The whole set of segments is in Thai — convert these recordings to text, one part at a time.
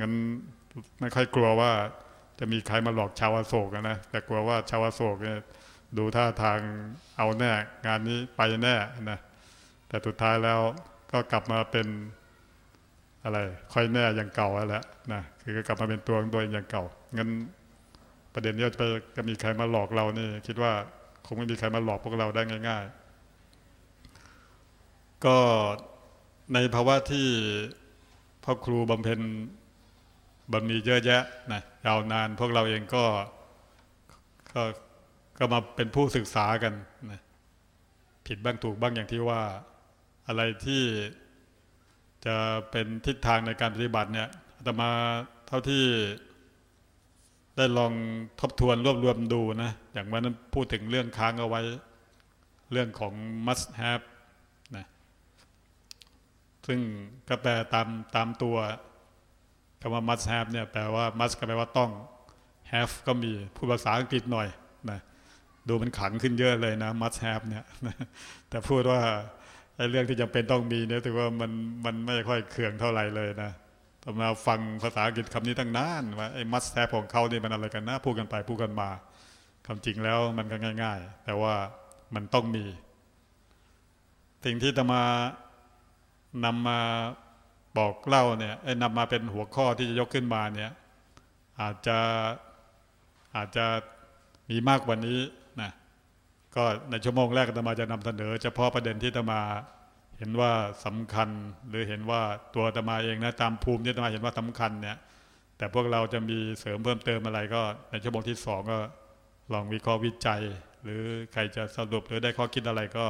งั้นไม่ค่อยกลัวว่าจะมีใครมาหลอกชาวอโศกนะแต่กลัวว่าชาวอโศกเนี่ยดูท่าทางเอาแน่ งานนี้ไปแน่นะแต่สุดท้ายแล้วก็กลับมาเป็นอะไร ค่อยแน่อย่างเก่าแล้วนะคือก็กลับมาเป็นตัวของตัวเองอย่างเก่างั้นประเด็นนี้จะไปจะมีใครมาหลอกเรานี่คิดว่าคงไม่มีใครมาหลอกพวกเราได้ง่าย ๆ ก็ในภาวะที่พ่อครูบำเพ็ญ บารมีเยอะแยะนะยาวนานพวกเราเองก็ก็ก็มาเป็นผู้ศึกษากันนะผิดบ้างถูกบ้างอย่างที่ว่า อะไรที่จะเป็นทิศทางในการปฏิบัติเนี่ยอาตมาเท่าที่ได้ลองทบทวนรวบรวมดูนะอย่างวันนั้นพูดถึงเรื่องค้างเอาไว้ เรื่องของ must have นะซึ่งก็แปลตามตามตัว คำว่า must have เนี่ยแปลว่า must ก็แปลว่าต้อง have ก็มีพูดภาษาอังกฤษหน่อยนะดูมันขังขึ้นเยอะเลยนะ must have เนี่ยแต่พูดว่าไอ้เรื่องที่จำเป็นต้องมีเนี่ยถือว่ามันมันไม่ค่อยเคืองเท่าไหร่เลยนะตมาฟังภาษาอังกฤษคำนี้ตั้งนานว่าไอ้ must have ของเขาเนี่ยมันอะไรกันนะพูดกันไปพูดกันมาคำจริงแล้วมันก็ง่าย ๆ แต่ว่ามันต้องมี สิ่งที่ตมานำมา บอกเล่าเนี่ยนำมาเป็นหัวข้อที่จะยกขึ้นมาเนี่ย อาจจะอาจจะมีมากกว่านี้นะก็ในชั่วโมงแรกตมาจะนำเสนอ เฉพาะประเด็นที่ตมาเห็นว่าสำคัญหรือเห็นว่าตัวตมาเองนะตามภูมิที่ตมาเห็นว่าสำคัญเนี่ย แต่พวกเราจะมีเสริมเพิ่มเติมอะไรก็ในชั่วโมงที่สองก็ลองวิเคราะห์วิจัย หรือใครจะสรุปหรือได้ข้อคิดอะไรก็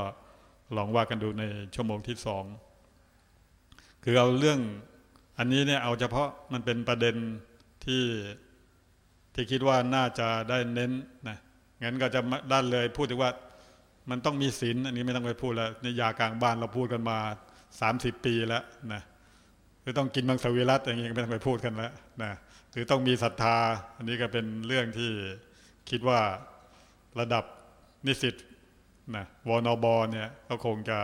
ลองว่ากันดูในชั่วโมงที่สอง คือเอาเรื่องอันนี้เนี่ยเอาเฉพาะมันเป็นประเด็นที่ที่คิดว่าน่าจะได้เน้นนะงั้นก็จะด้านเลยพูดถึงว่ามันต้องมีศีลอันนี้ไม่ต้องไปพูดแล้วในยากลางบ้านเราพูดกันมา 30 ปีแล้วนะหรือต้องกินมังสวิรัตอย่างนี้ไม่ต้องไปพูดกันแล้วนะหรือต้องมีศรัทธา อันนี้ก็เป็นเรื่องที่คิดว่าระดับนิสิตนะวนบเนี่ยก็คงจะ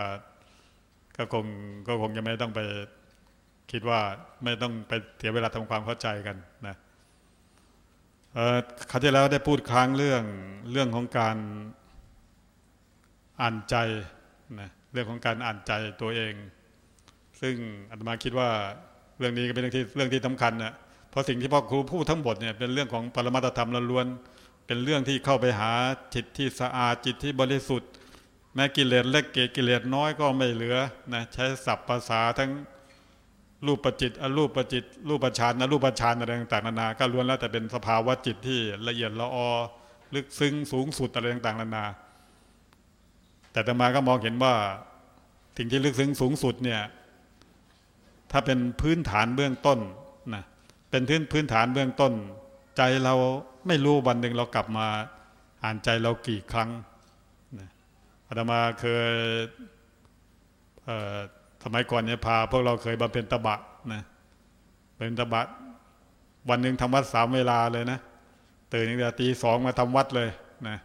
ก็คงก็คงจะไม่ต้องไปคิดว่าไม่ต้องไปเสียเวลาทำความเข้าใจกันนะคราวที่แล้วได้พูดค้างเรื่องเรื่องของการอ่านใจนะเรื่องของการอ่านใจตัวเอง ซึ่งอาตมาคิดว่าเรื่องนี้ก็เป็นเรื่องที่เรื่องที่สำคัญนะเพราะสิ่งที่พ่อครูพูดทั้งหมดเนี่ยเป็นเรื่องของปรมัตธรรมล้วนเป็นเรื่องที่เข้าไปหาจิตที่สะอาดจิตที่บริสุทธิ์ แม้กิเลสเล็กเกกิเลสน้อยก็ไม่เหลือนะใช้ศัพท์ภาษาทั้งรูปประจิตอรูปประจิต รูปประชานนะรูปประชานอะไรต่างๆนานาก็ล้วนแล้วแต่เป็นสภาวะจิตที่ละเอียดละออลึกซึ้งสูงสุดอะไรต่างๆนานา แต่ตมาก็มองเห็นว่าสิ่งที่ลึกซึ้งสูงสุดเนี่ย ถ้าเป็นพื้นฐานเบื้องต้นนะเป็นพื้นพื้นฐานเบื้องต้น ใจเราไม่รู้วันหนึ่งเรากลับมา อ่านใจเรากี่ครั้ง อาตมาเคยสมัยก่อนเนี่ยพา พวกเราเคยบำเพ็ญตบะนะเป็นตบะ วันหนึ่งทำวัดสามเวลาเลยนะตื่นตั้งแต่ตีสองมาทำวัดเลยนะ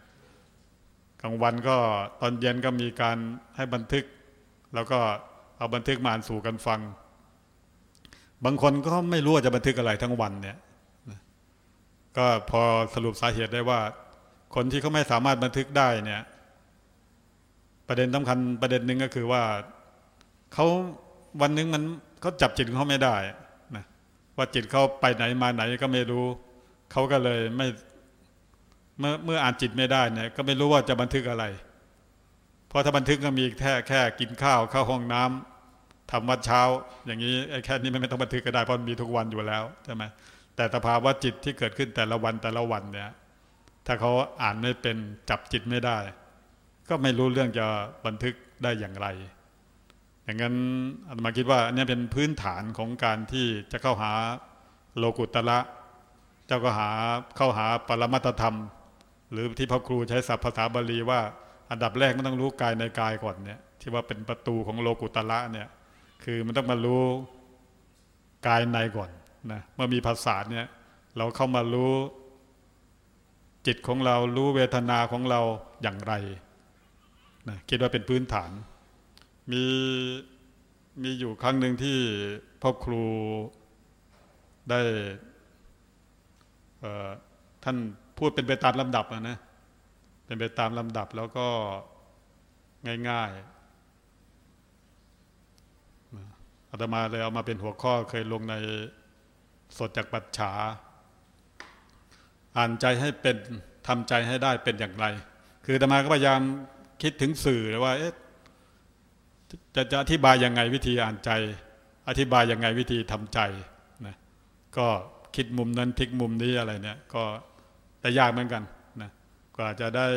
กลางวันก็ตอนเย็นก็มีการให้บันทึก แล้วก็เอาบันทึกมาอ่านสู่กันฟัง บางคนก็ไม่รู้ว่าจะบันทึกอะไรทั้งวันเนี่ยก็พอสรุปสาเหตุได้ว่า คนที่เขาไม่สามารถบันทึกได้เนี่ย ประเด็นสำคัญประเด็นหนึ่งก็คือว่าเขาวันนึงมันเขาจับจิตเขาไม่ได้นะว่าจิตเขาไปไหนมาไหนก็ไม่รู้เขาก็เลยไม่เมื่อเมื่ออ่านจิตไม่ได้เนี่ยก็ไม่รู้ว่าจะบันทึกอะไร เพราะถ้าบันทึกก็มีแค่แค่กินข้าวเข้าห้องน้ำทำวัดเช้า อย่างนี้ไอ้แค่นี้ไม่ต้องบันทึกก็ได้เพราะมีทุกวันอยู่แล้วใช่ไหมแต่สภาวะจิตที่เกิดขึ้นแต่ละวันแต่ละวันเนี่ย ถ้าเขาอ่านไม่เป็นจับจิตไม่ได้ ก็ไม่รู้เรื่องจะบันทึกได้อย่างไร อย่างนั้นอาตมาคิดว่าอันนี้เป็นพื้นฐานของการที่จะเข้าหาโลกุตระเจ้าก็หาเข้าหาปรมัตธรรม หรือที่พ่อครูใช้ศัพท์ภาษาบาลีว่า อันดับแรกมันต้องรู้กายในกายก่อนเนี่ยที่ว่าเป็นประตูของโลกุตระเนี่ยคือมันต้องมารู้กายในก่อนนะเมื่อมีภาษาเนี่ยเราเข้ามารู้จิตของเรารู้เวทนาของเราอย่างไร นะคิดว่าเป็นพื้นฐาน มีมีอยู่ครั้งหนึ่งที่พ่อครูได้ท่านพูดเป็นไปตามลำดับอะนะเป็นไปตามลำดับแล้วก็ง่ายๆอาตมาเลยเอามาเป็นหัวข้อเคยลงในสดจากปัจฉา อ่านใจให้เป็นทำใจให้ได้เป็นอย่างไร คืออาตมาก็พยายาม คิดถึงสื่อว่าเอ๊ะจะจะอธิบายยังไงวิธีอ่านใจ อธิบายยังไงวิธีทำใจนะก็คิดมุมนั้นทิกมุมนี้อะไรเนี่ย ก็แต่ยากเหมือนกันนะกว่าจะได้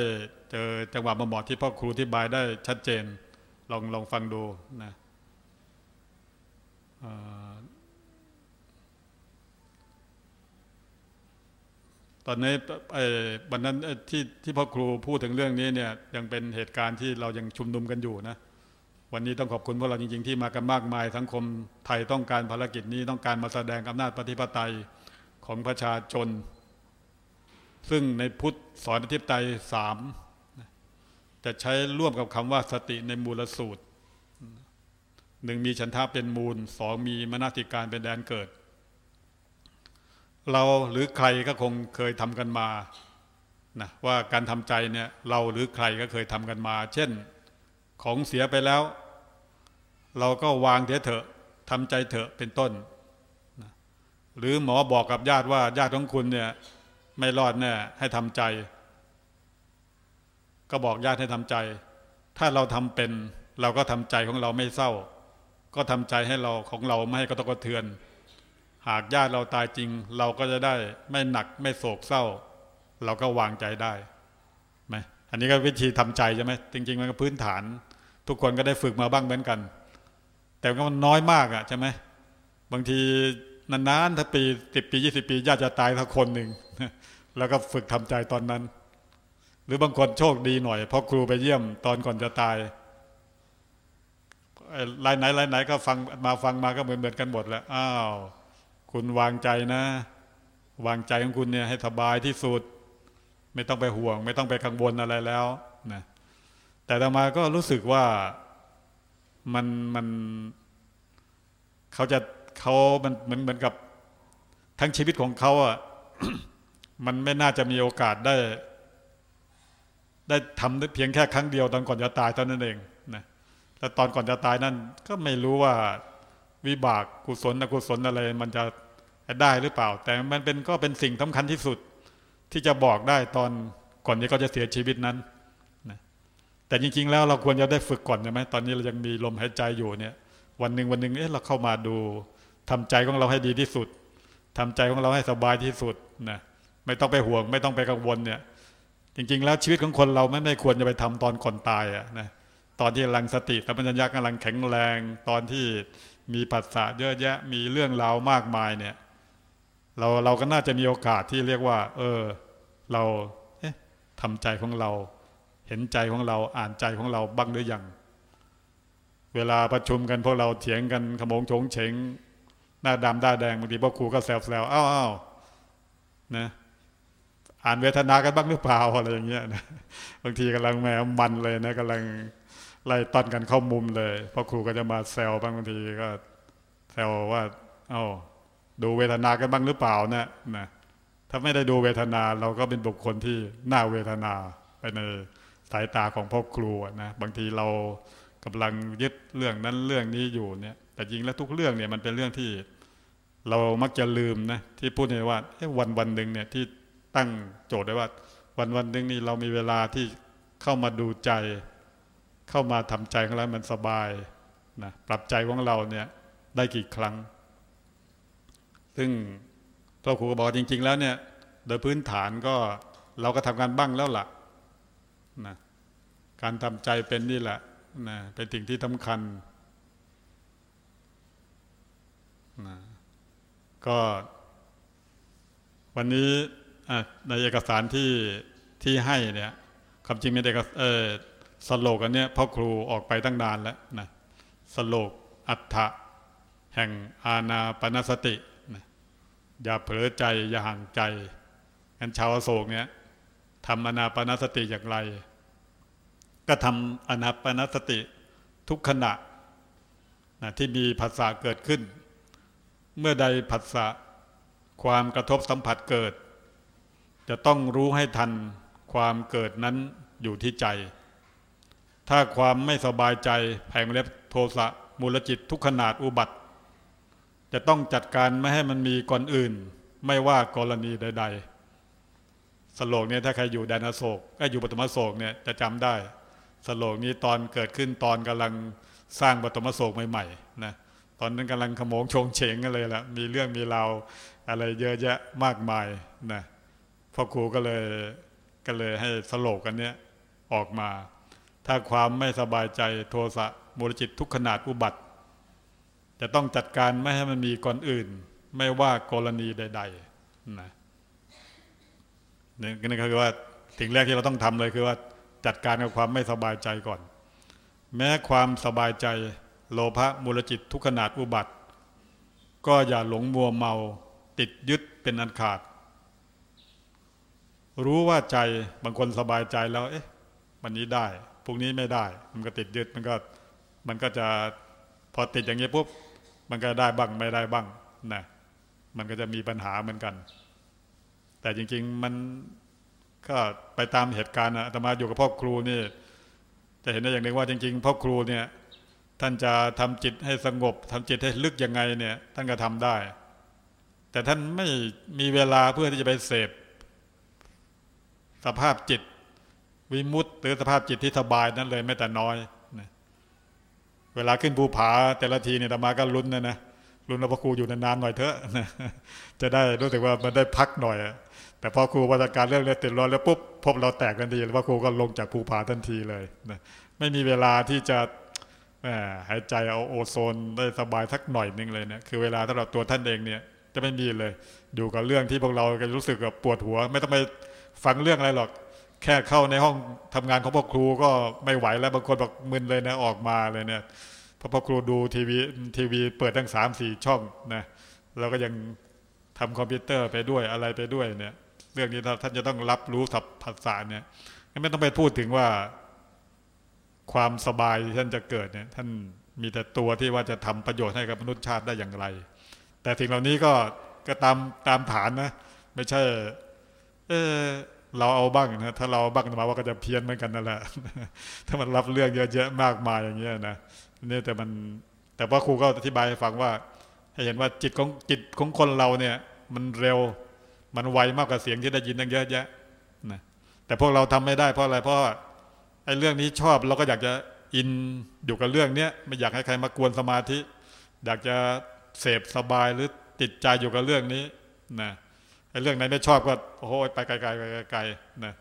เจอจังหวะมาเหมาะที่พ่อครูอธิบายได้ชัดเจน ลองลองฟังดูนะอ่อ อนนี้วันนั้นที่ที่พ่อครูพูดถึงเรื่องนี้เนี่ยยังเป็นเหตุการณ์ที่เรายังชุมนุมกันอยู่นะ วันนี้ต้องขอบคุณพวกเราจริง ๆ ที่มากันมากมายสังคมไทยต้องการภารกิจนี้ต้องการมาแสดงอำนาจปฏิปไตยของประชาชน ซึ่งในพุทธสอนอธิปไตยสามจะใช้ร่วมกับคำว่าสติในมูลสูตรหนึ่งมีฉันทะเป็นมูลสองมีมนติการเป็นแดนเกิด เราหรือใครก็คงเคยทำกันมานะว่าการทำใจเนี่ยเราหรือใครก็เคยทำกันมา เช่นของเสียไปแล้ว เราก็วางเถอะเถอะทำใจเถอะเป็นต้นนะหรือหมอบอกกับญาติว่าญาติของคุณเนี่ยไม่รอดแน่ให้ทำใจ ก็บอกญาติให้ทำใจ ถ้าเราทำเป็น เราก็ทำใจของเราไม่เศร้า ก็ทำใจให้เราของเราไม่ให้กระตกกระเทือน หากญาติเราตายจริง เราก็จะได้ไม่หนักไม่โศกเศร้า เราก็วางใจได้ไหมอันนี้ก็วิธีทำใจใช่ไหมจริง ๆ มันก็พื้นฐาน ทุกคนก็ได้ฝึกมาบ้างเหมือนกัน แต่ก็มันน้อยมากอะใช่ไหมบางทีนานๆถ้าปีสิบปียี่สิบปี ญาติจะตายสักคนหนึ่งแล้วก็ฝึกทำใจตอนนั้น หรือบางคนโชคดีหน่อยเพราะครูไปเยี่ยมตอนก่อนจะตายไรายไหนรายไหนก็ฟังมาฟังมาก็เหมือนเหมือนกันหมดแล้วอ้าว คุณวางใจนะ วางใจของคุณเนี่ยให้สบายที่สุด ไม่ต้องไปห่วง ไม่ต้องไปกังวลอะไรแล้วนะแต่ต่อมาก็รู้สึกว่ามันมันเขาจะเขามันเหมือนเหมือนกับทั้งชีวิตของเขาอะมันไม่น่าจะมีโอกาสได้ ได้ทำได้เพียงแค่ครั้งเดียวตอนก่อนจะตายเท่านั้นเองนะแล้วตอนก่อนจะตายนั่นก็ไม่รู้ว่า วิบากกุศลอกุศลอะไรมันจะได้หรือเปล่า แต่มันเป็นก็เป็นสิ่งสำคัญที่สุดที่จะบอกได้ตอนก่อนที่เขาจะเสียชีวิตนั้นนะแต่จริง ๆ แล้วเราควรจะได้ฝึกก่อนใช่ไหมตอนนี้เรายังมีลมหายใจอยู่เนี่ย วันหนึ่งวันหนึ่งเอ๊ะเราเข้ามาดูทำใจของเราให้ดีที่สุดทำใจของเราให้สบายที่สุดนะไม่ต้องไปห่วง ไม่ต้องไปกังวลเนี่ยจริง ๆ แล้วชีวิตของคนเราไม่ไม่ควรจะไปทำตอนก่อนตายอะนะตอนที่กำลังสติสัมปชัญญะกำลังแข็งแรง ตอนที่ มีปัสสะเยอะแยะมีเรื่องราวมากมายเนี่ย เราเราก็น่าจะมีโอกาสที่เรียกว่า เออ เราเทำใจของเรา เห็นใจของเราอ่านใจของเราบ้างหรือยังเวลาประชุมกันพวกเราเถียงกันขโมงโฉงเฉงหน้าดำหน้าแดงบางทีพ่อครูก็แซวๆอ้าวอ้าวนะอ่านเวทนากันบ้างหรือเปล่าอะไรอย่างเงี้ยนะบางทีกำลังแหมมันเลยนะกำลัง ไล่ต้อนกันเข้ามุมเลยพ่อครูก็จะมาแซวบางทีก็แซวว่า เอ้าดูเวทนากันบ้างหรือเปล่านะนะถ้าไม่ได้ดูเวทนาเราก็เป็นบุคคลที่น่าเวทนาไปในสายตาของพ่อครูนะบางทีเรากำลังยึดเรื่องนั้นเรื่องนี้อยู่เนี่ย แต่จริงแล้วทุกเรื่องเนี่ยมันเป็นเรื่องที่ เรามักจะลืมนะที่พูดในว่าวันวันหนึ่งเนี่ยที่ตั้งโจทย์ไว้ว่า วันวันหนึ่งนี่เรามีเวลาที่เข้ามาดูใจ เข้ามาทำใจของเรามันสบายนะปรับใจของเราเนี่ยได้กี่ครั้ง ซึ่งตัวครูก็บอกจริง ๆ แล้วเนี่ย โดยพื้นฐานก็เราก็ทำงานบ้างแล้วล่ะนะการทำใจเป็นนี่แหละนะเป็นสิ่งที่สำคัญนะก็วันนี้ในเอกสารที่ที่ให้เนี่ยความจริงในเอกเออ สโลกอันเนี้ยพ่อครูออกไปตั้งนานแล้วนะสโลกอัฏฐะแห่งอาณาปณสตินะอย่าเผลอใจอย่าห่างใจงั้นชาวโศกเนี่ยทำอาณาปณสติอย่างไร ก็ทำอาณาปณสติทุกขณะนะที่มีภาษาเกิดขึ้น เมื่อใดภาษาความกระทบสัมผัสเกิด จะต้องรู้ให้ทันความเกิดนั้นอยู่ที่ใจ ถ้าความไม่สบายใจแผงเล็บโทสะมูลจิตทุกขนาดอุบัติ จะต้องจัดการไม่ให้มันมีก่อนอื่น ไม่ว่ากรณีใด ๆ สโลกเนี่ยถ้าใครอยู่แดนอโศกก็อยู่ปฐมโศกเนี่ยจะจำได้ สโลกนี้ตอนเกิดขึ้นตอนกำลังสร้างปฐมโศกใหม่ๆนะตอนนั้นกำลังขโมงชงเฉงกันเลยละมีเรื่องมีราวอะไรเยอะแยะมากมายนะพ่อครูก็เลยก็เลยให้สโลกกันเนี้ยออกมา ถ้าความไม่สบายใจโทสะมูลจิตทุกขนาดอุบัติ จะต้องจัดการไม่ให้มันมีก่อนอื่น ไม่ว่ากรณีใด ๆนะนี่ก็คือว่าสิ่งแรกที่เราต้องทำเลยคือว่าจัดการกับความไม่สบายใจก่อน แม้ความสบายใจ โลภะมูลจิตทุกขนาดอุบัติ ก็อย่าหลงมัวเมา ติดยึดเป็นอันขาด รู้ว่าใจบางคนสบายใจแล้ว เอ๊ะวันนี้ได้ พรุ่งนี้ไม่ได้ มันก็ติดยึดมันก็มันก็จะพอติดอย่างนี้ปุ๊บมันก็ได้บ้างไม่ได้บ้างนะมันก็จะมีปัญหาเหมือนกัน แต่จริง ๆมันก็ไปตามเหตุการณ์นะอาตมาอยู่กับพ่อครูนี่ จะเห็นได้อย่างหนึ่งว่าจริง ๆพ่อครูเนี่ยท่านจะทำจิตให้สงบทำจิตให้ลึกยังไงเนี่ย ท่านก็ทำได้ แต่ท่านไม่มีเวลาเพื่อที่จะไปเสพสภาพจิต วิมุตต์หรือสภาพจิตที่สบายนั้นเลยแม้แต่น้อยนะเวลาขึ้นภูผาแต่ละทีเนี่ยอาตมาก็ลุ้นนะนะลุ้นว่าพ่อครูอยู่นานๆหน่อยเถอะนะจะได้รู้สึกว่ามันได้พักหน่อยอะแต่พอครูวัตการเรื่องเลือดติดร้อนแล้วปุ๊บพบเราแตกกันทีแล้วพ่อครูก็ลงจากภูผาทันทีเลยนะไม่มีเวลาที่จะหายใจเอาโอโซนได้สบายสักหน่อยนึงเลยเนี่ยคือเวลาสำหรับตัวท่านเองเนี่ยจะไม่มีเลย อยู่กับเรื่องที่พวกเราก็รู้สึกกับปวดหัว ไม่ต้องไปฟังเรื่องอะไรหรอก แค่เข้าในห้องทำงานของพ่อครูก็ไม่ไหวแล้วบางคนบอกมึนเลยนะออกมาเลยเนี่ยพราะพ่อครูดูทีวีทีวีเปิดทั้งสามสี่ช่องนะแล้วก็ยังทำคอมพิวเตอร์ไปด้วยอะไรไปด้วยเนี่ย เรื่องนี้ท่านจะต้องรับรู้สับภาษาเนี่ยไม่ต้องไปพูดถึงว่า ความสบายที่ท่านจะเกิดเนี่ย ท่านมีแต่ตัวที่ว่าจะทำประโยชน์ให้กับมนุษยชาติได้อย่างไร แต่สิ่งเหล่านี้ก็ก็ตามตามฐานนะ ไม่ใช่ เออ เราเอาบ้างนะถ้าเราบ้างมาว่าก็จะเพี้ยนเหมือนกันนั่นแหละถ้ามันรับเรื่องเยอะแยะมากมายอย่างเงี้ยนะเนี่ยแต่มันแต่ว่าครูก็อธิบายให้ฟังว่าให้เห็นว่าจิตของจิตของคนเราเนี่ย มันเร็วมันไวมากกว่าเสียงที่ได้ยินตั้งเยอะแยะนะแต่พวกเราทำไม่ได้เพราะอะไรเพราะไอ้เรื่องนี้ชอบเราก็อยากจะอินอยู่กับเรื่องเนี้ยไม่อยากให้ใครมากวนสมาธิ อยากจะเสพสบายหรือติดใจอยู่กับเรื่องนี้นะ ไอ้เรื่องไหนไม่ชอบก็โอ้โหไปไกลๆไกลๆนะ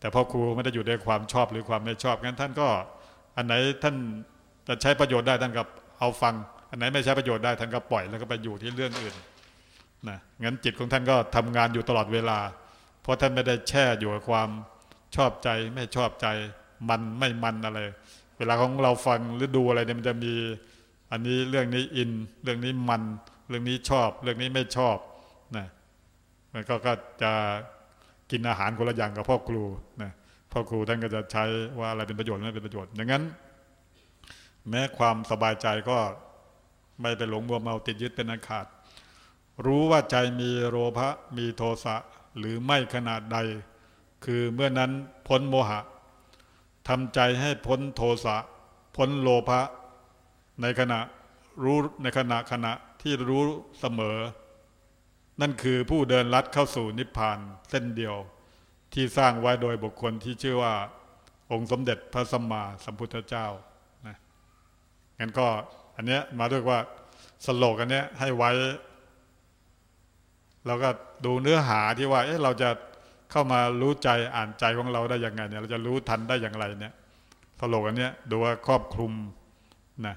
แต่พ่อครูไม่ได้อยู่ในความชอบหรือความไม่ชอบงั้นท่านก็อันไหนท่านจะใช้ประโยชน์ได้ท่านก็เอาฟัง อันไหนไม่ใช้ประโยชน์ได้ท่านก็ปล่อยแล้วก็ไปอยู่ที่เรื่องอื่นนะงั้นจิตของท่านก็ทำงานอยู่ตลอดเวลา เพราะท่านไม่ได้แช่อยู่กับความชอบใจไม่ชอบใจมันไม่มันอะไร เวลาของเราฟังหรือดูอะไรเนี่ยมันจะมี อันนี้เรื่องนี้อิน เรื่องนี้มัน เรื่องนี้ชอบ เรื่องนี้ไม่ชอบนะ ก็ก็จะกินอาหารคนละอย่างกับพ่อครูนะพ่อครูท่านก็จะใช้ว่าอะไรเป็นประโยชน์ไม่เป็นประโยชน์อย่างนั้น แม้ความสบายใจก็ไม่ไปหลงมัวเมาติดยึดเป็นอันขาด รู้ว่าใจมีโลภะมีโทสะหรือไม่ขนาดใด คือเมื่อนั้นพ้นโมหะทำใจให้พ้นโทสะพ้นโลภะในขณะรู้ในขณะขณะที่รู้เสมอ นั่นคือผู้เดินลัดเข้าสู่นิพพานเส้นเดียวที่สร้างไว้โดยบุคคลที่ชื่อว่า องค์สมเด็จพระสัมมาสัมพุทธเจ้านะงั้นก็อันเนี้ยมาด้วยว่าสโลกอันเนี้ยให้ไว้เราก็ดูเนื้อหาที่ว่าเอ๊ะเราจะเข้ามารู้ใจอ่านใจของเราได้ยังไงเนี่ยเราจะรู้ทันได้อย่างไรเนี่ยสโลกอันเนี้ยดูว่าครอบคลุมนะ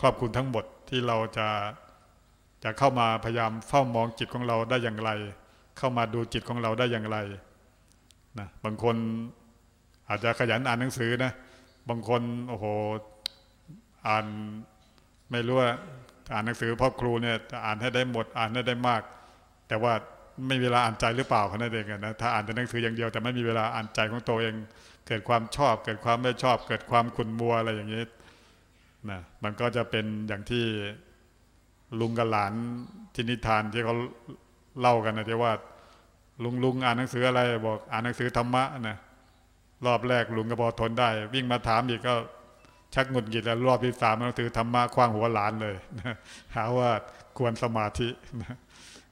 ครอบคลุมทั้งหมดที่เราจะ จะเข้ามาพยายามเฝ้ามองจิตของเราได้อย่างไร เข้ามาดูจิตของเราได้อย่างไรนะบางคนอาจจะขยันอ่านหนังสือนะ บางคนโอ้โหอ่านไม่รู้ว่าอ่านหนังสือพ่อครูเนี่ยจะอ่านให้ได้หมดอ่านให้ได้มาก แต่ว่าไม่มีเวลาอ่านใจหรือเปล่าเขานั่นเองนะถ้าอ่านแต่หนังสืออย่างเดียวแต่ไม่มีเวลาอ่านใจของตัวเอง เกิดความชอบ เกิดความไม่ชอบ เกิดความขุ่นมัวอะไรอย่างนี้นะมันก็จะเป็นอย่างที่ ลุงกับหลานที่นิทานที่เขาเล่ากันนะที่ว่า ลุงลุงอ่านหนังสืออะไร บอกอ่านหนังสือธรรมะนะรอบแรกลุงก็พอทนได้ วิ่งมาถามอีกก็ชักหงุดหงิดแล้วรอบที่สามหนังสือธรรมะคว้างหัวหลานเลยนะหาว่าควรสมาธินะ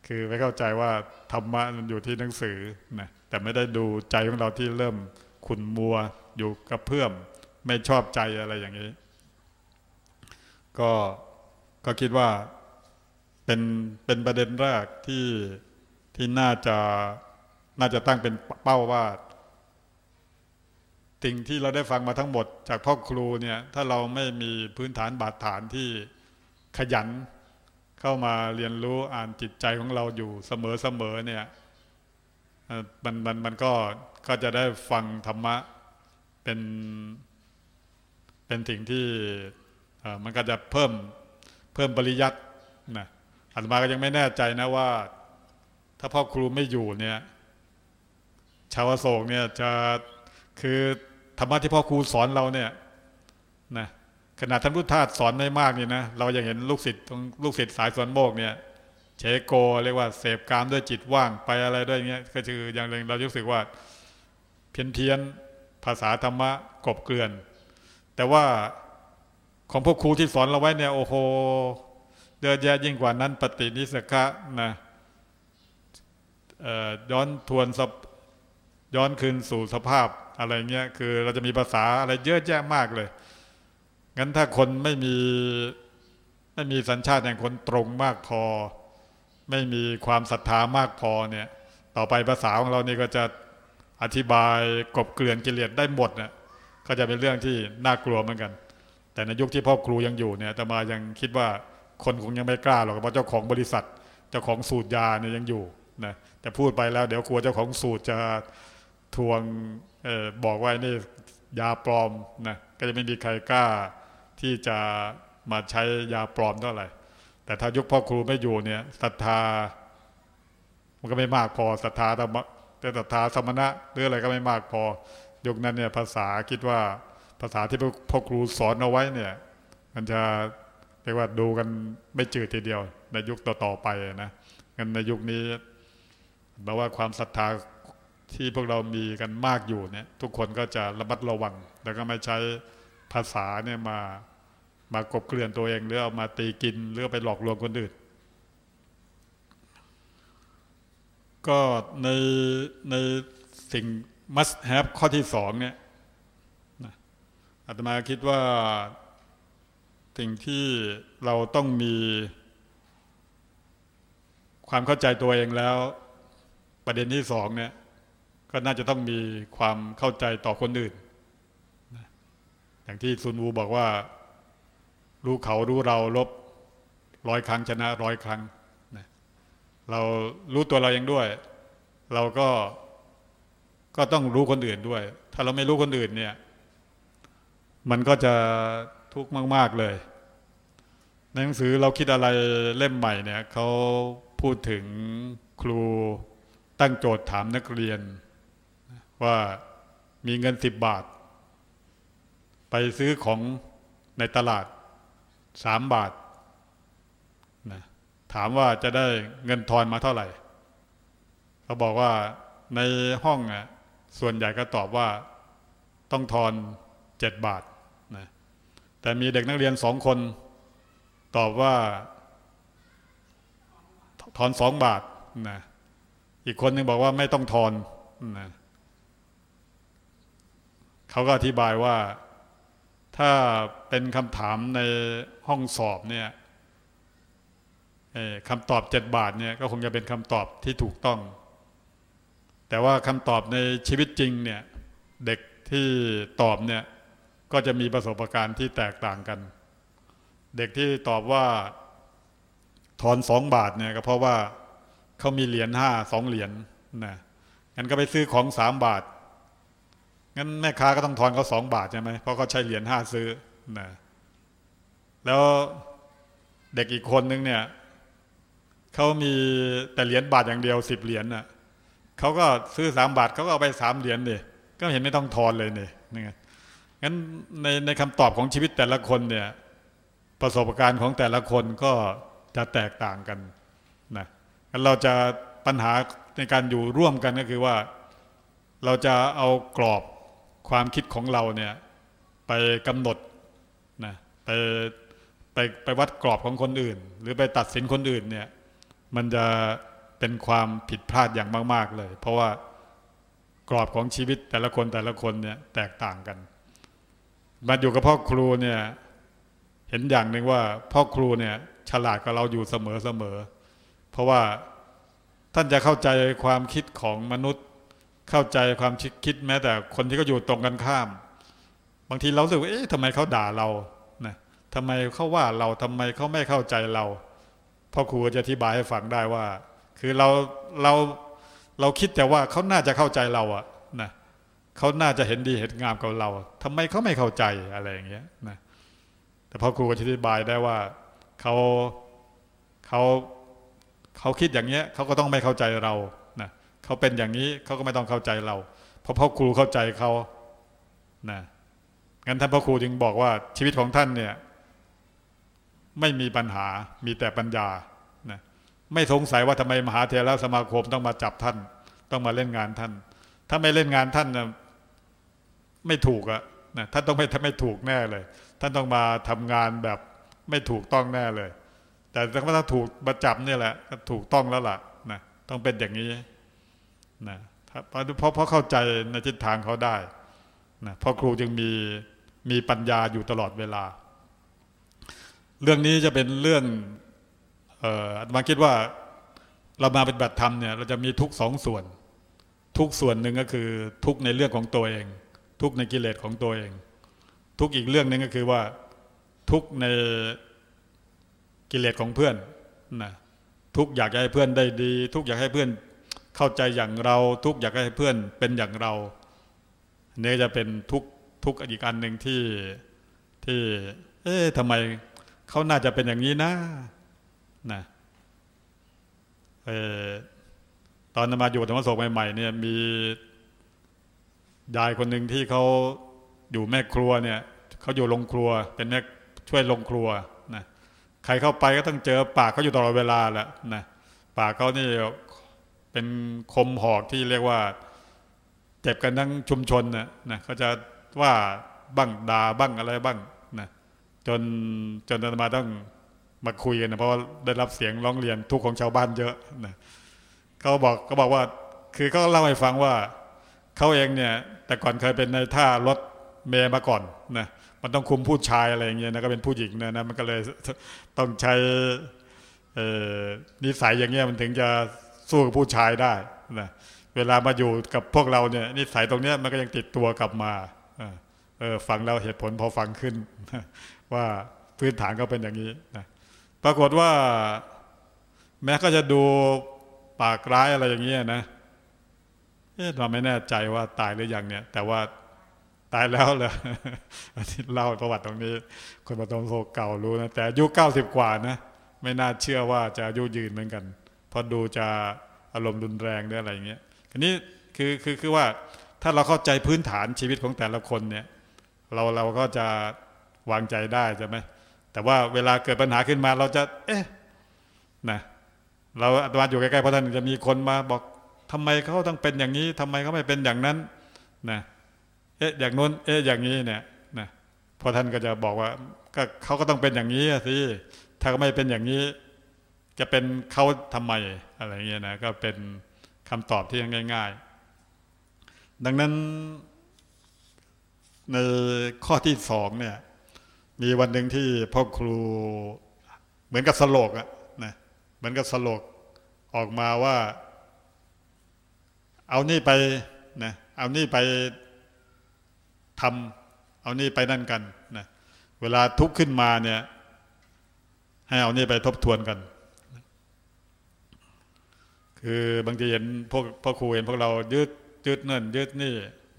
คือไม่เข้าใจว่าธรรมะมันอยู่ที่หนังสือนะแต่ไม่ได้ดูใจของเราที่เริ่มขุนมัวอยู่กับเพื่อม ไม่ชอบใจอะไรอย่างนี้ ก็ก็คิดว่า เป็นเป็นประเด็นแรกที่ที่น่าจะน่าจะตั้งเป็นเป้าว่าสิ่งที่เราได้ฟังมาทั้งหมด จากพ่อครูเนี่ย ถ้าเราไม่มีพื้นฐานบาดฐานที่ขยันเข้ามาเรียนรู้อ่านจิตใจของเราอยู่เสมอๆเนี่ยมันมันมันก็ก็จะได้ฟังธรรมะเป็นเป็นสิ่งที่มันก็จะเพิ่มเพิ่มปริยัติ อาตมาก็ยังไม่แน่ใจนะว่า ถ้าพ่อครูไม่อยู่เนี่ย ชาวโศกเนี่ยจะคือธรรมะที่พ่อครูสอนเราเนี่ยนะขนาดท่านพุทธทาสสอนไม่มากนี่นะเรายังเห็นลูกศิษย์ของลูกศิษย์สายสวนโมกเนี่ยเชโกเรียกว่าเสพกามด้วยจิตว่างไปอะไรด้วยเงี้ยก็คืออย่างหนึ่งเรารู้สึกว่า เพี้ยนเทียนภาษาธรรมะกบเกลื่อน แต่ว่าของพวกครูที่สอนเราไว้เนี่ยโอ้โห เยอะแยะยิ่งกว่านั้นปฏินิสกะนะย้อนทวนย้อนคืนสู่สภาพอะไรเงี้ยคือเราจะมีภาษาอะไรเยอะแยะมากเลยงั้นถ้าคนไม่มีไม่มีสัญชาติแห่งคนตรงมากพอ ไม่มีความศรัทธามากพอเนี่ย ต่อไปภาษาของเรานี่ก็จะอธิบายกบเกลื่อนกิเลสได้หมดเนี่ยก็จะเป็นเรื่องที่น่ากลัวเหมือนกัน แต่ในยุคที่พ่อครูยังอยู่เนี่ยแต่มายังคิดว่า คนคงยังไม่กล้าหรอกเพราะเจ้าของบริษัท เจ้าของสูตรยาเนี่ยยังอยู่นะแต่พูดไปแล้ว เดี๋ยวกลัวเจ้าของสูตรจะทวงออบอกว่านี่ยาปลอมนะก็จะไม่มีใครกล้าที่จะมาใช้ยาปลอมเท่าไหร่แต่ถ้ายุคพ่อครูไม่อยู่เนี่ยศรัทธา มันก็ไม่มากพอศรัทธาธรรมแต่ศรัทธาสมณะหรืออะไรก็ไม่มากพอ ยุคนั้นเนี่ยภาษาคิดว่าภาษาที่พ่อครูสอนเอาไว้เนี่ย มันจะ เรียกว่าดูกันไม่จืดทีเดียว ในยุคต่อๆไปนะงั้นในยุคนี้แปลว่าความศรัทธาที่พวกเรามีกันมากอยู่เนี่ย ทุกคนก็จะระมัดระวัง แล้วก็ไม่ใช้ภาษาเนี่ยมามากบเกลื่อนตัวเองหรือเอามาตีกินหรือไปหลอกลวงคนอื่น ก็ในในสิ่ง must have ข้อที่สองเนี่ยอาตมาคิดว่า สิ่งที่เราต้องมี ความเข้าใจตัวเองแล้ว ประเด็นที่สองเนี่ย ก็น่าจะต้องมีความเข้าใจต่อคนอื่น อย่างที่ซุนวูบอกว่า รู้เขารู้เราลบร้อยครั้งชนะร้อยครั้ง เรารู้ตัวเราเองด้วย เราก็ก็ต้องรู้คนอื่นด้วย ถ้าเราไม่รู้คนอื่นเนี่ย มันก็จะ ทุกข์มาก ๆเลย ในหนังสือเราคิดอะไรเล่มใหม่เนี่ยเขาพูดถึงครูตั้งโจทย์ถามนักเรียน ว่ามีเงินสิบบาท ไปซื้อของในตลาดสามบาทนะถามว่าจะได้เงินทอนมาเท่าไหร่เขาบอกว่าในห้องอะส่วนใหญ่ก็ตอบว่าต้องทอนเจ็ดบาท แต่มีเด็กนักเรียนสองคน ตอบว่าทอนสองบาทนะอีกคนหนึงบอกว่าไม่ต้องทอนนะเขาก็อธิบายว่าถ้าเป็นคำถามในห้องสอบเนี่ยคำตอบเจ็ดบาทเนี่ยก็คงจะเป็นคำตอบที่ถูกต้อง แต่ว่าคำตอบในชีวิตจริงเนี่ยเด็กที่ตอบเนี่ย ก็จะมีประสบการณ์ที่แตกต่างกัน เด็กที่ตอบว่าทอนสองบาทเนี่ยก็เพราะว่าเขามีเหรียญห้าสองเหรียญนะงั้นก็ไปซื้อของสามบาท งั้นแม่ค้าก็ต้องทอนเขาสองบาทใช่ไหมเพราะเขาใช้เหรียญห้าซื้อนะแล้วเด็กอีกคนนึงเนี่ยเขามีแต่เหรียญบาทอย่างเดียวสิบเหรียญน่ะเขาก็ซื้อสามบาทเขาก็เอาไปสามเหรียญดิก็เห็นไม่ต้องทอนเลยเนี่ยนี่ไง งั้นในในคำตอบของชีวิตแต่ละคนเนี่ยประสบการณ์ของแต่ละคนก็จะแตกต่างกันนะงั้นเราจะปัญหาในการอยู่ร่วมกันก็คือว่า เราจะเอากรอบความคิดของเราเนี่ยไปกำหนดนะไปไปไปวัดกรอบของคนอื่น หรือไปตัดสินคนอื่นเนี่ยมันจะเป็นความผิดพลาดอย่างมาก ๆเลย เพราะว่ากรอบของชีวิตแต่ละคนแต่ละคนเนี่ยแตกต่างกัน มาอยู่กับพ่อครูเนี่ย เห็นอย่างหนึ่งว่าพ่อครูเนี่ย ฉลาดกว่าเราอยู่เสมอเสมอ เพราะว่าท่านจะเข้าใจความคิดของมนุษย์ เข้าใจความคิดแม้แต่คนที่เขาอยู่ตรงกันข้าม บางทีเราสึกว่าเอ๊ะทำไมเขาด่าเรานะทำไมเขาว่าเราทำไมเขาไม่เข้าใจเราพ่อครูจะอธิบายให้ฟังได้ว่า คือเราเราเราคิดแต่ว่าเขาน่าจะเข้าใจเราอะ เขาน่าจะเห็นดีเห็นงามกับเราทำไมเขาไม่เข้าใจอะไรอย่างเงี้ยนะแต่พ่อครูก็อธิบายได้ว่าเขาเขาเขาคิดอย่างเงี้ยเขาก็ต้องไม่เข้าใจเรานะเขาเป็นอย่างนี้เขาก็ไม่ต้องเข้าใจเรา เพราะพ่อครูเข้าใจเขานะงั้นท่านพ่อครูจึงบอกว่าชีวิตของท่านเนี่ย ไม่มีปัญหามีแต่ปัญญานะไม่สงสัยว่าทำไมมหาเถรสมาคมต้องมาจับท่าน ต้องมาเล่นงานท่าน ถ้าไม่เล่นงานท่านนะ ไม่ถูกอะนะท่านต้องไม่ไม่ถูกแน่เลย ท่านต้องมาทำงานแบบไม่ถูกต้องแน่เลย แต่ถ้าถูกมาจับเนี่ยแหละถูกต้องแล้วล่ะนะต้องเป็นอย่างนี้นะเพราะเพราะเพราเข้าใจในทิศทางเขาได้นะเพราะครูจึงมีมีปัญญาอยู่ตลอดเวลา เรื่องนี้จะเป็นเรื่องเอ่อมาคิดว่าเรามาเป็นบัติธรรมเนี่ยเราจะมีทุกสองส่วน ทุกส่วนหนึ่งก็คือทุกในเรื่องของตัวเอง ทุกในกิเลสของตัวเอง ทุกอีกเรื่องหนึ่งก็คือว่าทุกในกิเลสของเพื่อนนะทุกอยากให้เพื่อนได้ดี ทุกอยากให้เพื่อนเข้าใจอย่างเรา ทุกอยากให้เพื่อนเป็นอย่างเราเนี่ยจะเป็นทุกทุกอีกอันหนึ่งที่ที่ เอ๊ะทำไมเขาน่าจะเป็นอย่างนี้นะนะเออตอนมาอยู่ธรรมศกใหม่ๆเนี่ยมี ยายคนหนึ่งที่เขาอยู่แม่ครัวเนี่ยเขาอยู่โรงครัว เป็นแม่ช่วยโรงครัวนะใครเข้าไปก็ต้องเจอปากเขาอยู่ตลอดเวลาแหละนะปากเขานี่เป็นคมหอกที่เรียกว่า เจ็บกันทั้งชุมชนนะนะเขาจะว่าบ้างด่าบ้างอะไรบ้างนะจนจนอาตมาต้องมาคุยกันนะเพราะว่าได้รับเสียงร้องเรียนทุกข์ของชาวบ้านเยอะนะเขาบอกเขาบอกว่า คือเขาเล่าให้ฟังว่าเขาเองเนี่ย แต่ก่อนเคยเป็นในท่ารถเมย์มาก่อนนะมันต้องคุมผู้ชายอะไรอย่างเงี้ยนะก็เป็นผู้หญิงนะนะมันก็เลยต้องใช้นิสัยอย่างเงี้ยมันถึงจะสู้กับผู้ชายได้นะเวลามาอยู่กับพวกเราเนี่ยนิสัยตรงเนี้ยมันก็ยังติดตัวกลับมาเออฟังแล้วเหตุผลพอฟังขึ้น ว่าพื้นฐานก็เป็นอย่างนี้นะปรากฏว่า แม้ก็จะดูปากร้ายอะไรอย่างเงี้ยนะ เราไม่แน่ใจว่าตายหรือยังเนี่ย แต่ว่าตายแล้วเลยอันนี้เล่าประวัติตรงนี้ คนมาตรงโซเก่ารู้นะแต่อายุเก้าสิบกว่านะไม่น่าเชื่อว่าจะอายุยืนเหมือนกันเพราะดูจะอารมณ์รุนแรงด้วยอะไรอย่างเงี้ยอันนี้คือคือคือว่าถ้าเราเข้าใจพื้นฐานชีวิตของแต่ละคนเนี่ยเราเราก็จะวางใจได้ใช่ไหมแต่ว่าเวลาเกิดปัญหาขึ้นมาเราจะ เอ๊ะนะเราอาตมาอยู่ใกล้ๆพระท่านจะมีคนมาบอก ทำไมเขาต้องเป็นอย่างนี้ทำไมเขาไม่เป็นอย่างนั้นนะเอ๊ะอย่างนู้นเอ๊ะอย่างนี้เนี่ยนะพอท่านก็จะบอกว่าก็เขาก็ต้องเป็นอย่างนี้สิถ้าเขาไม่เป็นอย่างนี้ จะเป็นเขาทำไมอะไรเงี้ยนะก็เป็นคำตอบที่ง่าย ๆ ดังนั้นในข้อที่สองเนี่ย มีวันหนึ่งที่พ่อครูเหมือนกับสโลกอะนะเหมือนกับสโลกออกมาว่า เอานี่ไปนะเอานี่ไปทำเอานี่ไปนั่นกันนะเวลาทุกข์ขึ้นมาเนี่ย ให้เอานี่ไปทบทวนกัน คือบางทีเห็นพวกพ่อครูเห็นพวกเรายืดยืดเนินยืดนี่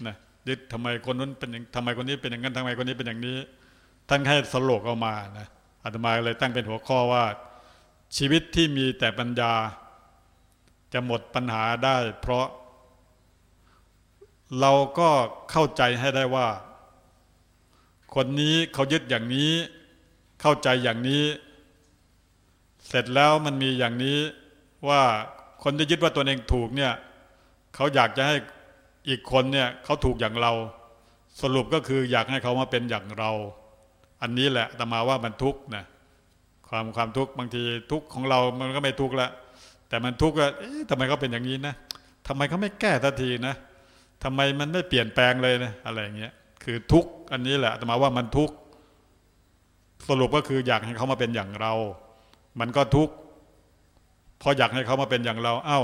นะยึดทำไมคนนั้นเป็นอย่างทำไมคนนี้เป็นอย่างนั้นทำไมคนนี้เป็นอย่างนี้ ท่านให้สโลกออกมานะอาตมาเลยตั้งเป็นหัวข้อว่า ชีวิตที่มีแต่ปัญญาจะหมดปัญหาได้ เพราะ เราก็เข้าใจให้ได้ว่า คนนี้เขายึดอย่างนี้ เข้าใจอย่างนี้ เสร็จแล้วมันมีอย่างนี้ว่าคนที่ยึดว่าตัวเองถูกเนี่ยเขาอยากจะให้อีกคนเนี่ยเขาถูกอย่างเรา สรุปก็คืออยากให้เขามาเป็นอย่างเรา อันนี้แหละแต่มาว่ามันทุกข์นะความความทุกข์บางทีทุกข์ของเรามันก็ไม่ทุกข์ละแต่มันทุกข์ว่าเอ๊ะทำไมเขาเป็นอย่างนี้นะทำไมเขาไม่แก้ทันทีนะ ทำไมมันไม่เปลี่ยนแปลงเลยนะอะไรอย่างเงี้ย คือทุกอันนี้แหละแต่มาว่ามันทุกสรุปก็คืออยากให้เขามาเป็นอย่างเรา มันก็ทุกพออยากให้เขามาเป็นอย่างเรา เอ้า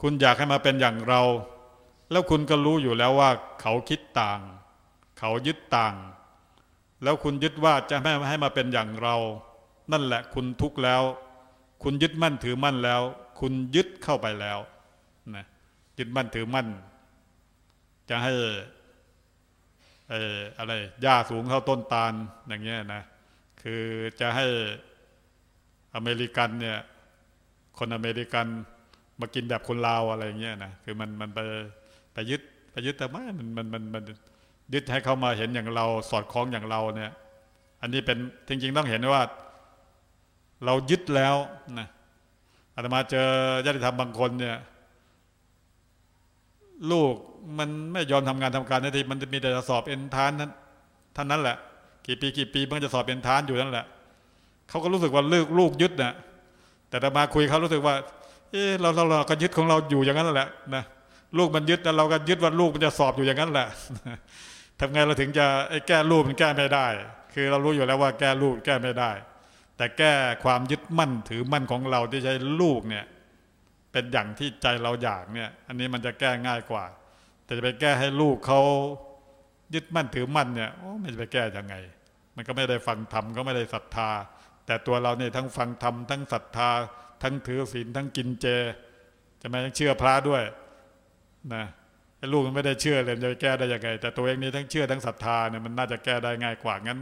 คุณอยากให้มาเป็นอย่างเรา แล้วคุณก็รู้อยู่แล้วว่า เขาคิดต่าง เขายึดต่าง แล้วคุณยึดว่าจะไม่ให้มาเป็นอย่างเรา นั่นแหละคุณทุกข์แล้ว คุณยึดมั่นถือมั่นแล้ว คุณยึดเข้าไปแล้วนะยึดมั่นถือมั่น จะให้ไอ้อะไรหญ้าสูงเท่าต้นตาลอย่างเงี้ยนะ คือจะให้อเมริกันเนี่ย คนอเมริกันมากินแบบคนลาวอะไรเงี้ยนะคือมันมันไปไปยึดไปยึดแต่ไม่มันมันมันมันยึดให้เขามาเห็นอย่างเราสอดคล้องอย่างเราเนี่ย อันนี้เป็นจริง ๆ ต้องเห็นว่า เรายึดแล้วนะอาตมาเจอญาติธรรมบางคนเนี่ย ลูกมันไม่ยอมทำงานทำการนาทีมันจะมีแต่จะสอบเอ็นทานนั้นท่านนั้นแหละ กี่ปีกี่ปีมันจะสอบเอ็นทานอยู่นั่นแหละเขาก็รู้สึกว่าลูกลูกยึดนะแต่ตมาคุยเขารู้สึกว่า เออเราเราเราก็ยึดของเราอยู่อย่างนั้นแหละนะลูกมันยึดแล้วเราก็ยึดว่าลูกมันจะสอบอยู่อย่างนั้นแหละทำไงเราถึงจะไอ้แก้ลูกมันแก้ไม่ได้ คือเรารู้อยู่แล้วว่าแก้ลูกแก้ไม่ได้ แต่แก้ความยึดมั่นถือมั่นของเราที่ใช้ลูกเนี่ย เป็นอย่างที่ใจเราอยากเนี่ย อันนี้มันจะแก้ง่ายกว่า แต่จะไปแก้ให้ลูกเขายึดมั่นถือมั่นเนี่ยโอ้ไม่จะไปแก้ยังไง มันก็ไม่ได้ฟังธรรมก็ไม่ได้ศรัทธา แต่ตัวเราเนี่ยทั้งฟังธรรมทั้งศรัทธา ทั้งถือศีลทั้งกินเจจะไม่เชื่อพระด้วยนะไอ้ลูกมันไม่ได้เชื่อเลยจะไปแก้ได้ยังไง แต่ตัวเองนี่ทั้งเชื่อทั้งศรัทธาเนี่ยมันน่าจะแก้ได้ง่ายกว่างั้น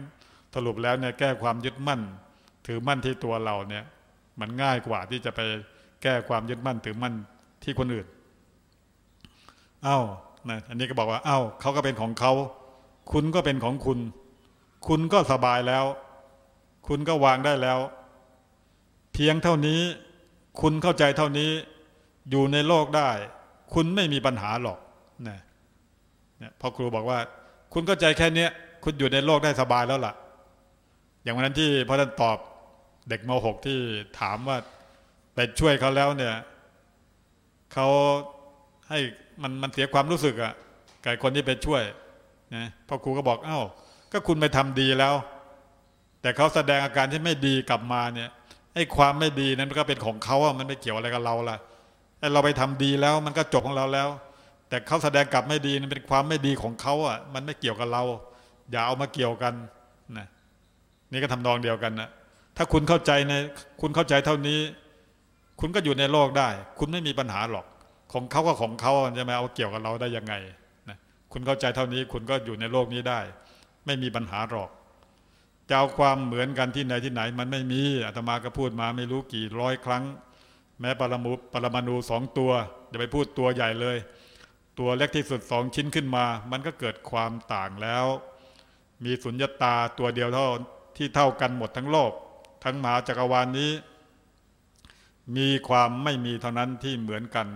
สรุปแล้วเนี่ยแก้ความยึดมั่น ถือมั่นที่ตัวเราเนี่ย มันง่ายกว่าที่จะไป แก้ความยึดมั่นถือมั่นที่คนอื่น เอ้านะอันนี้ก็บอกว่า เอ้าเขาก็เป็นของเขา คุณก็เป็นของคุณ คุณก็สบายแล้ว คุณก็วางได้แล้ว เพียงเท่านี้ คุณเข้าใจเท่านี้ อยู่ในโลกได้ คุณไม่มีปัญหาหรอกนะเนี่ยพอครูบอกว่า คุณเข้าใจแค่เนี้ย คุณอยู่ในโลกได้สบายแล้วล่ะ อย่างวันนั้นที่พ่อท่านตอบเด็กม .6 ที่ถามว่า ไปช่วยเขาแล้วเนี่ยเขาให้มันมันเสียความรู้สึกอะกับคนที่ไปช่วยนะพ่อครูก็บอกเอ้า ก็คุณไปทำดีแล้ว แต่เขาแสดงอาการที่ไม่ดีกลับมาเนี่ยไอ้ความไม่ดีนั้นก็เป็นของเขาอะมันไม่เกี่ยวอะไรกับเราล่ะไอ้เราไปทำดีแล้วมันก็จบของเราแล้ว แต่เขาแสดงกลับไม่ดีมันเป็นความไม่ดีของเขาอะมันไม่เกี่ยวกับเรา อย่าเอามาเกี่ยวกันนะนี่ก็ทำนองเดียวกันนะถ้าคุณเข้าใจในคุณเข้าใจเท่านี้ คุณก็อยู่ในโลกได้ คุณไม่มีปัญหาหรอก ของเขาก็ของเขาจะมาเอาเกี่ยวกับเราได้ยังไงนะคุณเข้าใจเท่านี้คุณก็อยู่ในโลกนี้ได้ ไม่มีปัญหาหรอกจะเอาความเหมือนกันที่ไหนที่ไหน มันไม่มีอาตมาก็พูดมาไม่รู้กี่ร้อยครั้ง แม้ปรมุปรมาณูสองตัวอย่าไปพูดตัวใหญ่เลย ตัวเล็กที่สุดสองชิ้นขึ้นมา มันก็เกิดความต่างแล้ว มีสุญญตาตัวเดียวเท่าที่เท่ากันหมดทั้งโลก ทั้งมหาจักรวาลนนี้ มีความไม่มีเท่านั้นที่เหมือนกัน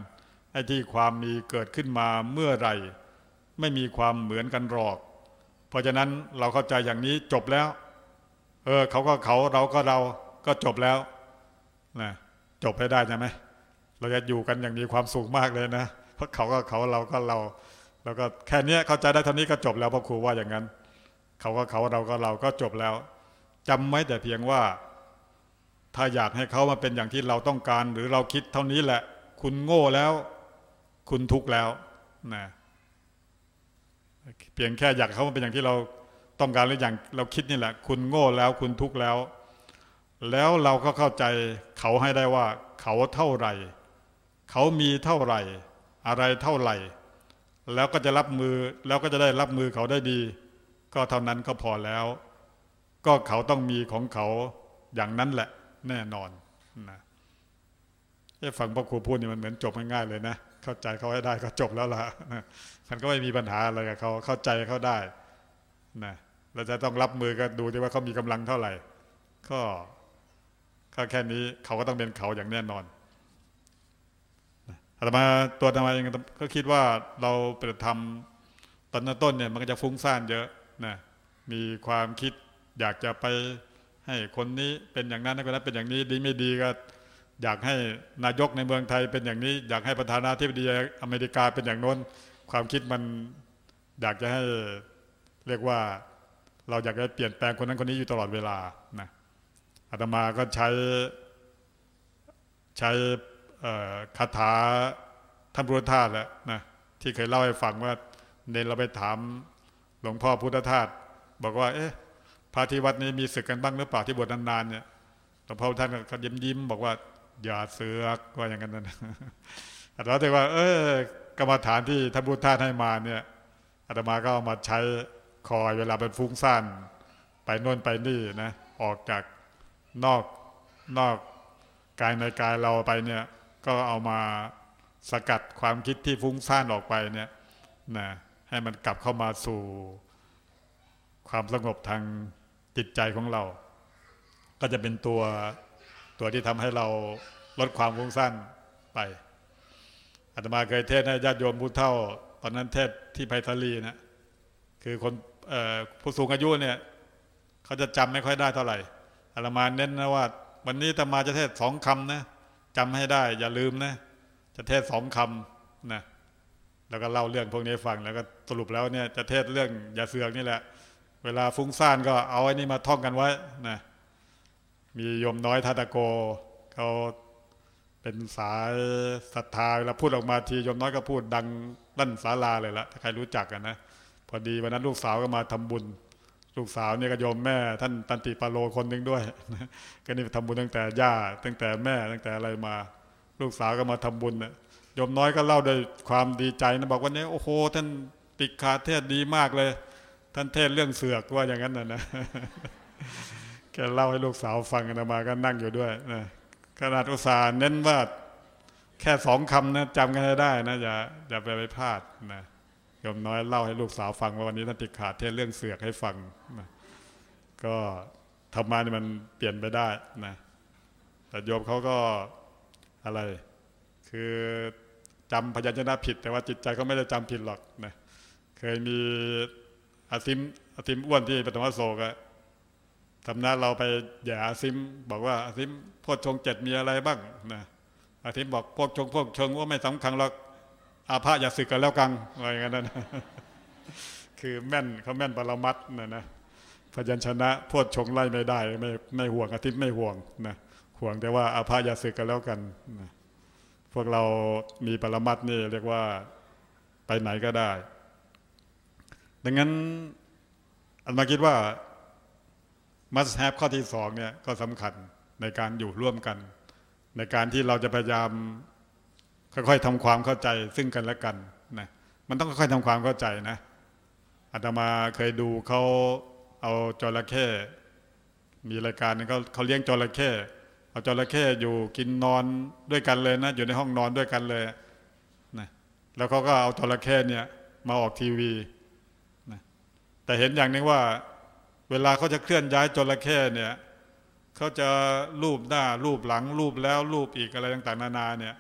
ไอ้ที่ความมีเกิดขึ้นมาเมื่อไหร่ ไม่มีความเหมือนกันหรอก เพราะฉะนั้นเราเข้าใจอย่างนี้จบแล้ว เออเขาก็เขาเราก็เราก็จบแล้วนะจบให้ได้ใช่ไหมเราจะอยู่กันอย่างมีความสุขมากเลยนะเพราะเขาก็เขาเราก็เราแล้วก็แค่นี้เข้าใจได้เท่านี้ก็จบแล้วพ่อครูว่าอย่างนั้น เขาก็เขาเราก็เราก็จบแล้วจำไว้แต่เพียงว่า ถ้าอยากให้เขามาเป็นอย่างที่เราต้องการ หรือเราคิดเท่านี้แหละ คุณโง่แล้ว คุณทุกข์แล้วนะเพียงแค่อยากเขามาเป็นอย่างที่เราต้องการหรืออย่างเราคิดนี่แหละ คุณโง่แล้วคุณทุกข์แล้ว แล้วเราก็เข้าใจเขาให้ได้ว่า เขาเท่าไหร่ เขามีเท่าไหร่ อะไรเท่าไหร่ แล้วก็จะรับมือแล้วก็จะได้รับมือเขาได้ดี ก็เท่านั้นก็พอแล้ว ก็เขาต้องมีของเขาอย่างนั้นแหละ แน่นอนนะฟังพ่อครูพูดนี่มันเหมือนจบง่ายๆเลยนะ เข้าใจเขาให้ได้ก็จบแล้วล่ะมันก็ไม่มีปัญหาอะไรกับเขาเข้าใจเขาได้นะเราจะต้องรับมือก็ดูที่ว่าเขามีกำลังเท่าไหร่ ก็ก็แค่นี้เขาก็ต้องเป็นเขาอย่างแน่นอนอาตมาตัวอาตมาเองก็คิดว่าเราปฏิธรรมตอนต้นเนี่ยมันก็จะฟุ้งซ่านเยอะนะมีความคิดอยากจะไป ให้คนนี้เป็นอย่างนั้นคนนั้นเป็นอย่างนี้ดีไม่ดีก็อยากให้นายกในเมืองไทยเป็นอย่างนี้ อยากให้ประธานาธิบดีอเมริกาเป็นอย่างน้น ความคิดมันอยากจะให้เรียกว่าเราอยากจะเปลี่ยนแปลงคนนั้นคนนี้อยู่ตลอดเวลานะอาตมาก็ใช้ใช้คาถาท่านพุทธทาสแหละนะที่เคยเล่าให้ฟังว่าเนนเราไปถามหลวงพ่อพุทธทาสบอกว่า เอ๊ะ พระที่วัดนี้มีศึกกันบ้างหรือเปล่าที่บวชนานๆเนี่ยหลวงพ่อท่านก็ยิ้มยิ้มบอกว่า อย่าเสือกว่าอย่างนั้นนะอาตมาถือว่า เออกรรมฐานที่ท่านพุทธทาสให้มาเนี่ยอาตมาก็เอามาใช้คอยเวลาเป็นฟุ้งซ่านไปโน่นไปนี่นะออกจากนอกนอกกายในกายเราไปเนี่ย ก็เอามาสกัดความคิดที่ฟุ้งซ่านออกไปเนี่ยนะให้มันกลับเข้ามาสู่ความสงบทาง จิตใจของเรา ก็จะเป็นตัวตัวที่ทำให้เราลดความฟุ้งซ่านไปอาตมาเคยเทศให้ญาติโยมผู้เท่า ตอนนั้นเทศที่ไพศาลีนะคือคนผู้สูงอายุเนี่ยเขาจะจำไม่ค่อยได้เท่าไหร่อาตมาเน้นนะว่า วันนี้อาตมาจะเทศสองคำนะจำให้ได้ อย่าลืมนะจะเทศสองคำนะแล้วก็เล่าเรื่องพวกนี้ฟังแล้วก็สรุปแล้วเนี่ยจะเทศเรื่องอย่าเสือกนี่แหละ เวลาฟุ้งซ่านก็เอาไอ้นี่มาท่องกันไว้นะมีโยมน้อยทาตะโกเขาเป็นสายศรัทธาเวลาพูดออกมาทีโยมน้อยก็พูดดังลั่นศาลาเลยละถ้าใครรู้จักกันนะพอดีวันนั้นลูกสาวก็มาทำบุญ ลูกสาวเนี่ยก็โยมแม่ ท่านตันติปาโลคนหนึ่งด้วยก็นี่ทำบุญตั้งแต่ย่าตั้งแต่แม่ตั้งแต่อะไรมา ลูกสาวก็มาทำบุญนะโยมน้อยก็เล่าด้วยความดีใจนะบอกว่าเนี่ยโอ้โหท่านติกขาเทศดีมากเลย ท่านเทศเรื่องเสือกว่าอย่างนั้นนะนะแกเล่าให้ลูกสาวฟังกันมาก็นั่งอยู่ด้วยนะขนาดอุตส่าห์เน้นว่าแค่สองคำนะจำกันให้ได้นะอย่าอย่าไปไปพลาดนะโยมน้อยเล่าให้ลูกสาวฟังว่าวันนี้ท่านติขาดเทศเรื่องเสือกให้ฟังนะก็ธรรมานี่มันเปลี่ยนไปได้นะแต่โยมเขาก็อะไร คือจำพยัญชนะผิด แต่ว่าจิตใจเขาไม่ได้จำผิดหรอกนะเคยมี อาซิมอาซิมอ้วนที่ปฐมโศกอะทำนักเราไปแย่อาซิม บอกว่าอาซิมพวกชงเจ็ดมีอะไรบ้างนะอาซิมบอกพวกชงพวกชงว่าไม่สำคัญหรอกอาภาอย่าสึกกันแล้วกังอะไรอย่างนั้นคือแม่นเขาแม่นปรมัดนะนะพยัญชนะพวดชงไล่ไม่ได้ไม่ไม่ห่วงอาทิตย์ไม่ห่วงนะห่วงแต่ว่าอาภาอย่าสึกกันแล้วกันนะพวกเรามีปรมัดนี่เรียกว่าไปไหนก็ได้ ดังนั้นอันมาคิดว่า must have ข้อที่สองเนี่ยก็สำคัญในการอยู่ร่วมกัน ในการที่เราจะพยายามค่อยๆทำความเข้าใจซึ่งกันและกันนะมันต้องค่อยๆทำความเข้าใจนะอาตมาเคยดูเขาเอาจระเข้มีรายการนึงเขาเขาเลี้ยงจระเข้เอาจระเข้อยู่กินนอนด้วยกันเลยนะอยู่ในห้องนอนด้วยกันเลยนะแล้วเขาก็เอาจระเข้เนี่ยมาออกทีวี แต่เห็นอย่างนึงว่า เวลาเขาจะเคลื่อนย้ายจระเข้เนี่ยเขาจะรูปหน้ารูปหลังรูปแล้วรูปอีกอะไรต่างๆนานาเนี่ย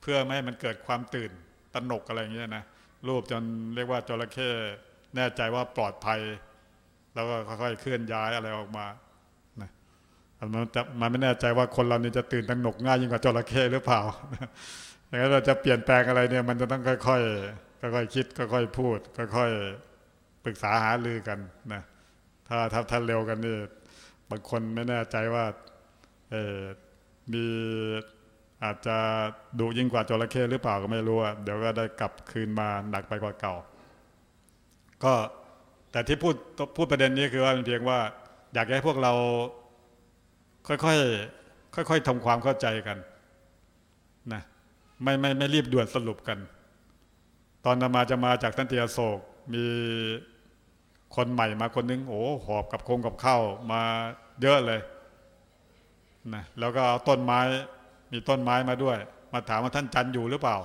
เพื่อไม่ให้มันเกิดความตื่นตนกอะไรอย่างเงี้ยนะรูปจนเรียกว่าจระเข้แน่ใจว่าปลอดภัย แล้วก็ค่อยๆเคลื่อนย้ายอะไรออกมานะมันจะมันไม่แน่ใจว่าคนเรานี่จะตื่นตระหนกง่ายยิ่งกว่าจระเข้หรือเปล่าดังนั้นเราจะเปลี่ยนแปลงอะไรเนี่ย มันจะต้องค่อยๆค่อยๆคิดค่อยๆพูด ค่อยๆ ปรึกษาหารือกันนะถ้าถ้าท่านเร็วกันนี่บางคนไม่แน่ใจว่าเออมีอาจจะดุยิ่งกว่าจระเข้หรือเปล่าก็ไม่รู้เดี๋ยวก็ได้กลับคืนมาหนักไปกว่าเก่า ก็แต่ที่พูดพูดประเด็นนี้คือว่าเป็นเพียงว่า อยากให้พวกเรา ค่อยๆค่อยๆทำความเข้าใจกันนะไม่ไม่ไม่รีบด่วนสรุปกัน ตอนนมาจะมาจากทันตียโศกมี คนใหม่มาคนนึงโอ้หอบกับคงกับข้าวมาเยอะเลยนะแล้วก็เอาต้นไม้มีต้นไม้มาด้วย มาถามว่าท่านจันอยู่หรือเปล่า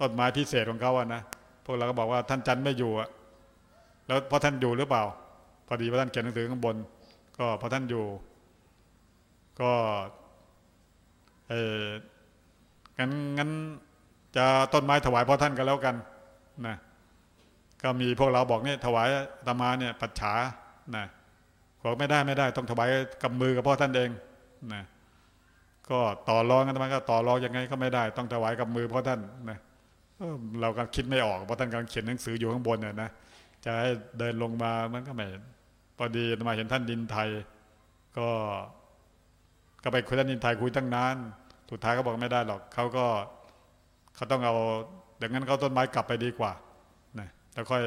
ต้นไม้พิเศษของเขาอะนะพวกเราก็บอกว่าท่านจันไม่อยู่อะแล้วพอท่านอยู่หรือเปล่า พอดีว่าท่านเขียนหนังสือข้างบน ก็พอท่านอยู่ ก็เอองั้นงั้นจะต้นไม้ถวายพ่อท่านกันแล้วกันนะ ก็มีพวกเราบอกเนี่ยถวายอาตมาเนี่ยปัจฉานะบอกไม่ได้ไม่ได้ต้องถวายกับมือกับพ่อท่านเองนะก็ต่อรองกันมาก็ต่อรองยังไงก็ไม่ได้ ต้องถวายกับมือพ่อท่านนะเราก็คิดไม่ออกเพราะท่านกำลังเขียนหนังสืออยู่ข้างบนเนี่ยนะจะให้เดินลงมามันก็ไม่พอดีอาตมาเห็นท่านดินไทย ก็ก็ไปคุยท่านดินไทยคุยตั้งนานสุดท้ายก็บอกไม่ได้หรอกเขาก็เขาต้องเอาดังนั้นเขาต้นไม้กลับไปดีกว่า แล้วค่อย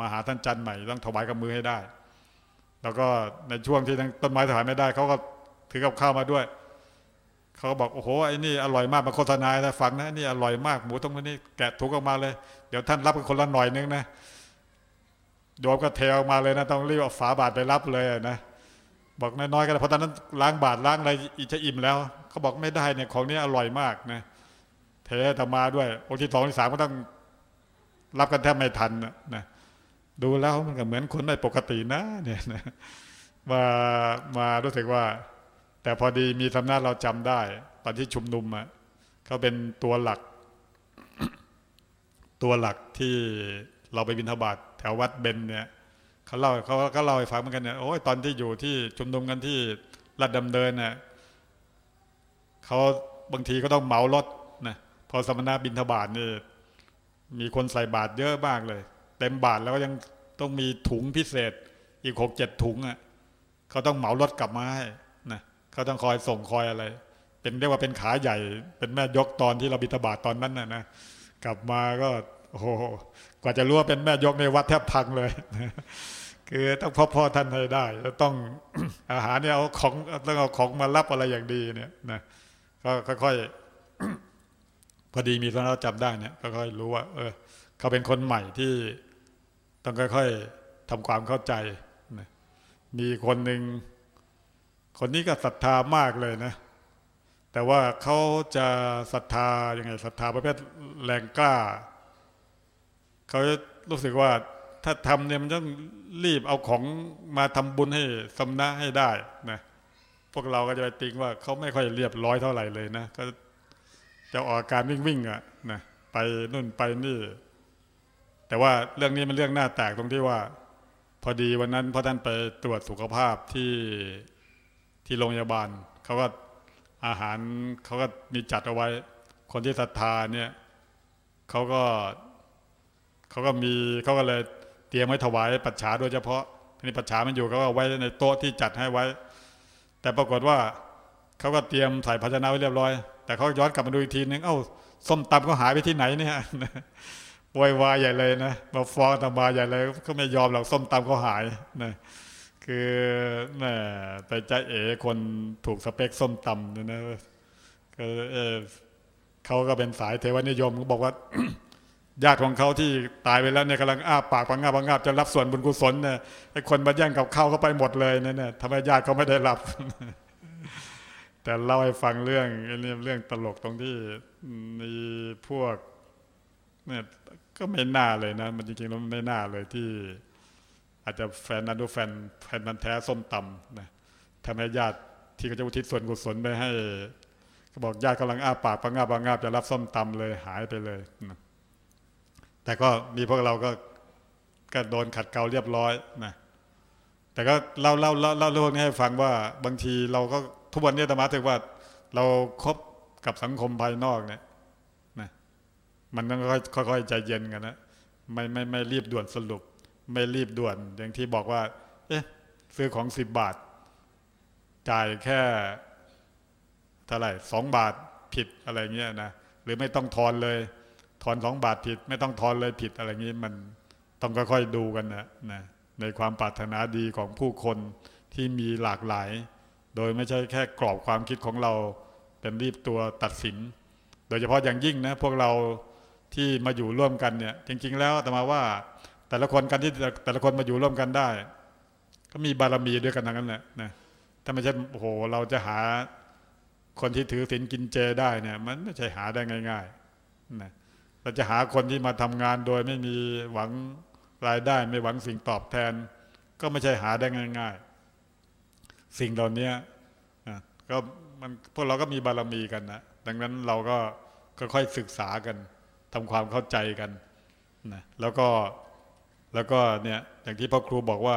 มาหาท่านจันทร์ใหม่ต้องถวายกับมือให้ได้ แล้วก็ในช่วงที่ต้นไม้ถวายไม่ได้เขาก็ถือกับข้าวมาด้วยเขาก็บอกโอ้โหไอ้นี่อร่อยมากมาโฆษณานะฟังนะนี่อร่อยมากหมูตรงนี้แกะถุงออกมาเลย เดี๋ยวท่านรับกันคนละหน่อยนึงนะโยมก็เทออกมาเลยนะ ต้องรีบเอาฝาบาทไปรับเลยนะบอกน้อยๆก็ได้เพราะตอนนั้นล้างบาทล้างอะไรอีจะอิ่มแล้วเขาบอกไม่ได้เนี่ยของนี้อร่อยมากนะเทธรรมาด้วยองค์ที่สองที่สามก็ต้อง รับกันแทบไม่ทันนะดูแล้วมันก็เหมือนคนไม่ปกตินะเนี่ยนะมามารู้สึกว่า แต่พอดีมีทำน้าจเราจำได้ ตอนที่ชุมนุมอะเขาเป็นตัวหลัก ตัวหลักที่เราไปบินทบาทแถววัดเบนเนี่ยเขาเล่าเขาก็เล่าให้ฟังเหมือนกันเนี่ยโอ้ยตอนที่อยู่ที่ชุมนุมกันที่ลัดดำเนินเนี่ยเขาบางทีก็ต้องเหมารถนะพอสมณะบินทบาทนี่ มีคนใส่บาตรเยอะมากเลย เต็มบาทแล้วก็ยังต้องมีถุงพิเศษ อีกหกเจ็ดถุงอะเขาต้องเหมารถกลับมาให้นะเขาต้องคอยส่งคอยอะไร เป็นเรียกว่าเป็นขาใหญ่ เป็นแม่ยกตอนที่เราบิณฑบาตตอนนั้นน่ะนะกลับมาก็โอ้โหกว่าจะรู้ว่าเป็นแม่ยกในวัดแทบพังเลยคือต้องพ่อพ่อท่านให้ได้แล้วต้องอาหารเนี่ยเอาของต้องเอาของมารับอะไรอย่างดีเนี่ยนะก็ค่อยๆ พอดีมีตอนเราจำได้เนี่ยก็ค่อยรู้ว่าเออเขาเป็นคนใหม่ที่ต้องค่อยๆทำความเข้าใจนะมีคนหนึ่งคนนี้ก็ศรัทธามากเลยนะ แต่ว่าเขาจะศรัทธายังไงศรัทธาประเภทแรงกล้าเขารู้สึกว่าถ้าทำเนี่ยมันต้องรีบเอาของมาทำบุญให้สำนะให้ได้นะพวกเราก็จะไปติงว่าเขาไม่ค่อยเรียบร้อยเท่าไหร่เลยนะก็ จะออกอาการวิ่งวิ่งอะนะไปนู่นไปนี่ แต่ว่าเรื่องนี้มันเรื่องหน้าแตกตรงที่ว่า พอดีวันนั้นพ่อท่านไปตรวจสุขภาพที่ที่โรงพยาบาลเขาก็อาหารเขาก็มีจัดเอาไว้ คนที่ศรัทธาเนี่ยเขาก็เขาก็มีเขาก็เลยเตรียมไว้ถวายปัจฉาโดยเฉพาะทีนี้ปัจฉามันอยู่เขาก็ไว้ในโต๊ะที่จัดให้ไว้ แต่ปรากฏว่าเขาก็เตรียมใส่ภาชนะไว้เรียบร้อย แต่เขาย้อนกลับมาดูอีกทีนึง เอ้าส้มตำเขาหายไปที่ไหนเนี่ยโวยวายใหญ่เลยนะมาฟ้องอาตมาใหญ่เลยเขาไม่ยอมหรอกส้มตำเขาหายนะคือแหมไปใจเอ๋คนถูกสเปคส้มตำเนี่ยนะก็เออเขาก็เป็นสายเทวนิยมเขาบอกว่าญาติของเขาที่ตายไปแล้วเนี่ยกำลังอ้าปากพังงาบพังงาจะรับส่วนบุญกุศลเนี่ยไอ้คนมาแย่งกับข้าวเขาไปหมดเลยเนี่ยทำไมญาติเขาไม่ได้รับ แต่เล่าให้ฟังเรื่องอ้เรื่องเรื่องตลกตรงที่มีพวกเนี่ยก็ไม่น่าเลยนะ มันจริงๆแล้วมันไม่น่าเลยที่ อาจจะแฟนนันดูแฟนแฟนมันแท้ส้มตำนะทำให้ญาติที่เขาจะอุทิศส่วนกุศลไปให้เขาบอกญาติกำลังอ้าปากปังงาบปังงาบจะรับส้มตำเลยหายไปเลยนะแต่ก็มีพวกเราก็ก็โดนขัดเกลาเรียบร้อยนะแต่ก็เล่าเล่าเล่าเล่าเรื่องนี้ให้ฟังว่าบางทีเราก็ ทุกวันนี้ธรรมะถึงว่า เราคบกับสังคมภายนอกเนี่ยนะมันต้องค่อยๆใจเย็นกันนะไม่ไม่ไม่รีบด่วนสรุป ไม่รีบด่วนอย่างที่บอกว่า เอ๊ะซื้อของสิบบาท จ่ายแค่เท่าไหร่สองบาทผิดอะไรเงี้ยนะหรือไม่ต้องทอนเลยทอนสองบาทผิด ไม่ต้องทอนเลยผิดอะไรเงี้ยมันต้องค่อยๆดูกันนะนะในความปรารถนาดีของผู้คนที่มีหลากหลาย โดยไม่ใช่แค่กรอบความคิดของเราเป็นรีบตัวตัดสิน โดยเฉพาะอย่างยิ่งนะพวกเราที่มาอยู่ร่วมกันเนี่ย จริง ๆ แล้วแต่มาว่าแต่ละคนกันที่แต่ละคนมาอยู่ร่วมกันได้ ก็มีบารมีด้วยกันทั้งนั้นแหละนะถ้าไม่ใช่โอ้โหเราจะหาคนที่ถือศีลกินเจได้เนี่ย มันไม่ใช่หาได้ง่ายๆนะเราจะหาคนที่มาทำงานโดยไม่มีหวังรายได้ไม่หวังสิ่งตอบแทน ก็ไม่ใช่หาได้ง่าย ๆ สิ่งเหล่านี้นะก็มันพวกเราก็มีบารมีกันนะดังนั้นเราก็ค่อยศึกษากันทำความเข้าใจกันนะแล้วก็แล้วก็เนี่ยอย่างที่พ่อครูบอกว่า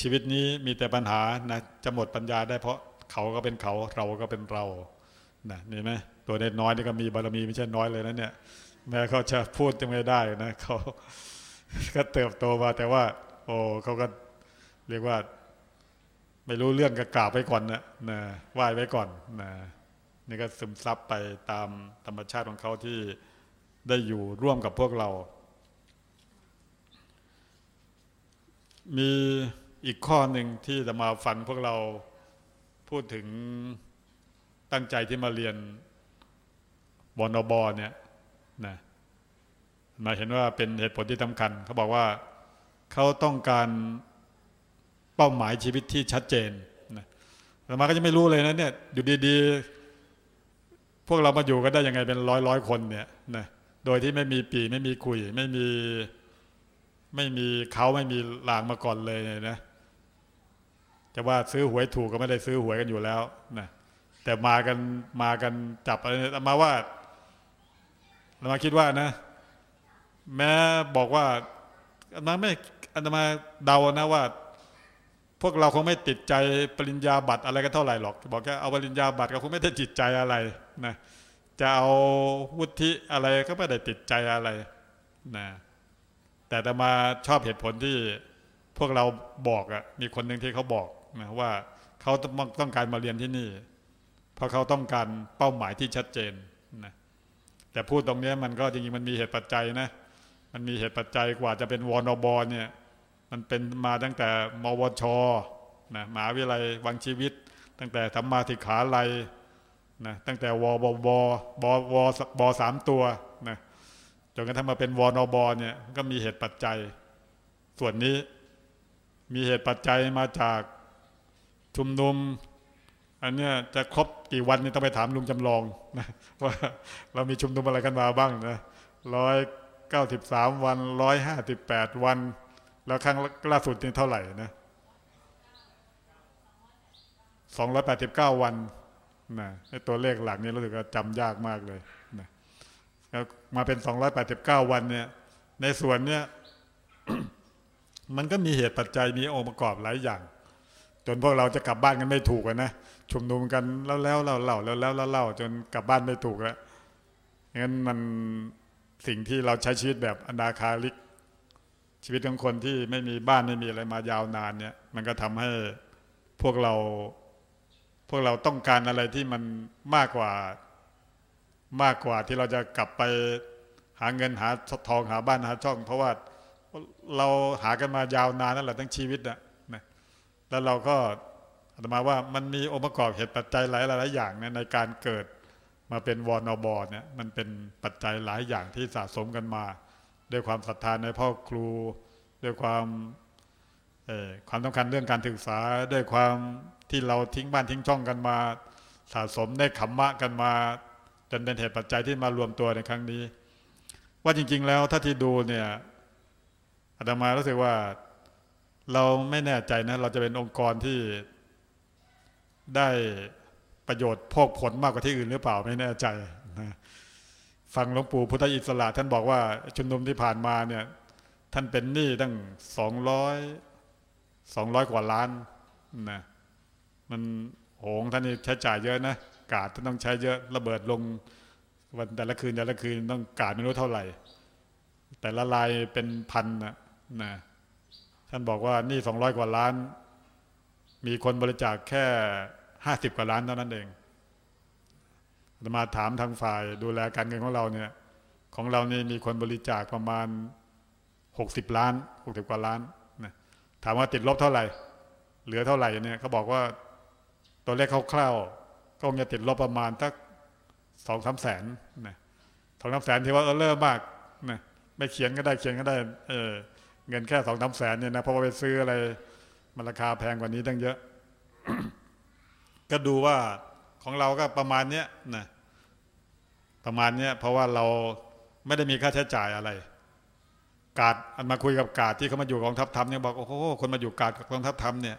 ชีวิตนี้มีแต่ปัญหานะจะหมดปัญญาได้เพราะเขาก็เป็นเขาเราก็เป็นเรานะนี่ไหมตัวเน็น้อยนี่ก็มีบารมีไม่ใช่น้อยเลยนะเนี่ยแม้เขาจะพูดจะไม่ได้นะเขาก็เติบโตมาแต่ว่า โอ้เขาก็เรียกว่า ไม่รู้เรื่องก็กราบไปก่อนนะนะไหว้ไว้ก่อนนะนี่ก็ซึมซับไปตามธรรมชาติของเขาที่ได้อยู่ร่วมกับพวกเรา มีอีกข้อหนึ่งที่จะมาฟังพวกเราพูดถึงตั้งใจที่มาเรียนบอนบอเนี่ยนะมาเห็นว่าเป็นเหตุผลที่สำคัญ เขาบอกว่าเขาต้องการ เป้าหมายชีวิตที่ชัดเจนนะแต่มาก็จะไม่รู้เลยนะเนี่ยอยู่ดีๆ พวกเรามาอยู่กันได้ยังไงเป็นร้อยร้อยคนเนี่ยนะโดยที่ไม่มีปีไม่มีคุย ไม่มีไม่มีเขาไม่มีลางมาก่อนเลยนะจะว่าซื้อหวยถูกก็ไม่ได้ซื้อหวยกันอยู่แล้วนะแต่มากันมากันจับอะไรมาว่าเรามาคิดว่านะ แม้บอกว่าอันมาไม่อันมาเดานะว่า พวกเราคงไม่ติดใจปริญญาบัตรอะไรกันเท่าไหร่หรอก บอกแค่เอาปริญญาบัตรก็คงไม่ได้ติดใจอะไรนะจะเอาวุฒิอะไรก็ไม่ได้ติดใจอะไรนะแต่แต่มาชอบเหตุผลที่พวกเราบอกอะมีคนหนึ่งที่เขาบอกนะว่าเขาต้องการมาเรียนที่นี่ เพราะเขาต้องการเป้าหมายที่ชัดเจนนะแต่พูดตรงนี้มันก็จริงๆมันมีเหตุปัจจัยนะมันมีเหตุปัจจัยกว่าจะเป็นวนบเนี่ย มันเป็นมาตั้งแต่มวชนะมหาวิทยาลัยวังชีวิต ตั้งแต่ธรรมาธิขาลัยนะตั้งแต่วบวบวบสามตัวนะจนกระทั่งมาเป็นวนบเนี่ยก็มีเหตุปัจจัย ส่วนนี้มีเหตุปัจจัยมาจากชุมนุม อันเนี้ยจะครบกี่วันนี่ต้องไปถามลุงจำลองนะว่าเรามีชุมนุมอะไรกันมาบ้างนะร้อยเก้าสิบสามวันร้อยห้าสิบแปดวัน แล้วครั้งล่าสุดนี่เท่าไหร่นะสองร้อยแปดสิบเก้าวันนะไอตัวเลขหลักนี้รู้สึกว่าจำยากมากเลยนะแล้วมาเป็นสองร้อยแปดสิบเก้าวันเนี่ย ในส่วนเนี้ยมันก็มีเหตุปัจจัยมีองค์ประกอบหลายอย่าง จนพวกเราจะกลับบ้านกันไม่ถูกนะชุมนุมกันแล้วแล้วเล่าเล่าแล้วแล้วเล่าจนกลับบ้านไม่ถูกแล้วงั้นมันสิ่งที่เราใช้ชีวิตแบบอนาคาลิก ชีวิตของคนที่ไม่มีบ้านไม่มีอะไรมายาวนานเนี่ย มันก็ทำให้พวกเรา พวกเราต้องการอะไรที่มันมากกว่ามากกว่าที่เราจะกลับไปหาเงินหาทองหาบ้านหาช่อง เพราะว่าเราหากันมายาวนานนั่นแหละทั้งชีวิตนะนะแล้วเราก็อาตมาว่ามันมีองค์ประกอบเหตุปัจจัยหลายหลายอย่างนะในการเกิดมาเป็นวนอบเนี่ยมันเป็นปัจจัยหลายอย่างที่สะสมกันมา ด้วยความศรัทธาในพ่อครู ด้วยความความต้องการเรื่องการศึกษาด้วยความที่เราทิ้งบ้านทิ้งช่องกันมา สะสมได้ขมมะกันมา จนเป็นเหตุปัจจัยที่มารวมตัวในครั้งนี้ ว่าจริง ๆ แล้วถ้าที่ดูเนี่ยอาตมารู้สึกว่า เราไม่แน่ใจนะ เราจะเป็นองค์กรที่ได้ประโยชน์พกผลมากกว่าที่อื่นหรือเปล่าไม่แน่ใจ ฟังหลวงปู่พุทธอิสระท่านบอกว่าชุมนุมที่ผ่านมาเนี่ย ท่านเป็นหนี้ตั้งสองร้อยสองร้อยกว่าล้านนะมันโหงท่านนี่ใช้จ่ายเยอะนะกาดท่านต้องใช้เยอะระเบิดลงวันแต่ละคืนแต่ละคืนต้องกาดไม่รู้เท่าไหร่ แต่ละลายเป็นพันนะนะท่านบอกว่านี่สองร้อยกว่าล้าน มีคนบริจาคแค่ห้าสิบกว่าล้านเท่านั้นเอง มาถามทางฝ่ายดูแลการเงินของเราเนี่ย ของเรานี่มีคนบริจาคประมาณหกสิบล้านหกสิบกว่าล้านนะถามว่าติดลบเท่าไหร่ เหลือเท่าไหร่เนี่ยเขาบอกว่าตัวเลขคร่าวๆก็คงจะติดลบประมาณสักสองสามแสนนะสองสามแสนที่ว่าเออเริ่มมากนะไม่เขียนก็ได้เขียนก็ได้เออเงินแค่สองสามแสนเนี่ยนะเพราะว่าไปซื้ออะไรมันราคาแพงกว่านี้ตั้งเยอะ ก็ดูว่าของเราก็ประมาณเนี้ยนะ ประมาณเนี้ยเพราะว่าเราไม่ได้มีค่าใช้จ่ายอะไร กาดมาคุยกับกาดที่เขามาอยู่กองทัพธรรมเนี่ยบอกโอ้โหคนมาอยู่กาดกับกองทัพธรรมเนี่ย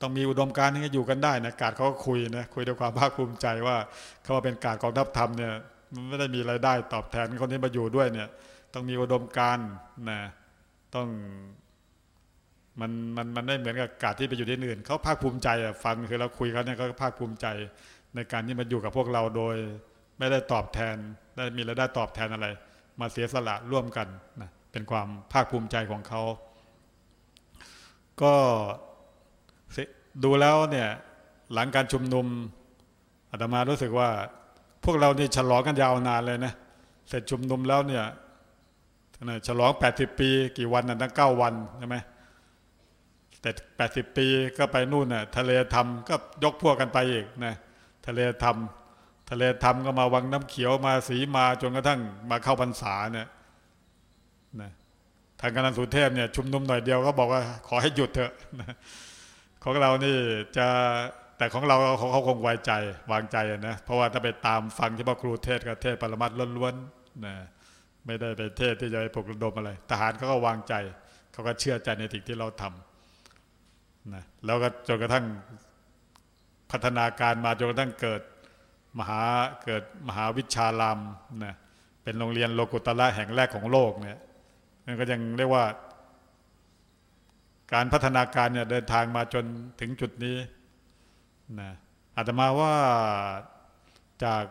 ต้องมีอุดมการณ์ที่จะอยู่กันได้นะกาดเขาก็คุยนะคุยด้วยความภาคภูมิใจว่าเขามาเป็นกาดกองทัพธรรมเนี่ยไม่ได้มีรายได้ตอบแทนคนที่มาอยู่ด้วยเนี่ยต้องมีอุดมการณ์นะต้องมันมันมันไม่เหมือนกับกาดที่ไปอยู่ที่อื่นเขาภาคภูมิใจอะฟังคือเราคุยเขาเนี่ยเขาภาคภูมิใจในการที่มาอยู่กับพวกเราโดย ไม่ได้ตอบแทน ได้มีรายได้ตอบแทนอะไร มาเสียสละร่วมกันนะเป็นความภาคภูมิใจของเขา ก็ดูแล้วเนี่ยหลังการชุมนุมอาตมารู้สึกว่า พวกเรานี่ฉลองกันยาวนานเลยนะเสร็จชุมนุมแล้วเนี่ยฉลอง 80 ปี กี่วันนะตั้งเก้าวันใช่ไหมแต่80 ปีก็ไปนู่นน่ะทะเลทำก็ยกพวกกันไปอีกนะทะเลทำ ทะเลทำก็มาวังน้ำเขียวมาสีมาจนกระทั่งมาเข้าพรรษาเนี่ยนะทางคณะสุเทพเนี่ยชุมนุมหน่อยเดียวก็บอกว่าขอให้หยุดเถอะนะของเรานี่จะแต่ของเราเขาเขาคงไว้ใจวางใจนะเพราะว่าถ้าไปตามฟังที่พ่อครูเทศกับเทศปรมัตล้วนๆนะไม่ได้ไปเทศที่จะไปปลุกระดมอะไร ทหารเขาก็วางใจเขาก็เชื่อใจในสิ่งที่เราทำนะแล้วก็จนกระทั่งพัฒนาการมาจนกระทั่งเกิด มหาเกิดมหาวิชาลามนะเป็นโรงเรียนโลกุตละแห่งแรกของโลกเนี่ยนั่นก็ยังเรียกว่า การพัฒนาการเนี่ยเดินทางมาจนถึงจุดนี้นะอาตมาว่าจาก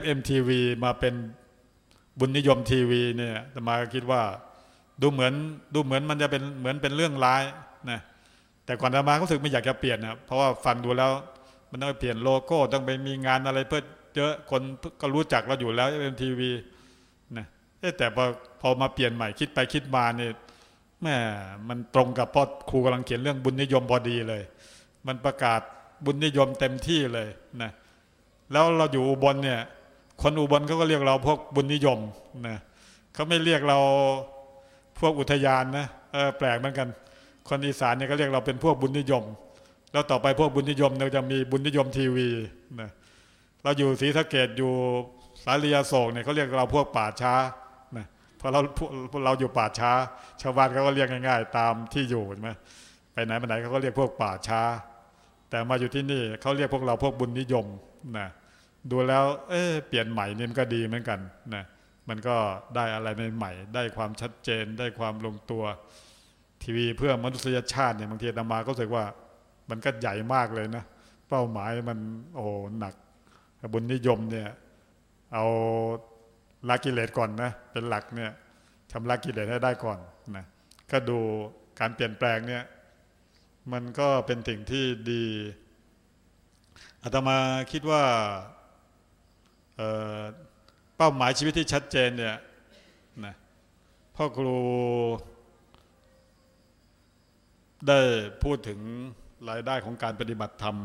FMTV มาเป็นบุญนิยมทีวีเนี่ยอาตมาก็คิดว่าดูเหมือนดูเหมือนมันจะเป็นเหมือนเป็นเรื่องร้ายนะแต่ก่อนอาตมาก็รู้สึกไม่อยากจะเปลี่ยนนะเพราะว่าฟังดูแล้ว มันต้องเปลี่ยนโลโก้ต้องไปมีงานอะไรเพื่อเยอะคนก็รู้จักเราอยู่แล้ว FMTV นะเอ๊ะแต่พอพอมาเปลี่ยนใหม่คิดไปคิดมาเนี่ยแม่มันตรงกับพ่อครูกำลังเขียนเรื่องบุญนิยมพอดีเลย มันประกาศบุญนิยมเต็มที่เลยนะแล้วเราอยู่อุบลเนี่ย คนอุบลเขาก็เรียกเราพวกบุญนิยมนะเขาไม่เรียกเราพวกอุทยานนะเออแปลกเหมือนกัน คนอีสานเนี่ยก็เรียกเราเป็นพวกบุญนิยม แล้วต่อไปพวกบุญนิยมเราจะมีบุญนิยมทีวีนะเราอยู่ศรีสะเกดอยู่สาลียโศกเนี่ยเขาเรียกเราพวกป่าช้านะเพราะเราพวกเราอยู่ป่าช้า ชาวบ้านเขาก็เรียกง่าย ๆ ตามที่อยู่ใช่ไหมไปไหนมาไหนเขาก็เรียกพวกป่าช้า แต่มาอยู่ที่นี่เขาเรียกพวกเราพวกบุญนิยมนะดูแล้วเอ๊เปลี่ยนใหม่นี่มันก็ดีเหมือนกันนะมันก็ได้อะไรใหม่ๆได้ความชัดเจนได้ความลงตัวทีวีเพื่อมนุษยชาติเนี่ยบางทีอาตมาก็รู้สึกว่า มันก็ใหญ่มากเลยนะ เป้าหมายมันโอ้หนักบุญนิยมเนี่ย เอาละกิเลสก่อนนะ เป็นหลักเนี่ยทำละกิเลสให้ได้ก่อนนะก็ดูการเปลี่ยนแปลงเนี่ย มันก็เป็นสิ่งที่ดีอาตมาคิดว่าเเป้าหมายชีวิตที่ชัดเจนเนี่ยนะพ่อครูได้พูดถึง รายได้ของการปฏิบัติธรรม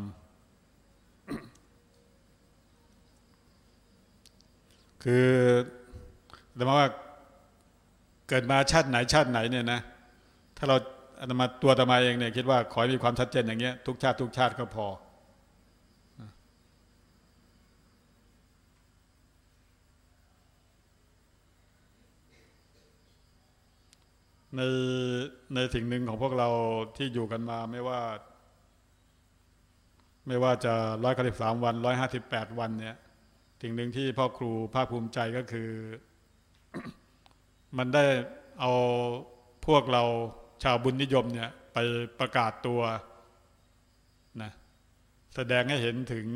คือแต่มาว่าเกิดมาชาติไหนชาติไหนเนี่ยนะ ถ้าเราอาตมาตัวอาตมาเองเนี่ยคิดว่าขอให้มีความชัดเจนอย่างเงี้ยทุกชาติทุกชาติก็พอ ในในสิ่งหนึ่งของพวกเราที่อยู่กันมาไม่ว่า ไม่ว่าจะร้อยเก้าสิบสามวันร้อยห้าสิบแปดวันเนี่ยสิ่งหนึ่งที่พ่อครูภาคภูมิใจก็คือ มันได้เอาพวกเราชาวบุญนิยมเนี่ยไปประกาศตัวนะแสดงให้เห็นถึง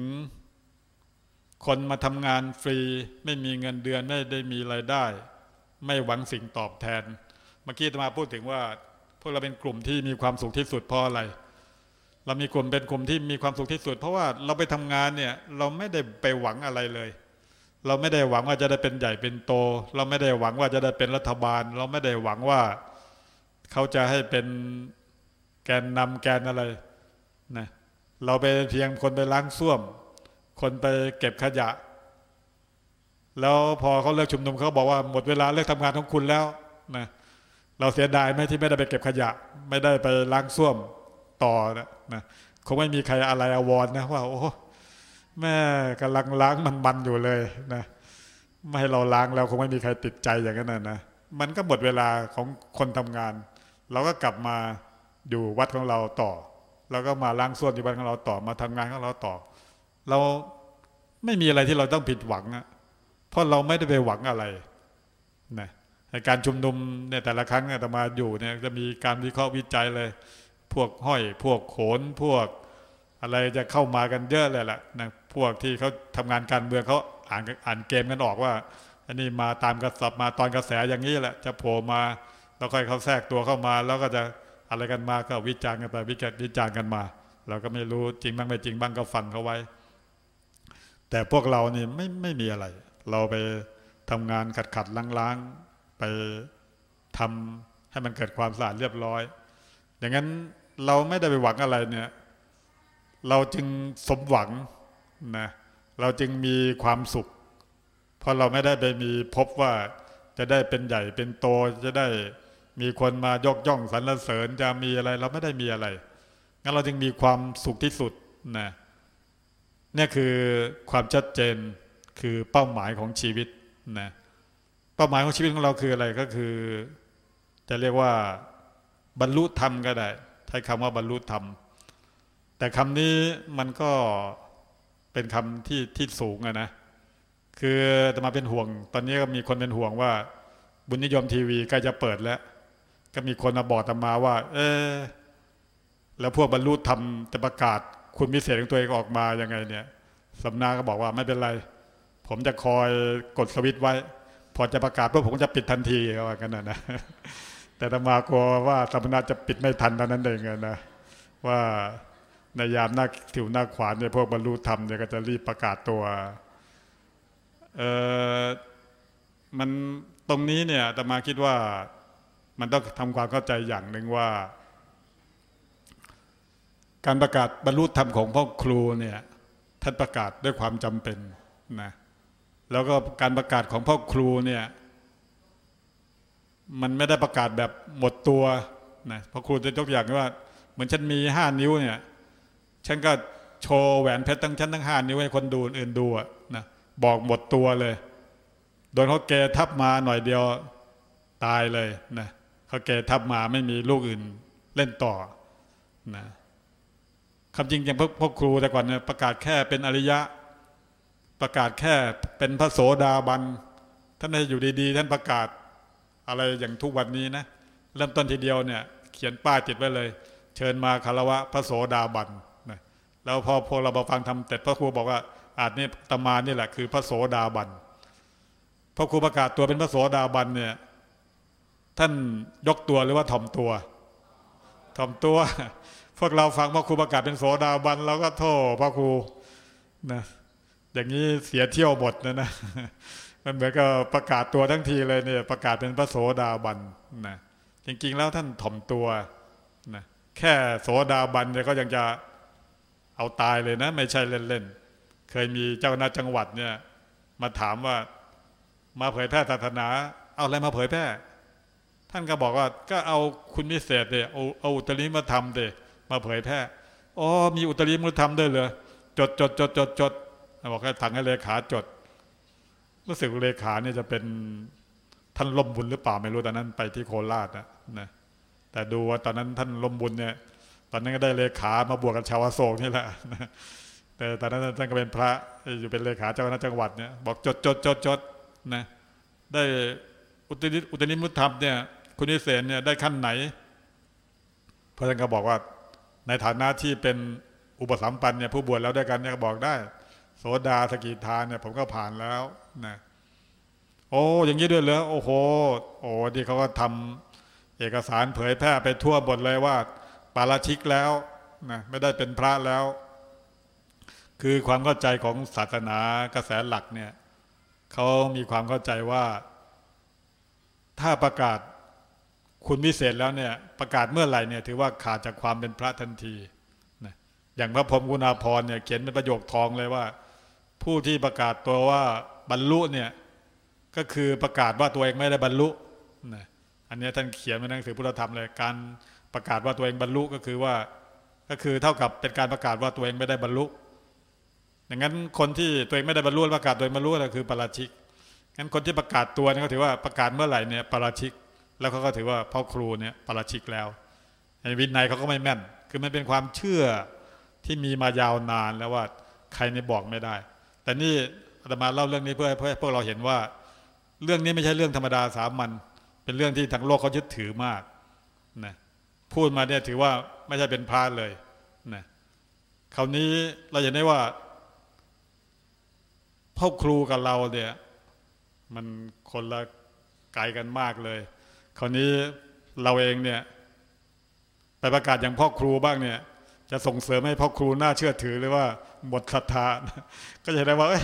คนมาทำงานฟรี ไม่มีเงินเดือนไม่ได้มีไรายได้ ไม่หวังสิ่งตอบแทน เมื่อกี้มาพูดถึงว่า พวกเราเป็นกลุ่มที่มีความสุขที่สุดเพราะอะไรเรามีกลุ่มเป็นกลุ่มที่มีความสุขที่สุด เพราะว่าเราไปทำงานเนี่ย เราไม่ได้ไปหวังอะไรเลย เราไม่ได้หวังว่าจะได้เป็นใหญ่เป็นโต เราไม่ได้หวังว่าจะได้เป็นรัฐบาล เราไม่ได้หวังว่าเขาจะให้เป็นแกนนำแกนอะไรนะเราไปเพียงคนไปล้างส้วม คนไปเก็บขยะ แล้วพอเขาเลิกชุมนุมเขาบอกว่าหมดเวลาเลิกทำงานของคุณแล้วนะเราเสียดายไหมที่ไม่ได้ไปเก็บขยะ ไม่ได้ไปล้างส้วมต่อนะ นะคงไม่มีใครอะไรอวรนะว่าโอ้แม่กำลังล้างมันมันอยู่เลยนะไม่ให้เราล้างแล้วคงไม่มีใครติดใจอย่างนั้นนะมันก็หมดเวลาของคนทำงาน เราก็กลับมาอยู่วัดของเราต่อเราก็มาล้างส้วมที่วัดของเราต่อมาทำงานของเราต่อ เราไม่มีอะไรที่เราต้องผิดหวังนะเพราะเราไม่ได้ไปหวังอะไรนะในการชุมนุมเนี่ยแต่ละครั้งอาตมาอยู่เนี่ยจะมีการวิเคราะห์วิจัยเลย พวกห้อยพวกโขนพวกอะไรจะเข้ามากันเยอะเลยแหละนะพวกที่เขาทำงานการเมืองเขาอ่านอ่านเกมกันออกว่าอันนี้มาตามกระสับมาตอนกระแสอย่างนี้แหละ จะโผล่มาแล้วค่อยเขาแทรกตัวเข้ามา แล้วก็จะอะไรกันมาก็วิจารณ์กันไปวิจารณ์วิจารณ์กันมา เราก็ไม่รู้จริงบ้างไม่จริงบ้างก็ฟังเขาไว้ แต่พวกเรานี่ไม่ไม่มีอะไร เราไปทำงานขัดขัดล้างล้างไปทำให้มันเกิดความสะอาดเรียบร้อย อย่างนั้น เราไม่ได้ไปหวังอะไรเนี่ย เราจึงสมหวังนะเราจึงมีความสุข เพราะเราไม่ได้ไปมีพบว่าจะได้เป็นใหญ่เป็นโตจะได้มีคนมายกย่องสรรเสริญจะมีอะไร เราไม่ได้มีอะไรงั้นเราจึงมีความสุขที่สุดนะนี่คือความชัดเจนคือเป้าหมายของชีวิตนะเป้าหมายของชีวิตของเราคืออะไรก็คือ จะเรียกว่าบรรลุธรรมก็ได้ ใช้คำว่าบรรลุธรรม แต่คำนี้มันก็เป็นคำที่ที่สูงอะนะ คือจะมาเป็นห่วง ตอนนี้ก็มีคนเป็นห่วงว่า บุญนิยมทีวีใกล้จะเปิดแล้ว ก็มีคนมาบอกตมาว่า เออแล้วพวกบรรลุธรรมจะประกาศคุณพิเศษของตัวเองออกมายังไงเนี่ยสำนักก็บอกว่าไม่เป็นไร ผมจะคอยกดสวิตช์ไว้ พอจะประกาศพวกผมจะปิดทันทีว่ากันนะนะ แต่ตมากลัวว่าสำนักจะปิดไม่ทันเท่านั้นเองนะว่าในยามหน้าถิวหน้าขวานเนี่ยพวกบรรลุธรรมเนี่ยก็จะรีบประกาศตัวเออมันตรงนี้เนี่ยตมาคิดว่ามันต้องทำความเข้าใจอย่างหนึ่งว่า การประกาศบรรลุธรรมของพ่อครูเนี่ยท่านประกาศด้วยความจำเป็นนะแล้วก็การประกาศของพ่อครูเนี่ย มันไม่ได้ประกาศแบบหมดตัวนะพ่อครูจะยกอย่างว่า เหมือนฉันมีห้านิ้วเนี่ย ฉันก็โชว์แหวนเพชรทั้งฉันทั้งห้านิ้วให้คนดูอื่นดูอะนะบอกหมดตัวเลย โดนเขาเกทับมาหน่อยเดียวตายเลยนะเขาเกทับมาไม่มีลูกอื่นเล่นต่อนะคำจริงอย่างพวกพวกครูแต่ก่อนเนี่ยประกาศแค่เป็นอริยะ ประกาศแค่เป็นพระโสดาบันท่านได้อยู่ดีๆ ท่านประกาศ อะไรอย่างทุกวันนี้นะ เริ่มต้นทีเดียวเนี่ย เขียนป้ายติดไว้เลย เชิญมาคารวะพระโสดาบันนะแล้วพอพอเราฟังทำเสร็จพระครูบอกว่าอาจนี่ตมานี่แหละคือพระโสดาบันพระครูประกาศตัวเป็นพระโสดาบันเนี่ยท่านยกตัวหรือว่าถ่อมตัวถ่อมตัว พวกเราฟังพระครูประกาศเป็นโสดาบันเราก็โทษพระครูนะอย่างนี้เสียเที่ยวหมดนะนะ มันเหมือนกับประกาศตัวทั้งทีเลยเนี่ยประกาศเป็นพระโสดาบันนะจริงๆแล้วท่านถ่อมตัวนะแค่โสดาบันเนี่ยก็ยังจะเอาตายเลยนะ ไม่ใช่เล่นๆเคยมีเจ้าหน้าจังหวัดเนี่ย มาถามว่ามาเผยแพร่ศาสนา เอาอะไรมาเผยแพร่ ท่านก็บอกว่าก็เอาคุณพิเศษเดเอาเอาอุตริมาทำเดมาเผยแพร่อ๋อมีอุตริมาทำด้วยเหรอจดจดจดจดจดบอกให้ถังให้เลขาจด รู้สึกเลขาเนี่ยจะเป็นท่านลมบุญหรือเปล่าไม่รู้ตอนนั้นไปที่โคราชนะนะแต่ดูว่าตอนนั้นท่านลมบุญเนี่ย ตอนนั้นก็ได้เลขามาบวกกับชาวอโศกนี่แหละแต่ตอนนั้นท่านก็เป็นพระอยู่เป็นเลขาเจ้าคณะจังหวัดเนี่ยบอกจดจดจดจดนะได้อุตริอุตริมุตธรรมเนี่ยคุณนิเศษเนี่ยได้ขั้นไหนพระท่านก็บอกว่าในฐานะที่เป็นอุปสัมปันเนี่ยผู้บวชแล้วด้วยกันเนี่ยบอกได้ โสดาสกิทานเนี่ยผมก็ผ่านแล้ว นะโอ้อย่างนี้ด้วยเหรอโอ้โห โอ้ที่เขาก็ทำเอกสารเผยแพร่ไปทั่วบทเลยว่า ปาราชิกแล้วนะไม่ได้เป็นพระแล้ว คือความเข้าใจของศาสนากระแสหลักเนี่ยเขามีความเข้าใจว่า ถ้าประกาศคุณวิเศษแล้วเนี่ย ประกาศเมื่อไหร่เนี่ยถือว่าขาดจากความเป็นพระทันทีนะอย่างพระพรหมกุณาภรณ์เนี่ยเขียนเป็นประโยคทองเลยว่า ผู้ที่ประกาศตัวว่า บรรลุเนี่ยก็คือประกาศว่าตัวเองไม่ได้บรรลุนะอันนี้ท่านเขียนในหนังสือพุทธธรรมเลยการประกาศว่าตัวเองบรรลุก็คือว่าก็คือเท่ากับเป็นการประกาศว่าตัวเองไม่ได้บรรลุอย่างนั้นคนที่ตัวเองไม่ได้บรรลุประกาศตัวเองบรรลุก็คือปราชิกงั้นคนที่ประกาศตัวนี่เขาถือว่าประกาศเมื่อไหร่เนี่ยปราชิก แล้วเขาก็ถือว่าพ่อครูเนี่ยปราชิกแล้วในวินัยเขาก็ไม่แม่น คือมันเป็นความเชื่อที่มีมายาวนานแล้วว่าใครในบอกไม่ได้ แต่นี่ อาตมาเล่าเรื่องนี้เพื่อเพื่อพวกเราเห็นว่า เรื่องนี้ไม่ใช่เรื่องธรรมดาสามัญเป็นเรื่องที่ทั้งโลกเขายึดถือมากนะพูดมาเนี่ยถือว่าไม่ใช่เป็นพระเลยนะคราวนี้เราเห็นได้ว่าพ่อครูกับเราเนี่ย มันคนละไกลกันมากเลย คราวนี้เราเองเนี่ยไปประกาศอย่างพ่อครูบ้างเนี่ย จะส่งเสริมให้พ่อครูน่าเชื่อถือหรือว่าหมดศรัทธาก็จะได้ว่าเอ้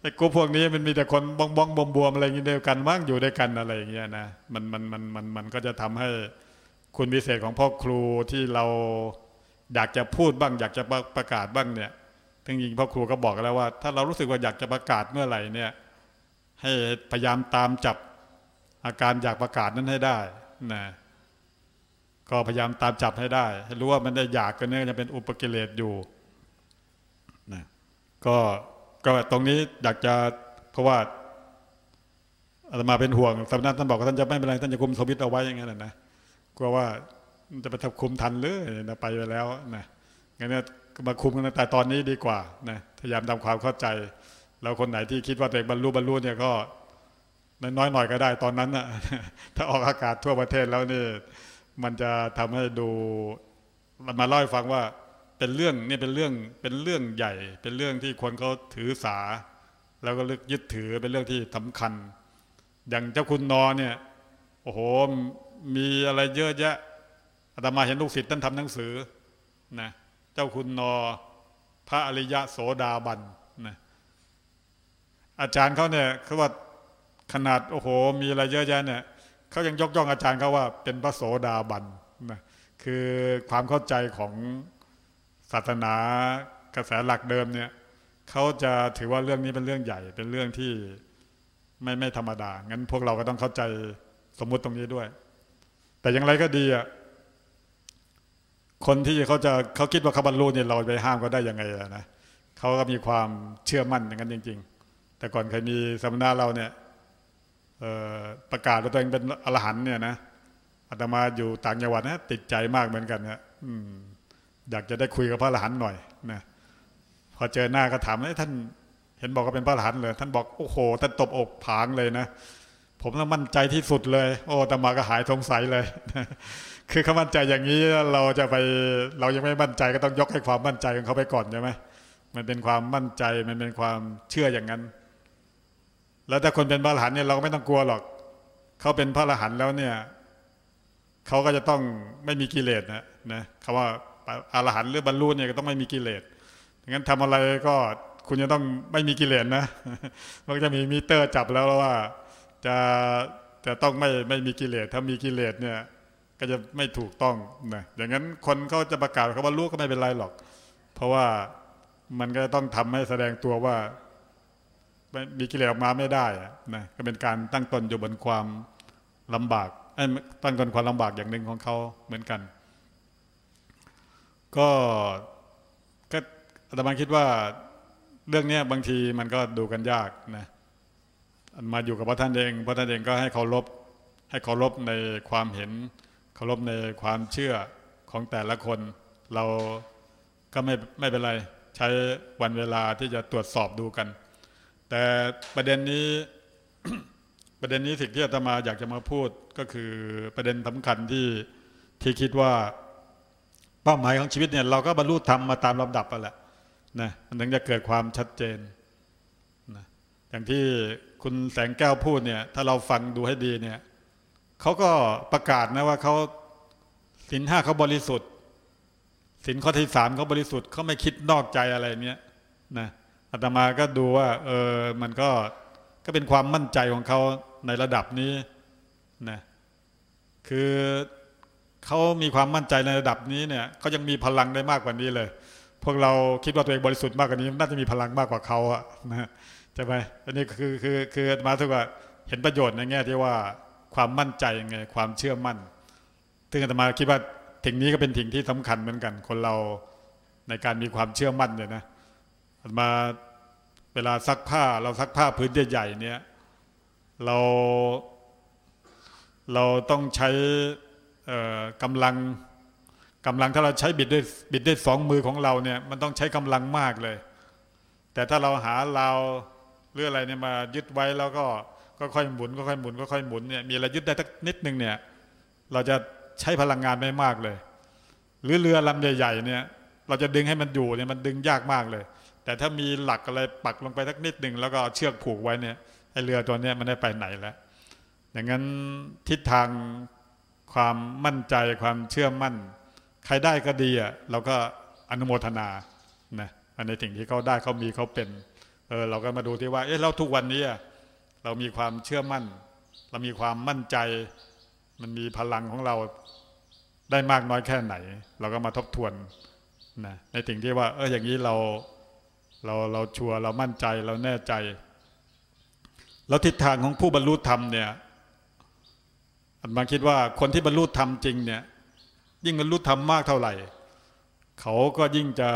ไอ้กลุ่มพวกนี้มันมีแต่คนบ้องบ้องบวมบวมอะไรอย่างนี้เดียวกันบ้างอยู่ด้วยกันอะไรอย่างเงี้ยนะมันมันมันมันมันก็จะทำให้คุณพิเศษของพ่อครูที่เราอยากจะพูดบ้าง อยากจะประกาศบ้างเนี่ยทั้งจริงพ่อครูก็บอกแล้วว่า ถ้าเรารู้สึกว่าอยากจะประกาศเมื่อไหร่เนี่ย ให้พยายามตามจับอาการอยากประกาศนั้นให้ได้นะก็พยายามตามจับให้ได้ ให้รู้ว่ามันได้อยากกันเนี่ยจะเป็นอุปกิเลสอยู่นะก็ ก็ตรงนี้อยากจะเพราะว่าอาตมาเป็นห่วงสำนักท่านบอกว่าท่านจะไม่เป็นไรท่านจะคุมสวิตเอาไว้อย่างนั้นนะนะกลัวว่ามันจะไปทำคุมทันหรือนะไปไปแล้วนะงั้นมาคุมกันแต่ตอนนี้ดีกว่านะพยายามทำความเข้าใจ แล้วคนไหนที่คิดว่าตัวเองบรรลุบรรลุเนี่ยก็น้อยหน่อยก็ได้ตอนนั้นนะถ้าออกอากาศทั่วประเทศแล้วนี่มันจะทำให้ดูมันมาเล่าให้ฟังว่า เป็นเรื่องนี่เป็นเรื่องเป็นเรื่องใหญ่ เป็นเรื่องที่คนเขาถือสา แล้วก็ลึกยึดถือเป็นเรื่องที่สำคัญ อย่างเจ้าคุณนอเนี่ยโอ้โหมีอะไรเยอะแยะอาตมาเห็นลูกศิษย์ท่านทำหนังสือนะเจ้าคุณนอ พระอริยะโสดาบันนะอาจารย์เขาเนี่ยคือว่าขนาดโอ้โห มีอะไรเยอะแยะเนี่ยเขายังยกย่องอาจารย์เขาว่าเป็นพระโสดาบันนะคือความเข้าใจของ ศาสนากระแสหลักเดิมเนี่ยเขาจะถือว่าเรื่องนี้เป็นเรื่องใหญ่ เป็นเรื่องที่ไม่ไม่ธรรมดา งั้นพวกเราก็ต้องเข้าใจสมมุติตรงนี้ด้วย แต่อย่างไรก็ดีอะคนที่เขาจะเขาคิดว่าเขาบรรลุเนี่ยเราไปห้ามเขาได้ยังไงอะนะเขาก็มีความเชื่อมั่นอย่างนั้นจริง ๆ แต่ก่อนเคยมีสมณะเราเนี่ยประกาศว่าตัวเองเป็นอรหันเนี่ยนะอาตมาอยู่ต่างจังหวัดนะติดใจมากเหมือนกันนะอืม อยากจะได้คุยกับพระอรหันต์หน่อยนะพอเจอหน้าก็ถามเอ้ยท่านเห็นบอกว่าเป็นพระอรหันต์เลยท่านบอกโอ้โหท่านตบอกผางเลยนะผมต้องมั่นใจที่สุดเลย โอ้ตมาก็หายสงสัยเลย คือเขามั่นใจอย่างนี้เราจะไปเรายังไม่มั่นใจก็ต้องยกให้ความมั่นใจของเขาไปก่อนใช่ไหมมันเป็นความมั่นใจมันเป็นความเชื่ออย่างนั้น แล้วถ้าคนเป็นพระอรหันต์เนี่ยเราก็ไม่ต้องกลัวหรอกเขาเป็นพระอรหันต์แล้วเนี่ยเขาก็จะต้องไม่มีกิเลสนะนะคำว่า อรหันต์หรือบรรลุเนี่ยก็ต้องไม่มีกิเลสงั้นทำอะไรก็คุณจะต้องไม่มีกิเลสนะมันก็จะมีมิเตอร์จับแล้วว่า จะจะต้องไม่ไม่มีกิเลสถ้ามีกิเลสเนี่ย ก็จะไม่ถูกต้องนะอย่างนั้นคนเขาจะประกาศเขาว่ารู้ก็ไม่เป็นไรหรอก เพราะว่ามันก็ต้องทำให้แสดงตัวว่าไม่มีกิเลสออกมาไม่ได้นะก็เป็นการตั้งตนอยู่บนความลำบากตั้งตนความลำบากอย่างหนึ่งของเขาเหมือนกัน ก็ก็อาตมาคิดว่าเรื่องเนี้ยบางทีมันก็ดูกันยากนะมาอยู่กับพระท่านเองพระท่านเองก็ให้เคารพให้เคารพในความเห็นเคารพในความเชื่อของแต่ละคน เราก็ไม่ไม่เป็นไรใช้วันเวลาที่จะตรวจสอบดูกัน แต่ประเด็นนี้ประเด็นนี้สิ่งที่อาตมาอยากจะมาพูดก็คือประเด็นสำคัญที่ที่คิดว่า เป้าหมายของชีวิตเนี่ยเราก็บรรลุธรรมมาตามลำดับไปแหละนะมันถึงจะเกิดความชัดเจนนะอย่างที่คุณแสงแก้วพูดเนี่ยถ้าเราฟังดูให้ดีเนี่ยเขาก็ประกาศนะว่าเขาสินห้าเขาบริสุทธิ์สินข้อที่สามเขาบริสุทธิ์เขาไม่คิดนอกใจอะไรเนี้ยนะอาตมาก็ดูว่า เออมันก็ก็เป็นความมั่นใจของเขาในระดับนี้นะคือ เขามีความมั่นใจในระดับนี้เนี่ยเขายังมีพลังได้มากกว่านี้เลย พวกเราคิดว่าตัวเองบริสุทธิ์มากกว่านี้ น่าจะมีพลังมากกว่าเขาอะนะใช่ไหมอันนี้คือคือคือมาถึงว่าเห็นประโยชน์ในแง่ที่ว่าความมั่นใจยังไงความเชื่อมั่นซึ่งอาตมาคิดว่าถึงนี้ก็เป็นสิ่งที่สำคัญเหมือนกัน คนเราในการมีความเชื่อมั่นเนี่ยนะอาตมาเวลาซักผ้าเราซักผ้าพื้นใหญ่ๆเนี่ยเราเราต้องใช้ กำลังกำลังถ้าเราใช้บิดด้วยบิดด้วยสองมือของเราเนี่ยมันต้องใช้กำลังมากเลย แต่ถ้าเราหาเราหรืออะไรเนี่ยมายึดไว้แล้วก็ก็ค่อยหมุนก็ค่อยหมุนก็ค่อยหมุนเนี่ยมีอะไรยึดได้สักนิดนึงเนี่ยเราจะใช้พลังงานไม่มากเลย หรือเรือลำใหญ่ๆเนี่ยเราจะดึงให้มันอยู่เนี่ยมันดึงยากมากเลย แต่ถ้ามีหลักอะไรปักลงไปสักนิดหนึ่งแล้วก็เอาเชือกผูกไว้เนี่ยไอเรือตัวเนี้ยมันได้ไปไหนแล้วอย่างนั้นทิศทาง ความมั่นใจความเชื่อมั่น ใครได้ก็ดีอะเราก็อนุโมทนานะอันในสิ่งที่เขาได้เขามีเขาเป็นเออเราก็มาดูที่ว่าเอ๊ะเราทุกวันนี้อะเรามีความเชื่อมั่น เรามีความมั่นใจ มันมีพลังของเราได้มากน้อยแค่ไหน เราก็มาทบทวนนะในสิ่งที่ว่า เอออย่างนี้เราเราเราชัวร์เรามั่นใจเราแน่ใจ แล้วทิศทางของผู้บรรลุธรรมเนี่ย อันมาคิดว่าคนที่บรรลุธรรมจริงเนี่ย ยิ่งบรรลุธรรมมากเท่าไหร่ เขาก็ยิ่งจะ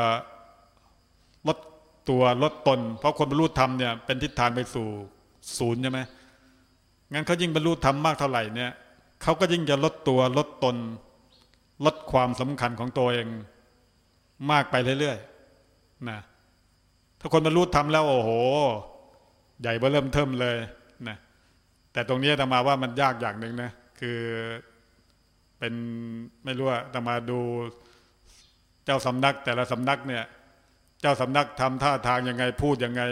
ลดตัวลดตน เพราะคนบรรลุธรรมเนี่ยเป็นทิศทางไปสู่ศูนย์ใช่ไหมงั้นเขายิ่งบรรลุธรรมมากเท่าไหร่เนี่ยเขาก็ยิ่งจะลดตัวลดตน ลดความสำคัญของตัวเองมากไปเรื่อยๆนะถ้าคนบรรลุธรรมแล้วโอ้โห ใหญ่เบ้อเริ่มเทิมเลยนะแต่ตรงนี้อาตมาว่ามันยากอย่างหนึ่งนะ คือเป็นไม่รู้ว่าอาตมาดูเจ้าสำนักแต่ละสำนักเนี่ย เจ้าสำนักทำท่าทางยังไงพูดยังไง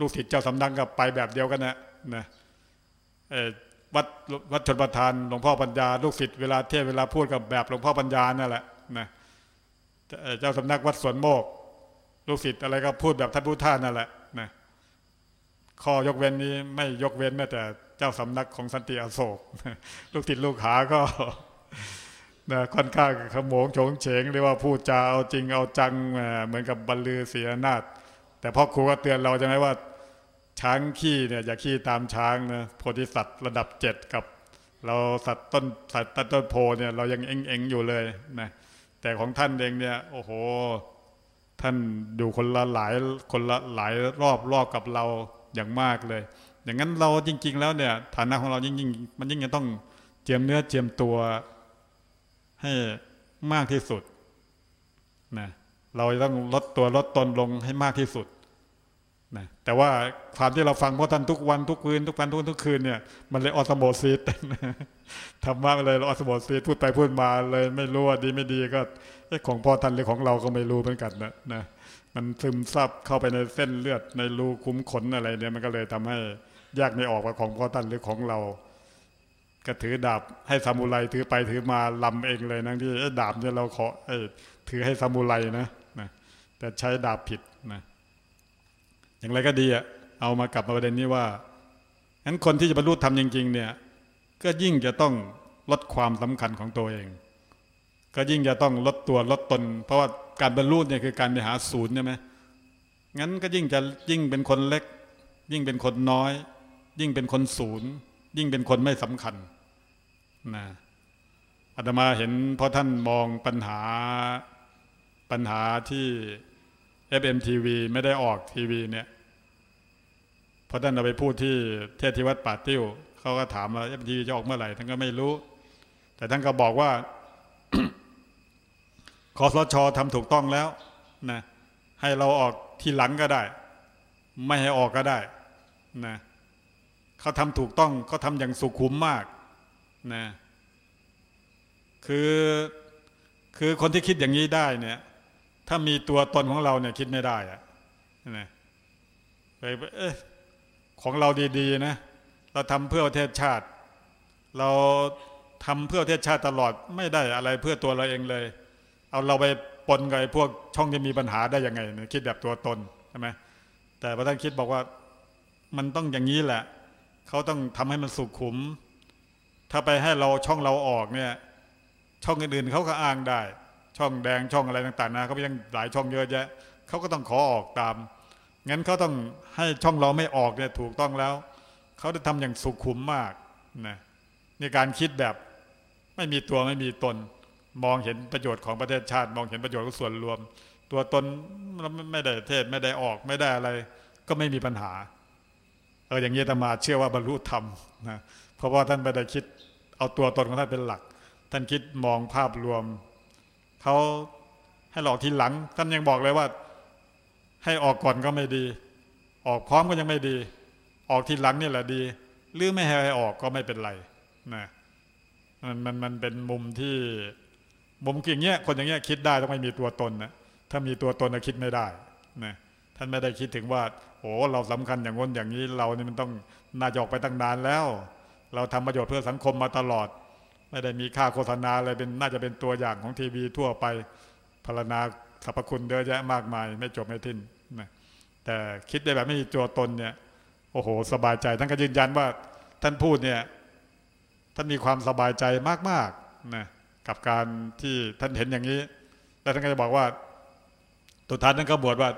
ลูกศิษย์เจ้าสำนักก็ไปแบบเดียวกันนะนะวัดวัดชนประทานหลวงพ่อปัญญา ลูกศิษย์เวลาเทศเวลาพูดกับแบบหลวงพ่อปัญญานั่นแหละนะเอ่อเจ้าสำนักวัดสวนโมก ลูกศิษย์อะไรก็พูดแบบท่านพุทธานั่นแหละนะข้อยกเว้นนี้ไม่ยกเว้นแม้แต่ เจ้าสำนักของสันติอโศก ลูกศิษย์ลูกหาก็นะค่อนข้างขโมงโฉงเฉงเรียกว่าพูดจาเอาจริงเอาจังเหมือนกับบรรลือเสียนาฏแต่พ่อครูก็เตือนเราใช่ไหมว่า ช้างขี้เนี่ยอย่าขี้ตามช้างนะโพธิสัตว์ระดับเจ็ดกับ เราสัตว์ต้นสัตว์ต้นโพเนี่ยเรายังเอ็งเอ็งอยู่เลยนะแต่ของท่านเองเนี่ยโอ้โห ท่านดูคนละหลายคนละหลายรอบรอบกับเราอย่างมากเลย อย่างนั้นเราจริง ๆ แล้วเนี่ย ฐานะของเรายิ่งยิ่งมันยิ่งจะต้องเจียมเนื้อเจียมตัวให้มากที่สุดนะเราต้องลดตัวลดตนลงให้มากที่สุดนะแต่ว่าความที่เราฟังพระท่านทุกวันทุกคืนทุกวันทุกทุกคืนเนี่ยมันเลยออสโมซิสธรรมะเลยออสโมซิสพูดไปพูดมาเลยไม่รู้ว่าดีไม่ดีก็ของพ่อท่านหรือของเราก็ไม่รู้เหมือนกันนะนะมันซึมซับเข้าไปในเส้นเลือดในรูคุ้มขนอะไรเนี่ยมันก็เลยทำให้ แยกไม่ออกว่าของพ่อท่านหรือของเรา ก็ถือดาบให้ซามูไรถือไปถือมาลำเองเลยนะที่ดาบเนี่ยเราขอเอถือให้ซามูไรนะนะแต่ใช้ดาบผิดนะอย่างไรก็ดีอะเอามากลับมาประเด็นนี้ว่างั้นคนที่จะบรรลุธรรมจริง ๆ เนี่ย ก็ยิ่งจะต้องลดความสำคัญของตัวเอง ก็ยิ่งจะต้องลดตัวลดตน เพราะว่าการบรรลุเนี่ยคือการไปหาศูนย์ใช่ไหมงั้นก็ยิ่งจะยิ่งเป็นคนเล็ก ยิ่งเป็นคนน้อย ยิ่งเป็นคนศูนย์ ยิ่งเป็นคนไม่สำคัญนะอาตมาเห็นเพราะท่านมองปัญหาปัญหาที่ FMTV ไม่ได้ออกทีวีเนี่ยเพราะท่านเอาไปพูดที่เทศที่วัดป่าติ้วเขาก็ถามว่า FMTV จะออกเมื่อไหร่ท่านก็ไม่รู้ แต่ท่านก็บอกว่าคอสชทำถูกต้องแล้วนะให้เราออกทีหลังก็ได้ ไม่ให้ออกก็ได้นะ เขาทำถูกต้องเขาทำอย่างสุขุมมากนะคือคือคนที่คิดอย่างนี้ได้เนี่ย ถ้ามีตัวตนของเราเนี่ยคิดไม่ได้อะนะไปเอ๊ะของเราดีๆนะเราทำเพื่อประเทศชาติ เราทำเพื่อประเทศชาติตลอดไม่ได้อะไรเพื่อตัวเราเองเลย เอาเราไปปนกับไอ้พวกช่องที่มีปัญหาได้ยังไงเนี่ยคิดแบบตัวตนใช่ไหมแต่พระท่านคิดบอกว่ามันต้องอย่างนี้แหละ เขาต้องทำให้มันสุขุม ถ้าไปให้เราช่องเราออกเนี่ย ช่องอื่นๆเขาก็อ้างได้ ช่องแดงช่องอะไรต่างๆนะเขายังหลายช่องเยอะแยะเขาก็ต้องขอออกตามงั้นเขาต้องให้ช่องเราไม่ออกเนี่ยถูกต้องแล้วเขาจะทำอย่างสุขุมมากนะในการคิดแบบไม่มีตัวไม่มีตน มองเห็นประโยชน์ของประเทศชาติ มองเห็นประโยชน์ของส่วนรวม ตัวตนเราไม่ได้เทศไม่ได้ออกไม่ได้อะไร ก็ไม่มีปัญหา อออย่างนี้อาตมาเชื่อว่าบรรลุธรรมนะเพราะว่าท่านไม่ได้คิดเอาตัวตนของท่านเป็นหลัก ท่านคิดมองภาพรวมเขาให้หลอกทีหลัง ท่านยังบอกเลยว่า ให้ออกก่อนก็ไม่ดี ออกพร้อมก็ยังไม่ดี ออกทีหลังนี่แหละดี หรือไม่ให้ออกก็ไม่เป็นไรนะมันมันมันเป็นมุมที่มุมอย่างเงี้ยคนอย่างเงี้ยคิดได้ต้องไม่มีตัวตนนะถ้ามีตัวตนนะคิดไม่ได้นะท่านไม่ได้คิดถึงว่า โอ้เราสำคัญอย่างง้นอย่างนี้เรานี่มันต้องน่าจะออกไปตั้งนานแล้ว เราทำประโยชน์เพื่อสังคมมาตลอด ไม่ได้มีค่าโฆษณาอะไรเป็นน่าจะเป็นตัวอย่างของทีวีทั่วไปพรรณนาสรรพคุณเยอะแยะมากมาย ไม่จบไม่ทิ้นนะแต่คิดได้แบบไม่มีตัวตนเนี่ย โอ้โห สบายใจท่านก็ยืนยันว่าท่านพูดเนี่ยท่านมีความสบายใจมากๆนะกับการที่ท่านเห็นอย่างนี้ แล้วท่านก็จะบอกว่าตุทานท่านก็บวชว่า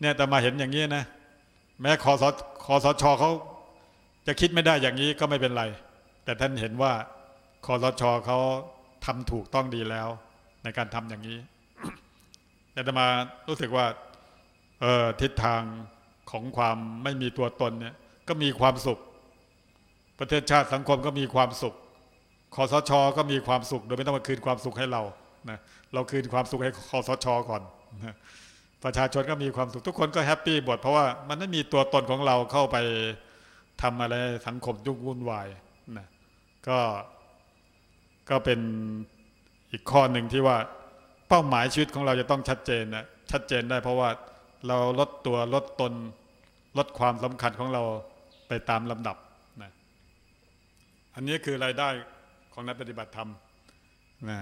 เนี่ยแต่มาเห็นอย่างนี้นะ แม้คอสคอสชเขาจะคิดไม่ได้อย่างนี้ก็ไม่เป็นไร แต่ท่านเห็นว่าคอสชเขาทำถูกต้องดีแล้ว ในการทำอย่างนี้แต่มารู้สึกว่าเออทิศทางของความไม่มีตัวตนเนี่ยก็มีความสุข ประเทศชาติสังคมก็มีความสุขคอสชก็มีความสุข โดยไม่ต้องมาคืนความสุขให้เรานะเราคืนความสุขให้คอสชก่อนนะ ประชาชนก็มีความสุขทุกคนก็แฮปปี้หมดเพราะว่ามันไม่มีตัวตนของเราเข้าไปทำอะไรสังคมยุ่งวุ่นวายนะก็ก็เป็นอีกข้อหนึ่งที่ว่าเป้าหมายชีวิตของเราจะต้องชัดเจนนะชัดเจนได้เพราะว่าเราลดตัวลดตนลดความสำคัญของเราไปตามลำดับนะอันนี้คือรายได้ของนักปฏิบัติธรรมนะ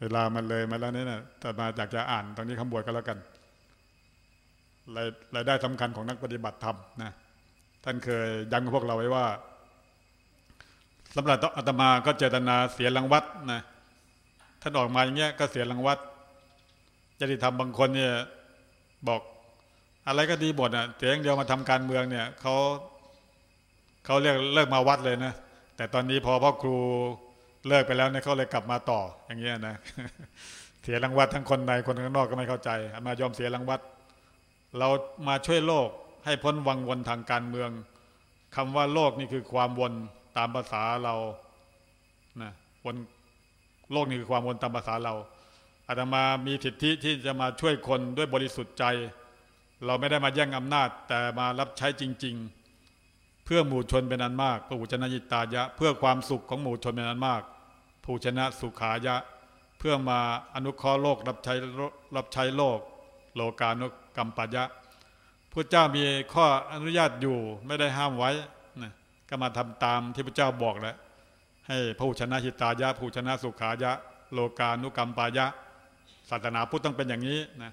เวลามันเลยมาแล้วเนี่ยนะแต่มาอยากจะอ่านตรงนี้คำบวชก็แล้วกัน รายรายได้สำคัญของนักปฏิบัติธรรมนะท่านเคยยังกับพวกเราไว้ว่าสำหรับอาตมาก็เจตนาเสียรางวัดนะท่านออกมาอย่างเงี้ยก็เสียรางวัดจริธรรมบางคนเนี่ยบอกอะไรก็ดีหมดอะเสียงเดียวมาทำการเมืองเนี่ยเขาเขาเรียกเลิกมาวัดเลยนะแต่ตอนนี้พอพ่อครูเลิกไปแล้วเนี่ยเขาเลยกลับมาต่ออย่างเงี้ยนะเสียรางวัดทั้งคนในคนข้างนอกก็ไม่เข้าใจมายอมเสียรางวัด เรามาช่วยโลกให้พ้นวังวนทางการเมืองคำว่าโลกนี่คือความวนตามภาษาเรานะวนโลกนี่คือความวนตามภาษาเราอาตมามีสิทธิที่จะมาช่วยคนด้วยบริสุทธิ์ใจ เราไม่ได้มาแย่งอำนาจ แต่มารับใช้จริง ๆ เพื่อหมู่ชนเป็นอันมากปูชนะยิตายะ เพื่อความสุขของหมู่ชนเป็นอันมากผู้ชนะสุขายะ เพื่อมาอนุเคราะห์โลกรับใช้รับใช้โลก โลกานุกรรมปัญญะพระเจ้ามีข้ออนุญาตอยู่ไม่ได้ห้ามไว้นะก็มาทำตามที่พระเจ้าบอกแล้วให้ผู้ชนะหิตายะผู้ชนะสุขายะ โลกานุกรรมปายะศาสนาพุทธต้องเป็นอย่างนี้นะ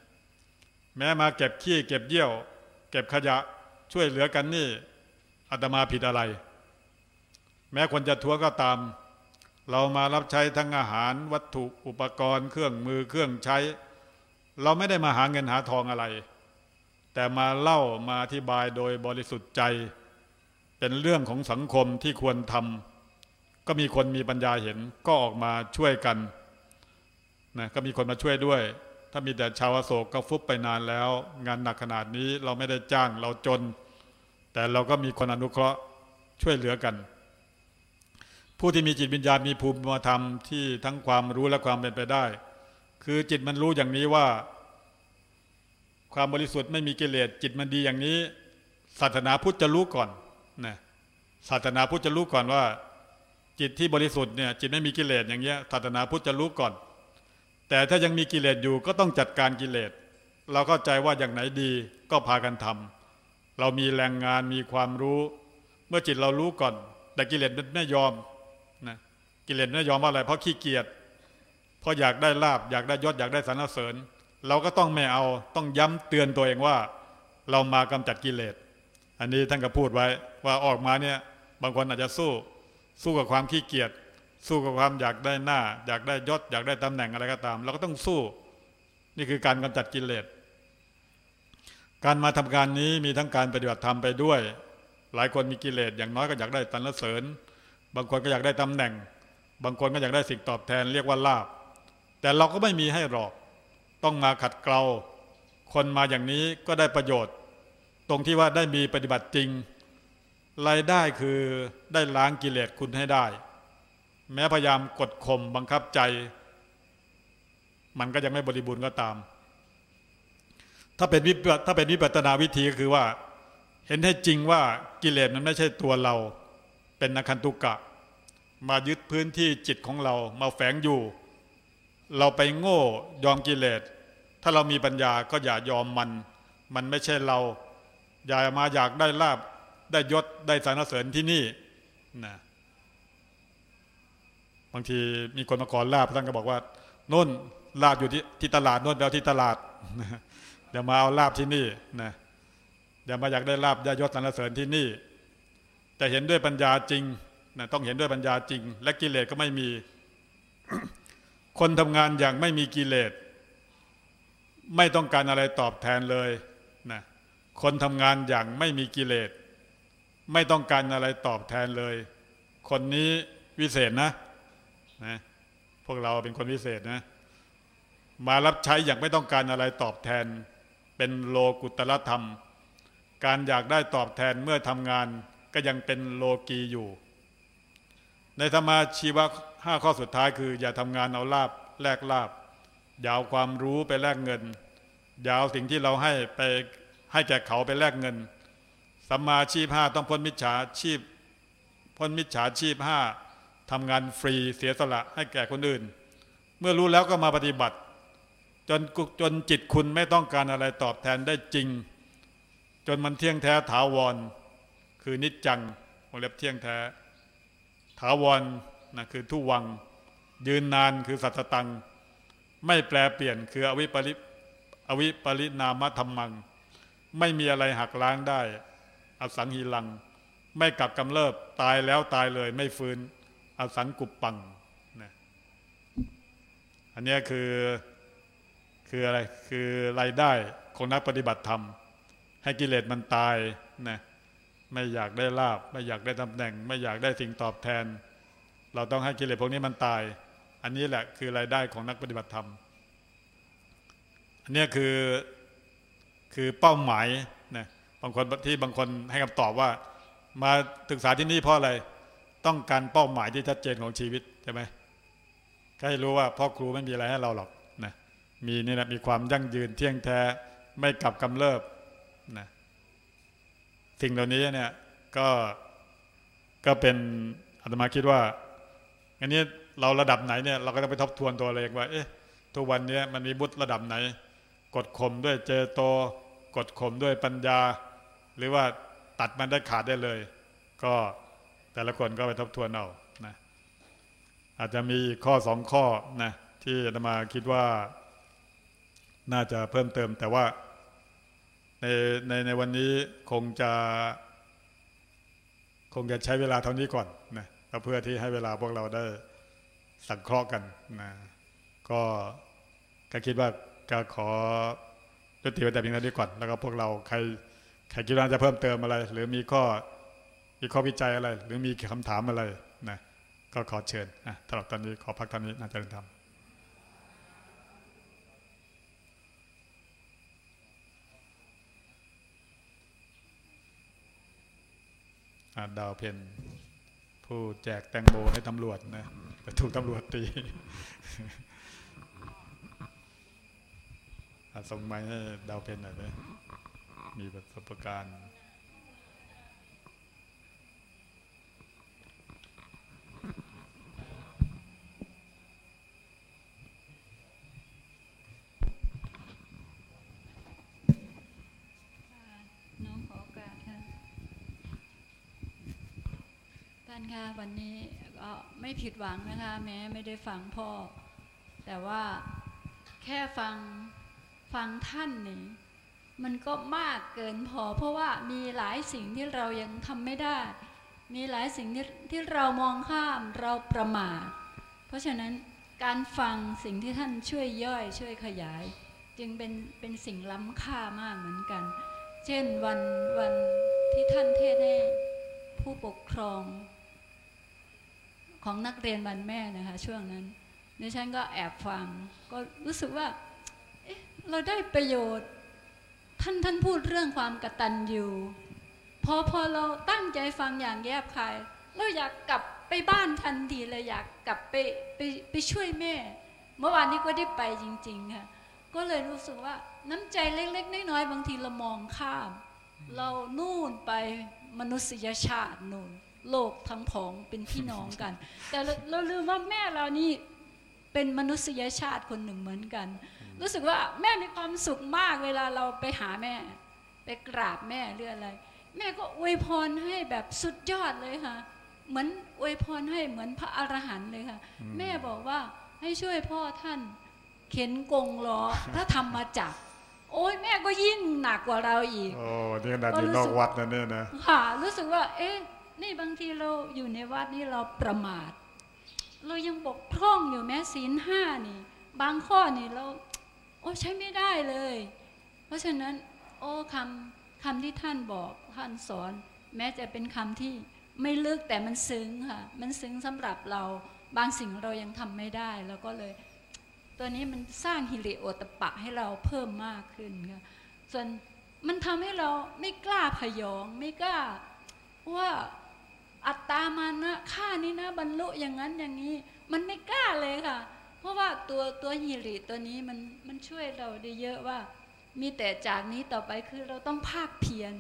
แม้มาเก็บขี้เก็บเยี่ยว เก็บขยะช่วยเหลือกันนี่อาตมาผิดอะไร แม้คนจะทัวก็ตาม เรามารับใช้ทั้งอาหารวัตถุอุปกรณ์ เครื่องมือเครื่องใช้ เราไม่ได้มาหาเงินหาทองอะไร แต่มาเล่ามาอธิบายโดยบริสุทธิ์ใจ เป็นเรื่องของสังคมที่ควรทำก็มีคนมีปัญญาเห็นก็ออกมาช่วยกันนะก็มีคนมาช่วยด้วย ถ้ามีแต่ชาวโศกก็ฟุบไปนานแล้ว งานหนักขนาดนี้เราไม่ได้จ้างเราจน แต่เราก็มีคนอนุเคราะห์ช่วยเหลือกัน ผู้ที่มีจิตวิญญาณมีภูมิธรรมที่ทั้งความรู้และความเป็นไปได้ คือจิตมันรู้อย่างนี้ว่า ความบริสุทธิ์ไม่มีกิเลสจิตมันดีอย่างนี้ ศาสนาพุทธจะรู้ก่อนนะศาสนาพุทธจะรู้ก่อนว่า จิตที่บริสุทธิ์เนี่ยจิตไม่มีกิเลสอย่างเงี้ยศาสนาพุทธจะรู้ก่อน แต่ถ้ายังมีกิเลสอยู่ก็ต้องจัดการกิเลสเราเข้าใจว่าอย่างไหนดีก็พากันทำเรามีแรงงานมีความรู้ เมื่อจิตเรารู้ก่อน แต่กิเลสไม่ยอมนะกิเลสไม่ยอมว่าอะไรเพราะขี้เกียจ พราะอยากได้ลาบอยากได้ยศอยากได้สรรเสริญ เราก็ต้องไม่เอาต้องย้ำเตือนตัวเองว่า เรามากำจัดกิเลส อันนี้ท่านก็พูดไว้ว่าออกมาเนี่ยบางคนอาจจะสู้ สู้กับความขี้เกียจสู้กับความอยากได้หน้า อยากได้ยศอยากได้ตำแหน่งอะไรก็ตาม เราก็ต้องสู้ นี่คือการกำจัดกิเลสการมาทำการนี้มีทั้งการปฏิบัติธรรมไปด้วย หลายคนมีกิเลสอย่างน้อยก็อยากได้สรรเสริญ บางคนก็อยากได้ตำแหน่ง บางคนก็อยากได้สิ่งตอบแทนเรียกว่าลาบ แต่เราก็ไม่มีให้หรอก ต้องมาขัดเกลา คนมาอย่างนี้ก็ได้ประโยชน์ ตรงที่ว่าได้มีปฏิบัติจริง รายได้คือได้ล้างกิเลสคุณให้ได้ แม้พยายามกดข่มบังคับใจ มันก็ยังไม่บริบูรณ์ก็ตาม ถ้าเป็นวิถ้าเป็นวิปัตนาวิธีก็คือว่า เห็นให้จริงว่ากิเลสมันไม่ใช่ตัวเรา เป็นนักขันตุกะ มายึดพื้นที่จิตของเรามาแฝงอยู่ เราไปโง่ยอมกิเลส ถ้าเรามีปัญญาก็อย่ายอมมัน มันไม่ใช่เรา อย่ามาอยากได้ลาบได้ยศได้สรรเสริญที่นี่นะบางทีมีคนมาขอลาบท่านก็บอกว่าโน่นลาบอยู่ที่ที่ตลาดโน่นไปเอาที่ตลาดอย่ามาเอาลาบที่นี่นะอย่ามาอยากได้ลาบได้ยศสรรเสริญที่นี่ แต่เห็นด้วยปัญญาจริงนะต้องเห็นด้วยปัญญาจริง และกิเลสก็ไม่มี คนทำงานอย่างไม่มีกิเลส ไม่ต้องการอะไรตอบแทนเลยนะคนทำงานอย่างไม่มีกิเลส ไม่ต้องการอะไรตอบแทนเลย คนนี้วิเศษนะนะพวกเราเป็นคนวิเศษนะ มารับใช้อย่างไม่ต้องการอะไรตอบแทน เป็นโลกุตรธรรม การอยากได้ตอบแทนเมื่อทำงานก็ยังเป็นโลกีอยู่ ในธรรมาชีวะ ห้าข้อสุดท้ายคือ อย่าทำงานเอาลาบแลกลาบอย่าเอาความรู้ไปแลกเงินอย่าเอาสิ่งที่เราให้ไปให้แก่เขาไปแลกเงินสัมมาชีพห้าต้องพ้นมิจฉาชีพ พ้นมิจฉาชีพห้าทำงานฟรีเสียสละให้แก่คนอื่น เมื่อรู้แล้วก็มาปฏิบัติ จนจนจิตคุณไม่ต้องการอะไรตอบแทนได้จริง จนมันเที่ยงแท้ถาวร คือนิจจังวงเล็บเที่ยงแท้ ถาวร นะคือทุวัง ยืนนานคือสัตตัง ไม่แปลเปลี่ยนคืออวิปริอวิปริณามธรรมัง ไม่มีอะไรหักล้างได้ อสังหิลัง ไม่กลับกำเริบตายแล้วตายเลยไม่ฟื้น อสังกุปปังนะอันนี้คือคืออะไรคือรายได้ของนักปฏิบัติธรรม ให้กิเลสมันตายนะไม่อยากได้ลาบ ไม่อยากได้ตำแหน่ง ไม่อยากได้สิ่งตอบแทน เราต้องให้กิเลสพวกนี้มันตาย อันนี้แหละคือรายได้ของนักปฏิบัติธรรม อันนี้คือคือเป้าหมายนะบางคนที่บางคนให้คำตอบว่า มาศึกษาที่นี่เพราะอะไร ต้องการเป้าหมายที่ชัดเจนของชีวิตใช่ไหมก็ให้รู้ว่าพ่อครูไม่มีอะไรให้เราหรอกนะมีนี่นะมีความยั่งยืนเที่ยงแท้ไม่กลับกำเริบนะสิ่งเหล่านี้เนี่ยก็ก็เป็นอาตมาคิดว่า อันนี้เราระดับไหนเนี่ยเราก็ต้องไปทบทวนตัวเองว่า เอ๊ะทุกวันนี้มันมีบุตรระดับไหน กดข่มด้วยเจโต กดข่มด้วยปัญญา หรือว่าตัดมันได้ขาดได้เลย ก็แต่ละคนก็ไปทบทวนเอานะอาจจะมีข้อสองข้อนะที่อาตมาคิดว่าน่าจะเพิ่มเติม แต่ว่าในในในวันนี้คงจะ คงจะใช้เวลาเท่านี้ก่อนนะ เพื่อที่ให้เวลาพวกเราได้สังเคราะห์กันนะก็ก็คิดว่าก็ขอยุติไว้แต่เพียงเท่านี้ก่อนแล้วก็พวกเราใครใครคิดว่าจะเพิ่มเติมอะไร หรือมีข้อมีข้อวิจัยอะไร หรือมีคำถามอะไรนะก็ขอเชิญนะสำหรับตอนนี้ขอพักตอนนี้น่าจะเริ่มทำอะดาวเพน ผู้แจกแตงโมให้ตำรวจนะแต่ถูกตำรวจตีส่งไม้ให้ดาวเพนหน่อยนะมีประสบการณ์ น้องขอโอกาสค่ะท่านคะวันนี้ก็ไม่ผิดหวังนะคะ แม้ไม่ได้ฟังพ่อ แต่ว่าแค่ฟังฟังท่านนี่มันก็มากเกินพอ เพราะว่ามีหลายสิ่งที่เรายังทำไม่ได้ มีหลายสิ่งที่ที่เรามองข้ามเราประมาทเพราะฉะนั้นการฟังสิ่งที่ท่านช่วยย่อย ช่วยขยาย จึงเป็นเป็นสิ่งล้ำค่ามากเหมือนกัน เช่นวันวันที่ท่านเทศให้ผู้ปกครอง ของนักเรียนวันแม่นะคะช่วงนั้นดิฉันก็แอบฟัง ก็รู้สึกว่าเอ๊ะเราได้ประโยชน์ ท่านท่านพูดเรื่องความกตัญญูพอพอเราตั้งใจฟังอย่างแยบคาย เราอยากกลับไปบ้านทันทีเลยอยากกลับไปไปไปช่วยแม่ เมื่อวานนี้ก็ได้ไปจริง ๆ ค่ะ ก็เลยรู้สึกว่าน้ำใจเล็ก ๆ น้อยๆบางทีเรามองข้าม เรานู่นไปมนุษยชาตินู่น โลกทั้งผองเป็นพี่น้องกัน แต่เราเราลืมว่าแม่เรานี่เป็นมนุษยชาติคนหนึ่งเหมือนกัน รู้สึกว่าแม่มีความสุขมากเวลาเราไปหาแม่ ไปกราบแม่หรืออะไร แม่ก็อวยพรให้แบบสุดยอดเลยค่ะ เหมือนอวยพรให้เหมือนพระอรหันต์เลยค่ะ แม่บอกว่าให้ช่วยพ่อท่านเข็นกงล้อพระธรรมจักรโอ้ยแม่ก็ยิ่งหนักกว่าเราอีกโอ้นี่ขนาดก็อยู่รู้นอสึกกวัดนะเนี่ยนะค่ะรู้สึกว่า เอ๊ะ นี่บางทีเราอยู่ในวัดนี่เราประมาท เรายังบกพร่องอยู่แม้ศีลห้านี่ บางข้อนี่เราโอ้ใช้ไม่ได้เลย เพราะฉะนั้น โอ้คำคำที่ท่านบอกท่านสอน แม้จะเป็นคำที่ไม่ลึกแต่มันซึ้งค่ะ มันซึ้งสำหรับเราบางสิ่งเรายังทำไม่ได้แล้วก็เลย ตัวนี้มันสร้างฮิริโอตปะให้เราเพิ่มมากขึ้นค่ะส่วนมันทำให้เราไม่กล้าพยอง ไม่กล้าว่า อัตตามานะข้านี้นะ บรรลุอย่างนั้นอย่างนี้ มันไม่กล้าเลยค่ะ เพราะว่าตัวตัวฮิริตัวนี้มันมันช่วยเราได้เยอะว่า มีแต่จากนี้ต่อไปคือเราต้องภาคเพียร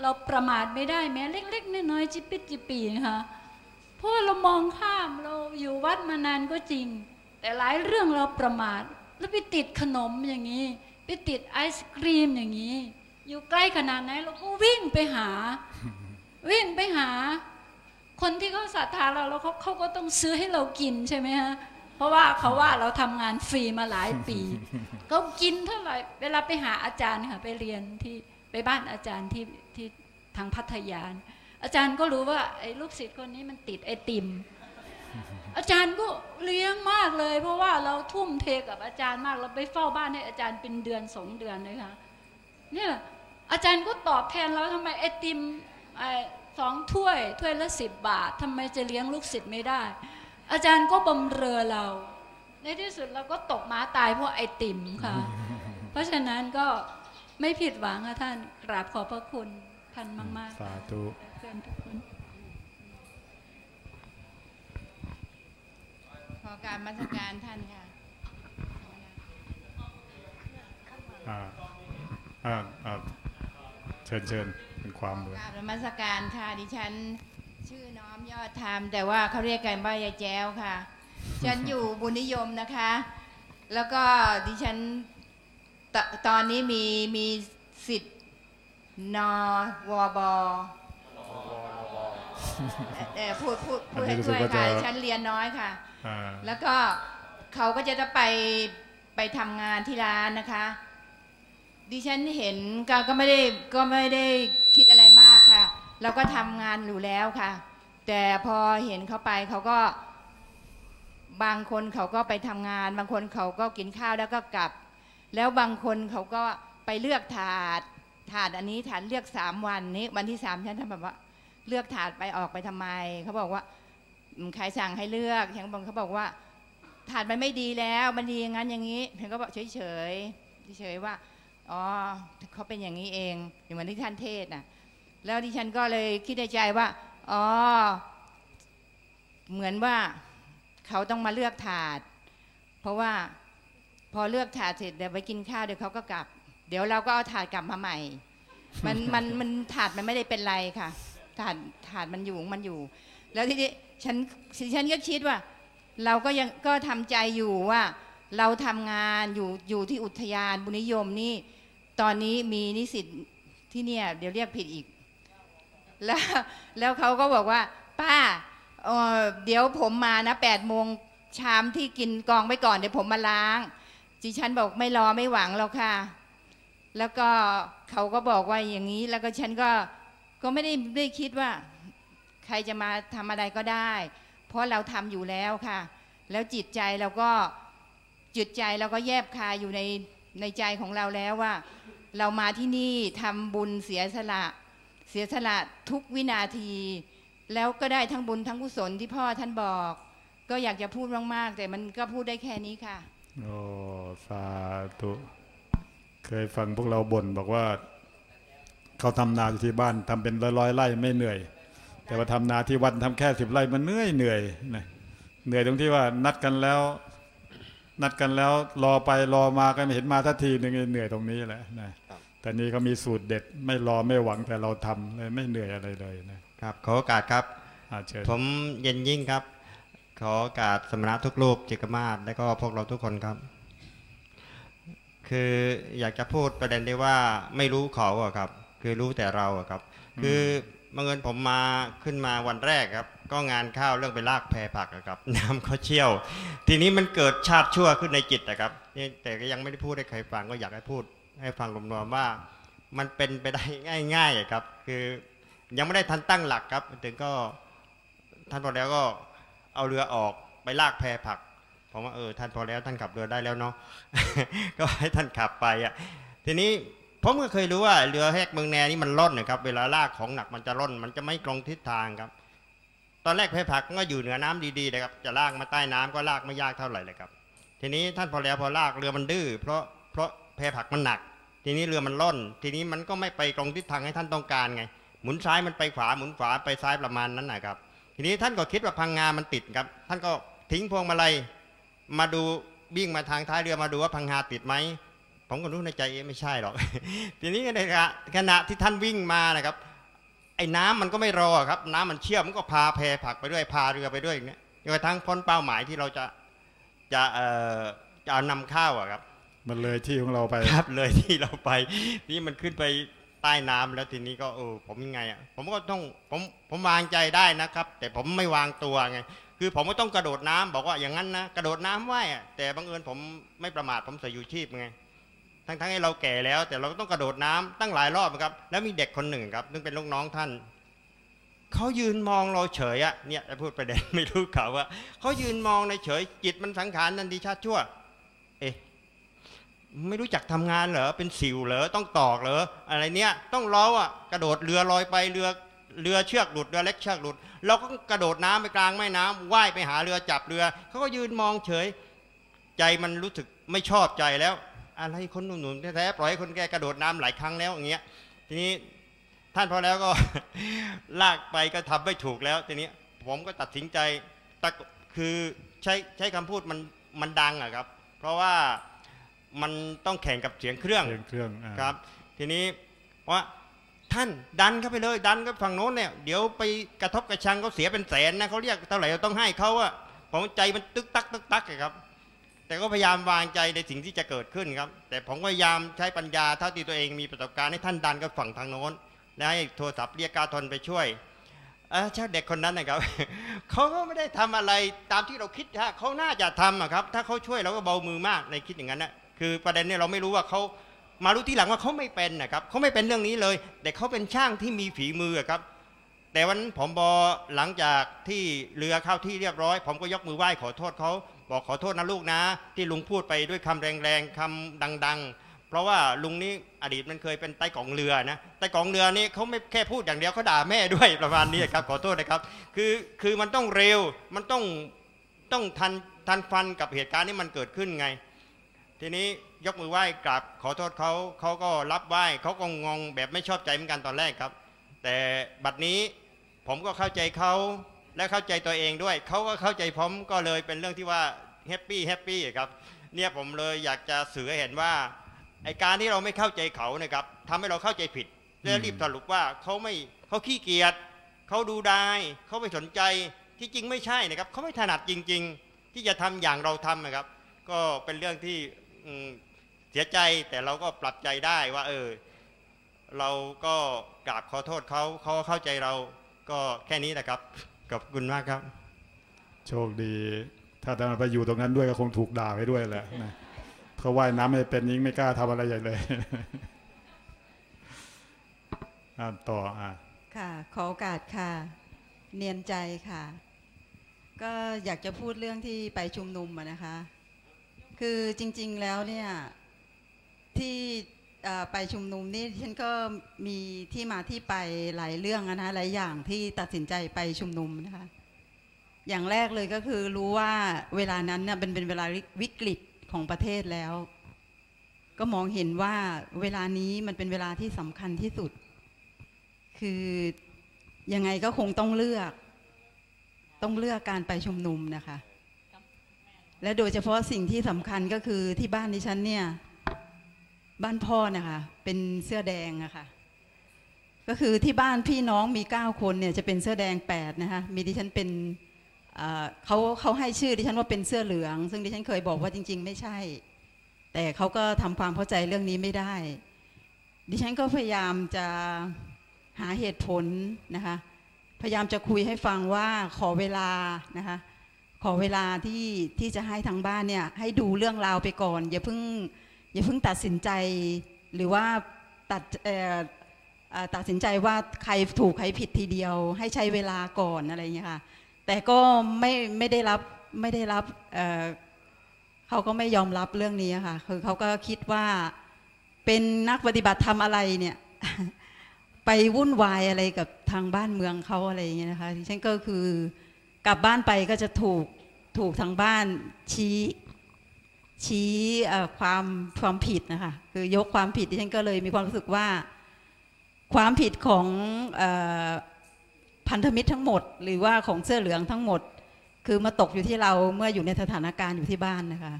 เราประมาทไม่ได้แม้เล็ก ๆน้อยๆจิปิดจิปปีนะคะเพราะว่าเรามองข้ามเราอยู่วัดมานานก็จริง แต่หลายเรื่องเราประมาทแล้วไปติดขนมอย่างนี้ไปติดไอศครีมอย่างนี้ อยู่ใกล้ขนาดไหนเราก็วิ่งไปหา วิ่งไปหา คนที่เขาศรัทธาเราแล้วเขาเขาก็ต้องซื้อให้เรากินใช่ไหมฮะเพราะว่าเขาว่าเราทำงานฟรีมาหลายปีเขากินเท่าไหร่เวลาไปหาอาจารย์ค่ะไปเรียนที่ไปบ้านอาจารย์ที่ที่ทางพัทยาอาจารย์ก็รู้ว่าไอ้ลูกศิษย์คนนี้มันติดไอติม อาจารย์ก็เลี้ยงมากเลย เพราะว่าเราทุ่มเทกับอาจารย์มากเราไปเฝ้าบ้านให้อาจารย์เป็นเดือนสองเดือนเลยค่ะเนี่ยอาจารย์ก็ตอบแทนเราทำไมไอติมไอ สองถ้วยถ้วยละสิบบาททำไมจะเลี้ยงลูกศิษย์ไม่ได้ อาจารย์ก็บำเรอเรา ในที่สุดเราก็ตกม้าตายเพราะไอติมค่ะ เพราะฉะนั้นก็ไม่ผิดหวังค่ะท่านกราบขอบพระคุณท่านมากสาธุๆเพื่อนทุกคนขอการมาสการท่านค่ะอ่าอ่าอ่าเชิญเชิญ เป็นความเลยกราบนมัสการค่ะดิฉัน ชื่อน้อมยอดธรรมแต่ว่าเขาเรียกกันว่ายายแจ้วค่ะฉันอยู่บุญนิยมนะคะ แล้วก็ดิฉันตตอนนี้มีมีสิทธิ์นวบเอ่อพูดพูดพูดให้ช่วยค่ะดิฉันเรียนน้อยค่ะอ่าแล้วก็เขาก็จะไปไปทำงานที่ร้านนะคะ ดิฉันเห็นก็ก็ไม่ได้ก็ไม่ได้ คิดอะไรมากค่ะ เราก็ทำงานอยู่แล้วค่ะ แต่พอเห็นเขาไปเขาก็ บางคนเขาก็ไปทำงาน บางคนเขาก็กินข้าวแล้วก็กลับ แล้วบางคนเขาก็ไปเลือกถาดถาดอันนี้ถาดเลือกสามวันนี้วันที่สามฉันทำแบบว่า เลือกถาดไปออกไปทำไมเขาบอกว่าใครสั่งให้เลือกอย่างบางเขาบอกว่า ถาดมันไม่ดีแล้วมันดีอย่างนั้นอย่างนี้ฉันก็บอกเฉยเฉยเฉยว่า อ๋อเขาเป็นอย่างนี้เองอย่างวันที่ท่านเทศน่ะ แล้วดิฉันก็เลยคิดในใจว่าอ๋อเหมือนว่าเขาต้องมาเลือกถาด เพราะว่าพอเลือกถาดเสร็จเดี๋ยวไปกินข้าวเดี๋ยวเขาก็กลับ เดี๋ยวเราก็เอาถาดกลับมาใหม่ มันมันมันถาดมันไม่ได้เป็นไรค่ะ ถาดถาดมันอยู่ของมันอยู่ แล้วทีนี้ฉันฉันก็คิดว่า เราก็ยังก็ทำใจอยู่ว่า เราทำงานอยู่อยู่ที่อุทยานบุญนิยมนี่ ตอนนี้มีนิสิตที่เนี่ยเดี๋ยวเรียกผิดอีก แล้วแล้วเขาก็บอกว่า ป้าเออเดี๋ยวผมมานะแปดโมงชามที่กินกองไว้ก่อนเดี๋ยวผมมาล้างดิฉันบอกไม่รอไม่หวังแล้วค่ะ แล้วก็เขาก็บอกว่าอย่างนี้ แล้วก็ฉันก็ก็ไม่ได้ได้คิดว่า ใครจะมาทำอะไรก็ได้ เพราะเราทำอยู่แล้วค่ะ แล้วจิตใจเราก็จิตใจเราก็แยบคายอยู่ใน ในใจของเราแล้วว่า เรามาที่นี่ทำบุญเสียสละ เสียสละทุกวินาที แล้วก็ได้ทั้งบุญทั้งกุศลที่พ่อท่านบอก ก็อยากจะพูดมากๆแต่มันก็พูดได้แค่นี้ค่ะโอ้สาธุเคยฟังพวกเราบ่นบอกว่า เขาทำนาที่บ้านทำเป็นร้อยๆไร่ไม่เหนื่อย แต่ว่าทำนาที่วัดทำแค่สิบไร่มันเหนื่อยเหนื่อยนะเหนื่อยตรงที่ว่านัดกันแล้ว นัดกันแล้วรอไปรอมาก็ไม่เห็นมาทันทีหนึงเหนื่อยตรงนี้แหละนะแต่นี้เขามีสูตรเด็ดไม่รอไม่หวังแต่เราทำเลยไม่เหนื่อยอะไรเลยนะครับขอโอกาสครับอาเชิญผมเย็นยิ่งครับ ขอโอกาสสมณะทุกรูปจิกมาศและก็พวกเราทุกคนครับ คืออยากจะพูดประเด็นที่ว่าไม่รู้เขาอะครับ คือรู้แต่เราอะครับ คือบังเอิญผมมาขึ้นมาวันแรกครับ ก็งานข้าวเรื่องไปลากแพผักอะครับ น้ำเขาเชี่ยว ทีนี้มันเกิดชาติชั่วขึ้นในจิตนะครับนี่แต่ก็ยังไม่ได้พูดให้ใครฟังก็อยากให้พูดให้ฟังรวมๆว่า มันเป็นไปได้ง่ายๆอะครับ คือยังไม่ได้ทันตั้งหลักครับ ถึงก็ท่านพอแล้วก็เอาเรือออกไปลากแพผักผมว่าเออท่านพอแล้วท่านขับเรือได้แล้วเนาะก็ให้ท่านขับไปอะทีนี้ผมก็เคยรู้ว่าเรือแหกเมืองแนนี่มันล่นนะครับ เวลาลากของหนักมันจะล่น มันจะไม่ตรงทิศทางครับ ตอนแรกแพผักก็อยู่เหนือน้ำดีๆนะครับจะลากมาใต้น้ำก็ลากไม่ยากเท่าไหร่เลยครับ ทีนี้ท่านพอแล้วพอลากเรือมันดื้อเพราะเพราะแพผักมันหนัก ทีนี้เรือมันล่น ทีนี้มันก็ไม่ไปตรงทิศทางให้ท่านต้องการไง หมุนซ้ายมันไปขวาหมุนขวาไปซ้ายประมาณนั้นนะครับ ทีนี้ท่านก็คิดว่าพังงามันติดครับ ท่านก็ทิ้งพวงมาลัยมาดูวิ่งมาทางท้ายเรือมาดูว่าพังงาติดไหมผมก็รู้ในใจเอ๊ไม่ใช่หรอก ทีนี้ในขณะที่ท่านวิ่งมานะครับ ไอ้น้ำมันก็ไม่รอครับ น้ำมันเชี่ยวมันก็พาแพผักไปด้วยพาเรือไปด้วยอย่างเนี้ยจนกระทั่งพ้นเป้าหมายที่เราจะจะเอ่อจะเอานำข้าวอะครับ มันเลยที่ของเราไปครับเลยที่เราไป นี่มันขึ้นไปใต้น้ำแล้วทีนี้ก็เออผมยังไงอะผมก็ต้องผมผมวางใจได้นะครับ แต่ผมไม่วางตัวไงคือผมก็ต้องกระโดดน้ำบอกว่าอย่างนั้นนะกระโดดน้ำว่ายอะแต่บังเอิญผมไม่ประมาทผมใส่ยูชีพไง ทั้งๆให้เราแก่แล้ว แต่เราก็ต้องกระโดดน้ำตั้งหลายรอบนะครับ แล้วมีเด็กคนหนึ่งครับซึ่งเป็นลูกน้องท่านเขายืนมองเราเฉยอะเนี่ยพูดประเด็นไม่รู้เขาว่าเขายืนมองในเฉย จิตมันสังขารนันดีชาติชั่ว เอ๊ะไม่รู้จักทำงานเหรอเป็นสิวเหรอต้องตอกเหรออะไรเนี้ยต้องล้ออะกระโดดเรือลอยไปเรือเรือเชือกหลุดเรือเล็กเชือกหลุด เราก็กระโดดน้ำไปกลางแม่น้ำว่ายไปหาเรือจับเรือเขาก็ยืนมองเฉย ใจมันรู้สึกไม่ชอบใจแล้ว อะไรคนหนุ่มๆแท้ๆปล่อยให้คนแก่กระโดดน้ำหลายครั้งแล้วอย่างเงี้ยทีนี้ท่านพอแล้วก็ลากไปก็ทำไม่ถูกแล้ว ทีนี้ผมก็ตัดสินใจตะกคือใช้ใช้คำพูดมันมันดังอะครับ เพราะว่ามันต้องแข่งกับเสียงเครื่องเครื่องเครื่องอ่าครับ ทีนี้ว่าท่านดันเข้าไปเลยดันก็ฝั่งโน้นเนี่ยเดี๋ยวไปกระทบกระชังเขาเสียเป็นแสนนะเขาเรียกเท่าไหร่เราต้องให้เขาอะผมใจมันตึกตักตึกตักอะครับ แต่ก็พยายามวางใจในสิ่งที่จะเกิดขึ้นครับ แต่ผมก็พยายามใช้ปัญญาเท่าที่ตัวเองมีประสบการณ์ให้ท่านดันกับฝั่งทางโน้นและให้โทรศัพท์เรียกกาทนไปช่วยเออเจ้าเด็กคนนั้นนะครับเขาก็ไม่ได้ทำอะไรตามที่เราคิดฮะเขาน่าจะทำครับ ถ้าเขาช่วยเราก็เบามือมากในคิดอย่างนั้นนะคือประเด็นเนี่ยเราไม่รู้ว่าเขามารู้ที่หลังว่าเขาไม่เป็นนะครับเขาไม่เป็นเรื่องนี้เลย แต่เขาเป็นช่างที่มีฝีมือครับ แต่วันนั้นผมบอหลังจากที่เรือเข้าที่เรียบร้อย ผมก็ยกมือไหว้ขอโทษเขา บอกขอโทษนะลูกนะ ที่ลุงพูดไปด้วยคำแรงๆคำดัง ๆ เพราะว่าลุงนี้อดีตมันเคยเป็นไต้กองเรือนะไต้กองเรือนี่เขาไม่แค่พูดอย่างเดียวเขาด่าแม่ด้วยประมาณนี้ครับขอโทษนะครับ คือคือมันต้องเร็วมันต้องต้องทันทันฟันกับเหตุการณ์ที่มันเกิดขึ้นไง ทีนี้ยกมือไหว้กราบขอโทษเขาเขาก็รับไหว้เขาก็งงแบบไม่ชอบใจเหมือนกันตอนแรกครับ แต่บัดนี้ผมก็เข้าใจเขา และเข้าใจตัวเองด้วย เขาก็เข้าใจผมก็เลยเป็นเรื่องที่ว่าแฮปปี้แฮปปี้ครับเนี่ยผมเลยอยากจะสื่อให้เห็นว่าไอการที่เราไม่เข้าใจเขานะครับทำให้เราเข้าใจผิดและรีบสรุปว่าเขาไม่เขาขี้เกียจเขาดูได้เขาไม่สนใจที่จริงไม่ใช่นะครับเขาไม่ถนัดจริง ๆ ที่จะทำอย่างเราทำนะครับ ก็เป็นเรื่องที่เสียใจแต่เราก็ปรับใจได้ว่าเออเราก็กราบขอโทษเขาเขาก็เข้าใจเราก็แค่นี้นะครับ ขอบคุณมากครับ โชคดี ถ้าตอนไปอยู่ตรงนั้นด้วยก็คงถูกด่าไปด้วยแหละนะเขาว่ายน้ำไม่เป็นยิ่งไม่กล้าทำอะไรใหญ่เลยอ่าต่ออ่าค่ะ ขอโอกาสค่ะ เนียนใจค่ะ ก็อยากจะพูดเรื่องที่ไปชุมนุมอะนะคะ คือจริง ๆแล้วเนี่ยที่เอ่อ ไปชุมนุมนี่ฉันก็มีที่มาที่ไปหลายเรื่องนะหลายอย่างที่ตัดสินใจไปชุมนุมนะคะ อย่างแรกเลยก็คือรู้ว่าเวลานั้นเนี่ยเป็นเป็นเวลาวิกฤตของประเทศแล้ว ก็มองเห็นว่าเวลานี้มันเป็นเวลาที่สำคัญที่สุด คือยังไงก็คงต้องเลือก ต้องเลือกการไปชุมนุมนะคะ และโดยเฉพาะสิ่งที่สำคัญก็คือที่บ้านดิฉันเนี่ย บ้านพ่อนะคะ เป็นเสื้อแดงอะค่ะ ก็คือที่บ้านพี่น้องมีเก้าคนเนี่ยจะเป็นเสื้อแดงแปดนะคะ มีดิฉันเป็นเอ่อเขาเขาให้ชื่อดิฉันว่าเป็นเสื้อเหลือง ซึ่งดิฉันเคยบอกว่าจริง ๆ ไม่ใช่ แต่เขาก็ทำความเข้าใจเรื่องนี้ไม่ได้ ดิฉันก็พยายามจะหาเหตุผลนะคะ พยายามจะคุยให้ฟังว่าขอเวลานะคะ ขอเวลาที่ที่จะให้ทางบ้านเนี่ยให้ดูเรื่องราวไปก่อน อย่าเพิ่ง อย่าเพิ่งตัดสินใจหรือว่าตัดตัดสินใจว่าใครถูกใครผิดทีเดียว ให้ใช้เวลาก่อนอะไรอย่างเงี้ยค่ะแต่ก็ไม่ไม่ได้รับไม่ได้รับเเขาก็ไม่ยอมรับเรื่องนี้ค่ะคือเขาก็คิดว่าเป็นนักปฏิบัติธรรมอะไรเนี่ยไปวุ่นวายอะไรกับทางบ้านเมืองเขาอะไรอย่างเงี้ยนะคะฉันก็คือกลับบ้านไปก็จะถูกถูกทางบ้านชี้ ชี้ความความผิดนะคะคือยกความผิดดิฉันก็เลยมีความรู้สึกว่า ความผิดของอพันธมิตรทั้งหมด หรือว่าของเสื้อเหลืองทั้งหมด คือมาตกอยู่ที่เราเมื่ออยู่ในสถานการณ์อยู่ที่บ้านนะคะ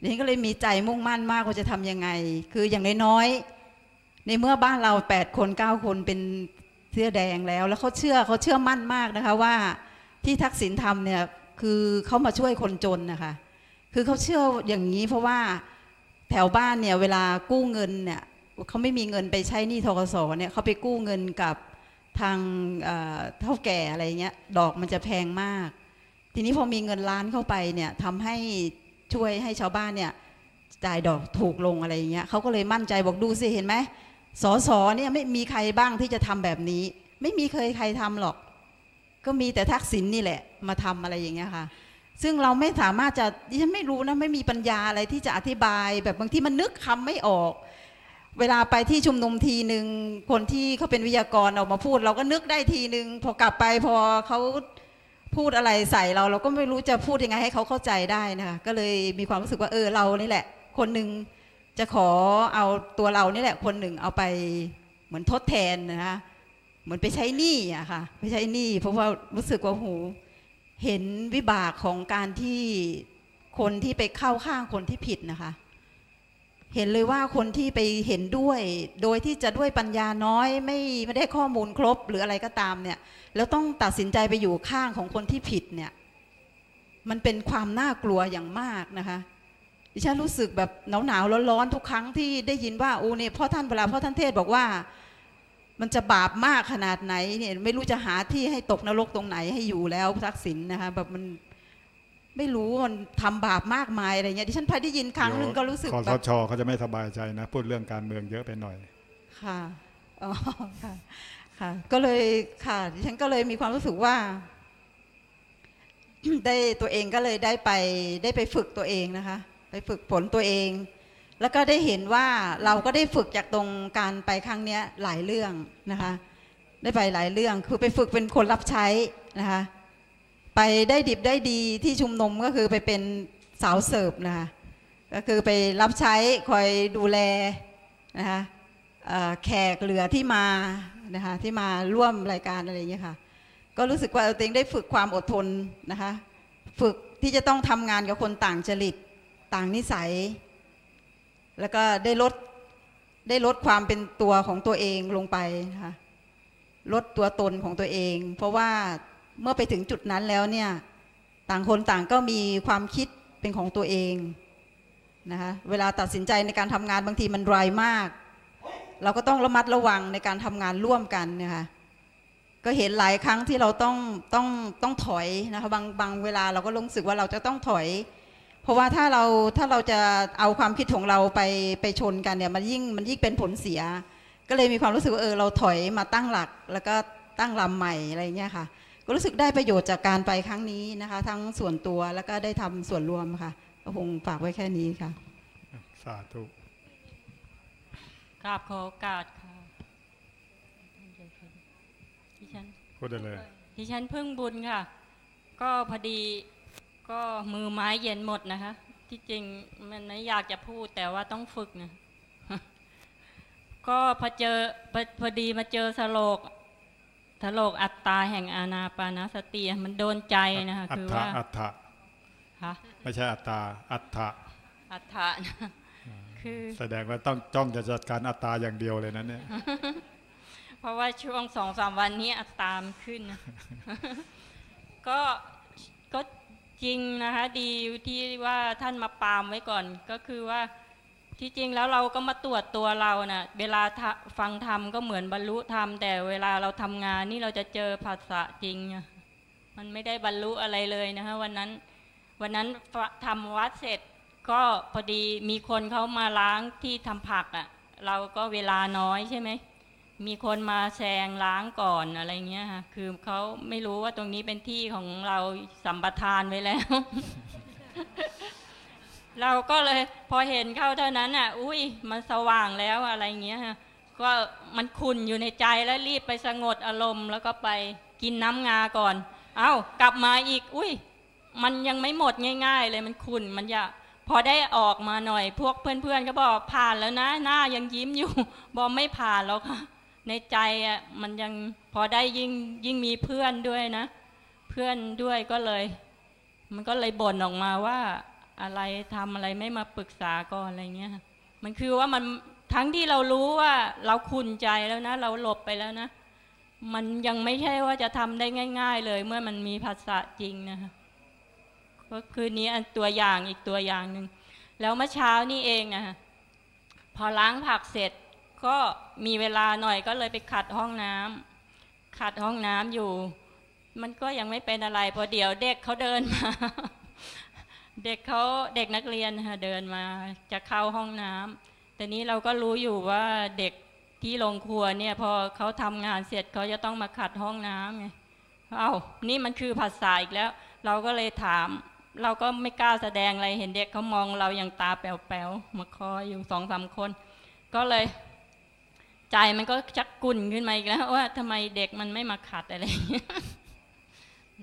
ดิฉันก็เลยมีใจมุ่งมั่นมากว่าจะทำยังไง คืออย่างน้อยๆในเมื่อบ้านเราแปดคนเก้าคนเป็นเสื้อแดงแล้ว แล้วเขาเชื่อเขาเชื่อมั่นมากนะคะว่าที่ทักษิณทำเนี่ยคือเขามาช่วยคนจนนะคะ คือเขาเชื่ออย่างนี้เพราะว่าแถวบ้านเนี่ยเวลากู้เงินเนี่ยเขาไม่มีเงินไปใช้หนี้ทกสเนี่ยเขาไปกู้เงินกับทางเท่าแก่อะไรเงี้ยดอกมันจะแพงมาก ทีนี้พอมีเงินล้านเข้าไปเนี่ยทำให้ช่วยให้ชาวบ้านเนี่ยจ่ายดอกถูกลงอะไรเงี้ยเขาก็เลยมั่นใจบอกดูสิเห็นไหมสอสอเนี่ยไม่มีใครบ้างที่จะทำแบบนี้ ไม่มีเคยใครทำหรอก ก็มีแต่ทักษิณนี่แหละ มาทำอะไรอย่างเงี้ยค่ะ ซึ่งเราไม่สามารถจะดิฉันไม่รู้นะไม่มีปัญญาอะไรที่จะอธิบาย แบบบางที่มันนึกคำไม่ออก เวลาไปที่ชุมนุมทีหนึ่งคนที่เขาเป็นวิทยากรออกมาพูด เราก็นึกได้ทีหนึ่งพอกลับไปพอเขาพูดอะไรใส่เราเราก็ไม่รู้จะพูดยังไงให้เขาเข้าใจได้นะคะก็เลยมีความรู้สึกว่าเออเรานี่แหละ คนหนึ่งจะขอเอาตัวเรานี่แหละ คนหนึ่งเอาไปเหมือนทดแทนนะคะเหมือนไปใช้หนี้อะค่ะไปใช้หนี้เพราะว่ารู้สึกว่าโห เห็นวิบากของการที่คนที่ไปเข้าข้างคนที่ผิดนะคะ เห็นเลยว่าคนที่ไปเห็นด้วย โดยที่จะด้วยปัญญาน้อยไม่ไม่ได้ข้อมูลครบหรืออะไรก็ตามเนี่ย แล้วต้องตัดสินใจไปอยู่ข้างของคนที่ผิดเนี่ย มันเป็นความน่ากลัวอย่างมากนะคะดิฉันรู้สึกแบบหนาวหนาวๆร้อนๆทุกครั้งที่ได้ยินว่าโอ้เนี่ยพ่อท่านเวลาพ่อท่านเทศบอกว่า มันจะบาปมากขนาดไหนเนี่ยไม่รู้จะหาที่ให้ตกนรกตรงไหนให้อยู่แล้วทักษิณนะคะแบบมันไม่รู้มันทำบาปมากมายอะไรเงี้ยดิฉันพอได้ยินครั้งหนึ่งก็รู้สึกคอแบสบชเขาจะไม่สบายใจนะ พูดเรื่องการเมืองเยอะไปหน่อย ค่ะอ๋อค่ะค่ะ ก็เลยค่ะดิฉันก็เลยมีความรู้สึกว่า ได้ตัวเองก็เลยได้ไปได้ไปฝึกตัวเองนะคะ ไปฝึกฝนตัวเอง แล้วก็ได้เห็นว่าเราก็ได้ฝึกจากตรงการไปครั้งนี้หลายเรื่องนะคะ ได้ไปหลายเรื่องคือไปฝึกเป็นคนรับใช้นะคะ ไปได้ดิบได้ดีที่ชุมนุมก็คือไปเป็นสาวเสิร์ฟนะคะก็คือไปรับใช้คอยดูแลนะคะแขกเหลือที่มานะคะที่มาร่วมรายการอะไรอย่างเงี้ค่ะ ก็รู้สึกว่าตัวเองได้ฝึกความอดทนนะคะ ฝึกที่จะต้องทำงานกับคนต่างจริตต่างนิสัย แล้วก็ได้ลดได้ลดความเป็นตัวของตัวเองลงไปนะคะลดตัวตนของตัวเอง เพราะว่าเมื่อไปถึงจุดนั้นแล้วเนี่ย ต่างคนต่างก็มีความคิดเป็นของตัวเองนะคะเวลาตัดสินใจในการทำงานบางทีมันไวมาก เราก็ต้องระมัดระวังในการทำงานร่วมกันนะคะก็เห็นหลายครั้งที่เราต้องต้องต้องถอยนะคะบางบางเวลาเราก็รู้สึกว่าเราจะต้องถอย เพราะว่าถ้าเราถ้าเราจะเอาความคิดของเราไปไปชนกันเนี่ยมันยิ่งมันยิ่งเป็นผลเสีย ก็เลยมีความรู้สึกว่าเออเราถอยมาตั้งหลัก แล้วก็ตั้งลำใหม่อะไรเงี้ยค่ะ ก็รู้สึกได้ประโยชน์จากการไปครั้งนี้นะคะ ทั้งส่วนตัวแล้วก็ได้ทำส่วนรวมค่ะก็คงฝากไว้แค่นี้ค่ะ สาธุกราบขอโอกาสค่ะดิฉันพูดได้เลยดิฉันเพิ่งบุญค่ะ ก็พอดี ก็มือไม้เย็นหมดนะคะ ที่จริงมันไม่อยากจะพูดแต่ว่าต้องฝึกนะก็พอเจอพอพอดีมาเจอสโลกสโลกอัตตาแห่งอานาปานาสติมันโดนใจนะคะอัคือฏฐะว่าอัฏฐะค่ะไม่ใช่อัตตาอัฏฐะอัฏฐะนะคคือแสดงว่าต้องจ้องจะจัดการอัตตราอย่างเดียวเลยนะเนี่ยเพราะว่าช่วงสองสามวันนี้อัตรามขึ้นนะก็ก็ จริงนะคะดีที่ว่าท่านมาปามไว้ก่อนก็คือว่าที่จริงแล้วเราก็มาตรวจตัวเรานะ่ะเวลาฟังธรรมก็เหมือนบรรลุธรรมแต่เวลาเราทำงานนี่เราจะเจอภาษาจริง มันไม่ได้บรรลุอะไรเลยนะคะวันนั้นวันนั้นทำวัดเสร็จก็พอดีมีคนเขามาล้างที่ทำผักอะ่ะ เราก็เวลาน้อยใช่ไหม มีคนมาแซงล้างก่อนอะไรเงี้ยค่ะคือเขาไม่รู้ว่าตรงนี้เป็นที่ของเราสัมปทานไว้แล้ว เราก็เลยพอเห็นเข้าเท่านั้นอะ อุ้ยมันสว่างแล้วอะไรเงี้ยค่ะก็มันขุ่นอยู่ในใจแล้วรีบไปสงบอารมณ์ แล้วก็ไปกินน้ำงาก่อน เอา้ากลับมาอีก อุ้ย มันยังไม่หมดง่าย ๆ เลยมันขุ่นมันจะพอได้ออกมาหน่อยพวกเพื่อนๆก็บอกผ่านแล้วนะ หน้ายังยิ้มอยู่ บอกไม่ผ่านแล้วค่ะ ในใจอะมันยังพอได้ยิ่งยิ่งมีเพื่อนด้วยนะ เพื่อนด้วยก็เลย มันก็เลยบ่นออกมาว่าอะไรทำอะไรไม่มาปรึกษาก่อนอะไรเงี้ยมันคือว่ามันทั้งที่เรารู้ว่าเราขุนใจแล้วนะ เราหลบไปแล้วนะ มันยังไม่ใช่ว่าจะทำได้ง่าย ๆ เลย เมื่อมันมีภาษาจริงนะคะก็คือนี้อันตัวอย่างอีกตัวอย่างหนึ่งแล้วเมื่อเช้านี่เองนะคะพอล้างผักเสร็จ ก็มีเวลาหน่อยก็เลยไปขัดห้องน้ำขัดห้องน้ำอยู่ มันก็ยังไม่เป็นอะไรพอเดี๋ยวเด็กเขาเดินมา เด็กเขาเด็กนักเรียนค่ะเดินมาจะเข้าห้องน้ำแต่นี้เราก็รู้อยู่ว่าเด็กที่โรงครัวเนี่ยพอเขาทำงานเสร็จเขาจะต้องมาขัดห้องน้ำไงเอ้านี่มันคือภาษาอีกแล้ว เราก็เลยถาม เราก็ไม่กล้าแสดงอะไรเห็นเด็กเขามองเราอย่างตาแป๋วๆมาคอยอยู่สองสามคน ก็เลย ใจมันก็ชักกุ่นขึ้นมาอีกแล้ว ว่าทำไมเด็กมันไม่มาขัดอะไร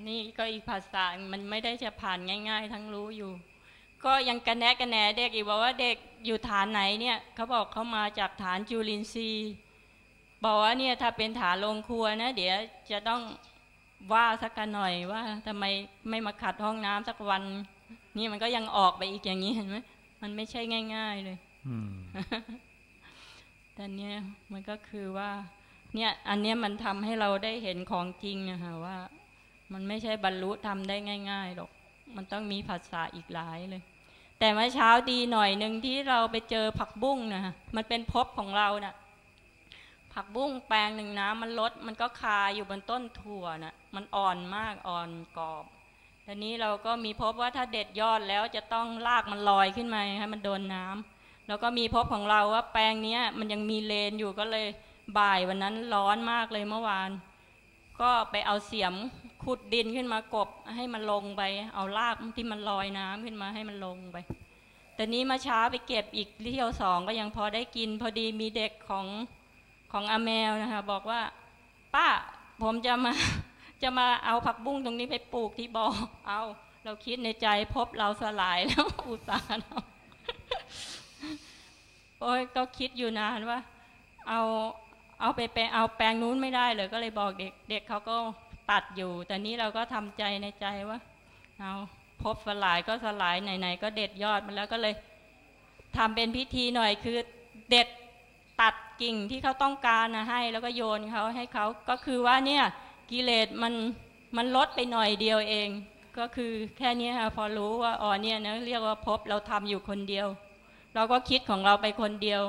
นี่ก็อีกภาษา มันไม่ได้จะผ่านง่าย ๆ ทั้งรู้อยู่ ก็ยังกระแนะกระแหนเด็กอีกบอกว่าเด็กอยู่ฐานไหนเนี่ยเขาบอกเขามาจากฐานจุลินทรีย์บอกว่าเนี่ยถ้าเป็นฐานโรงครัวนะ เดี๋ยวจะต้องว่าสักกันหน่อยว่าทำไมไม่มาขัดห้องน้ำสักวัน นี่มันก็ยังออกไปอีกอย่างนี้เห็นไหมมันไม่ใช่ง่าย ๆ เลย อืม แต่เนี้ยมันก็คือว่าเนี่ยอันเนี้ยมันทำให้เราได้เห็นของจริงอะค่ะว่า มันไม่ใช่บรรลุทำได้ง่ายๆหรอกมันต้องมีภาษาอีกหลายเลย แต่เมื่อเช้าดีหน่อยหนึ่งที่เราไปเจอผักบุ้งนะมันเป็นภพของเรานะ่ะผักบุ้งแปลงหนึ่งนะมันลดมันก็คาอยู่บนต้นถั่วนะ่ะมันอ่อนมากอ่อนกรอบทีนี้เราก็มีพบว่าถ้าเด็ดยอดแล้วจะต้องลากมันลอยขึ้นมาให้มันโดนน้ำ แล้วก็มีพบของเราว่าแปลงเนี้ยมันยังมีเลนอยู่ก็เลยบ่ายวันนั้นร้อนมากเลยเมื่อวาน ก็ไปเอาเสียมขุดดินขึ้นมากบให้มันลงไป เอารากที่มันลอยน้ำขึ้นมาให้มันลงไป แต่นี้มาช้าไปเก็บอีกเที่ยวสองก็ยังพอได้กิน พอดีมีเด็กของของอาแมวนะคะบอกว่า ป้าผมจะมาจะมาเอาผักบุ้งตรงนี้ไปปลูกที่บ่อเอา เราคิดในใจพบเราสลายแล้วอุตส่าห์ โอ้ยก็คิดอยู่นานว่า เอาเอาไปแปลงเอาแปลงนู้นไม่ได้เลยก็เลยบอกเด็ก เด็กเขาก็ตัดอยู่ แต่นี้เราก็ทำใจในใจว่าเอาพบสลายก็สลายไหนๆก็เด็ดยอดมันแล้วก็เลยทำเป็นพิธีหน่อยคือเด็ดตัดกิ่งที่เขาต้องการนะให้ แล้วก็โยนเขาให้เขาก็คือว่าเนี่ยกิเลสมันมันลดไปหน่อยเดียวเอง ก็คือแค่นี้ค่ะพอรู้ว่าอ๋อเนี่ยนะเรียกว่าพบเราทำอยู่คนเดียว เราก็คิดของเราไปคนเดียว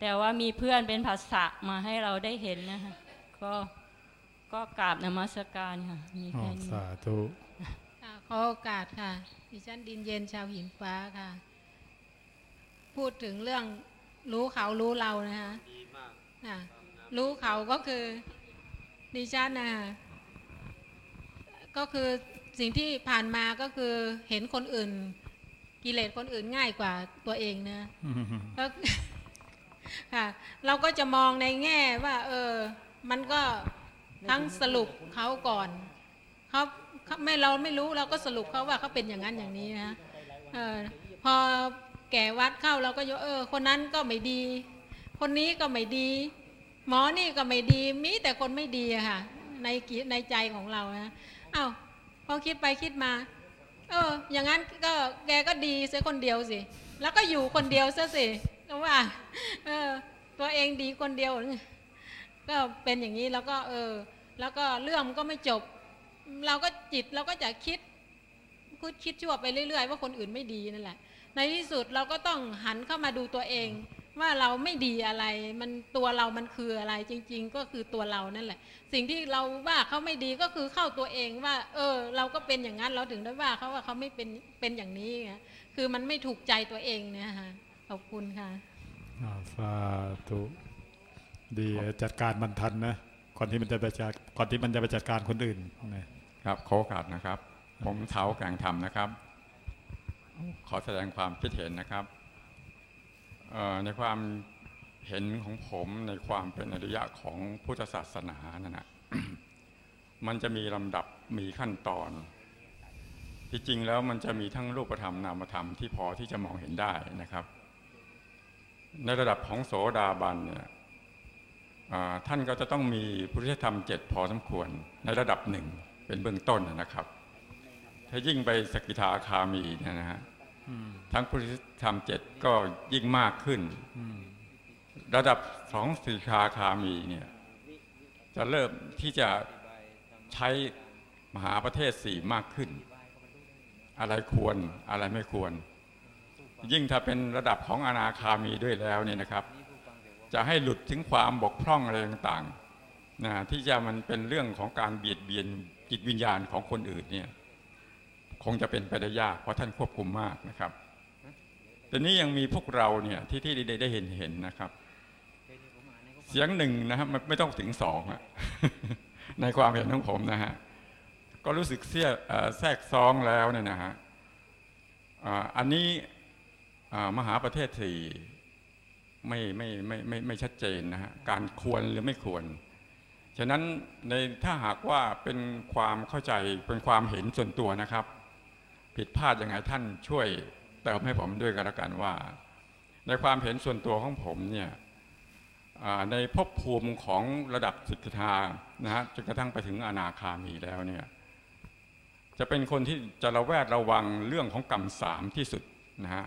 แต่ว่ามีเพื่อนเป็นภาษามาให้เราได้เห็นนะคะก็ก็กราบนมัสการค่ะมีอ๋อแค่นี้สาธุค่ะขอโอกาสค่ะดิฉันดินเย็นชาวหินฟ้าค่ะ พูดถึงเรื่องรู้เขารู้เรานะคะค่ะรู้เขาก็คือดิฉันนะก็คือสิ่งที่ผ่านมาก็คือเห็นคนอื่น กิเลสคนอื่นง่ายกว่าตัวเองนะอืมก็ค่ะเราก็จะมองในแง่ว่า เออ มันก็ทั้งสรุปเขาก่อนเขาเขาไม่เราไม่รู้เราก็สรุปเขาว่าเขาเป็นอย่างนั้นอย่างนี้นะเออพอแก่วัดเข้าเราก็ยกเออ คนนั้นก็ไม่ดี คนนี้ก็ไม่ดี หมอนี่ก็ไม่ดีมีแต่คนไม่ดีอะค่ะ ในกิในใจของเรานะอ้าวพอคิดไปคิดมา เออ อย่างนั้นก็แกก็ดีเสียคนเดียวสิ แล้วก็อยู่คนเดียวซะสิแล้วว่าเออ ตัวเองดีคนเดียว ก็เป็นอย่างนี้แล้วก็ เออ แล้วก็เรื่องมันก็ไม่จบ เราก็จิตเราก็จะคิดคิดคิดชั่วไปเรื่อยๆ ว่าคนอื่นไม่ดีนั่นแหละ ในที่สุดเราก็ต้องหันเข้ามาดูตัวเอง ว่าเราไม่ดีอะไร มันตัวเรามันคืออะไรจริง ๆ ก็คือตัวเรานั่นแหละ สิ่งที่เราว่าเขาไม่ดีก็คือเข้าตัวเองว่า เออ เราก็เป็นอย่างนั้นเราถึงได้ว่าเขาว่าเขาไม่เป็นเป็นอย่างนี้ไงคือมันไม่ถูกใจตัวเองเนี่ยค่ะขอบคุณค่ะอ่าสาธุดีจัดการมันทันนะก่อนที่มันจะไปจัดก่อนที่มันจะไปจัดการคนอื่นนะครับขอโอกาสนะครับ ผมเท้าแกลงธรรมนะครับ ขอแสดงความคิดเห็นนะครับเอ่อ ในความเห็นของผมในความเป็นอริยะของพุทธศาสนานั่นนะมันจะมีลำดับมีขั้นตอน ที่จริงแล้วมันจะมีทั้งรูปธรรมนามธรรมที่พอที่จะมองเห็นได้นะครับ ในระดับของโสดาบันเนี่ยท่านก็จะต้องมีพุทธธรรมเจ็ดพอสมควร ในระดับหนึ่งเป็นเบื้องต้นนะครับ ถ้ายิ่งไปสกิทาคามีเนี่ยนะฮะ ทั้งพุทธธรรมเจ็ดก็ยิ่งมากขึ้น ระดับสองสกิทาคามีเนี่ย จะเริ่มที่จะใช้มหาประเทศสี่มากขึ้น อะไรควรอะไรไม่ควร ยิ่งถ้าเป็นระดับของอนาคามีด้วยแล้วเนี่ยนะครับ จะให้หลุดถึงความบกพร่องอะไรต่างๆนะที่จะมันเป็นเรื่องของการเบียดเบียนจิตวิญญาณของคนอื่นเนี่ย คงจะเป็นไปได้ยากเพราะท่านควบคุมมากนะครับแต่นี้ยังมีพวกเราเนี่ยที่ที่ได้ได้เห็นเห็นนะครับ เสียงหนึ่งนะครับมันไม่ต้องถึงสองอะในความเห็นของผมนะฮะก็รู้สึกเสียแทรกซ้องแล้วเนี่ยนะฮะอันนี้มหาประเทศสี่ไม่ไม่ไม่ไม่ไม่ชัดเจนนะฮะการควรหรือไม่ควร ฉะนั้นในถ้าหากว่าเป็นความเข้าใจเป็นความเห็นส่วนตัวนะครับ ผิดพลาดยังไงท่านช่วยเติมให้ผมด้วยกันละกันว่า ในความเห็นส่วนตัวของผมเนี่ยในภพภูมิของระดับสิกขานะฮะจนกระทั่งไปถึงอนาคามีแล้วเนี่ยจะเป็นคนที่จะระแวดระวังเรื่องของกรรมสามที่สุดนะฮะ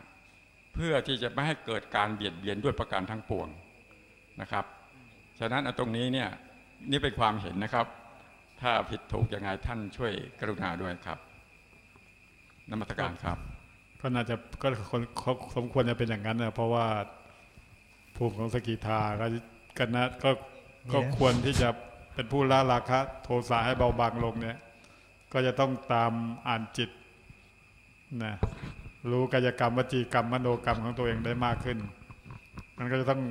เพื่อที่จะไม่ให้เกิดการเบียดเบียนด้วยประการทั้งปวงนะครับ ฉะนั้นตรงนี้เนี่ยนี่เป็นความเห็นนะครับ ถ้าผิดถูกยังไงท่านช่วยกรุณาด้วยครับ นมัสการครับ ก็น่าจะก็คนเขาสมควรจะเป็นอย่างนั้นนะเพราะว่าภูมิของสกิทาก็ก็นะก็ก็ควรที่จะเป็นผู้ละราคะ โทสะให้เบาบางลงเนี่ย ก็จะต้องตามอ่านจิตนะรู้กายกรรมวจีกรรมมโนกรรมของตัวเองได้มากขึ้น มันก็จะต้อง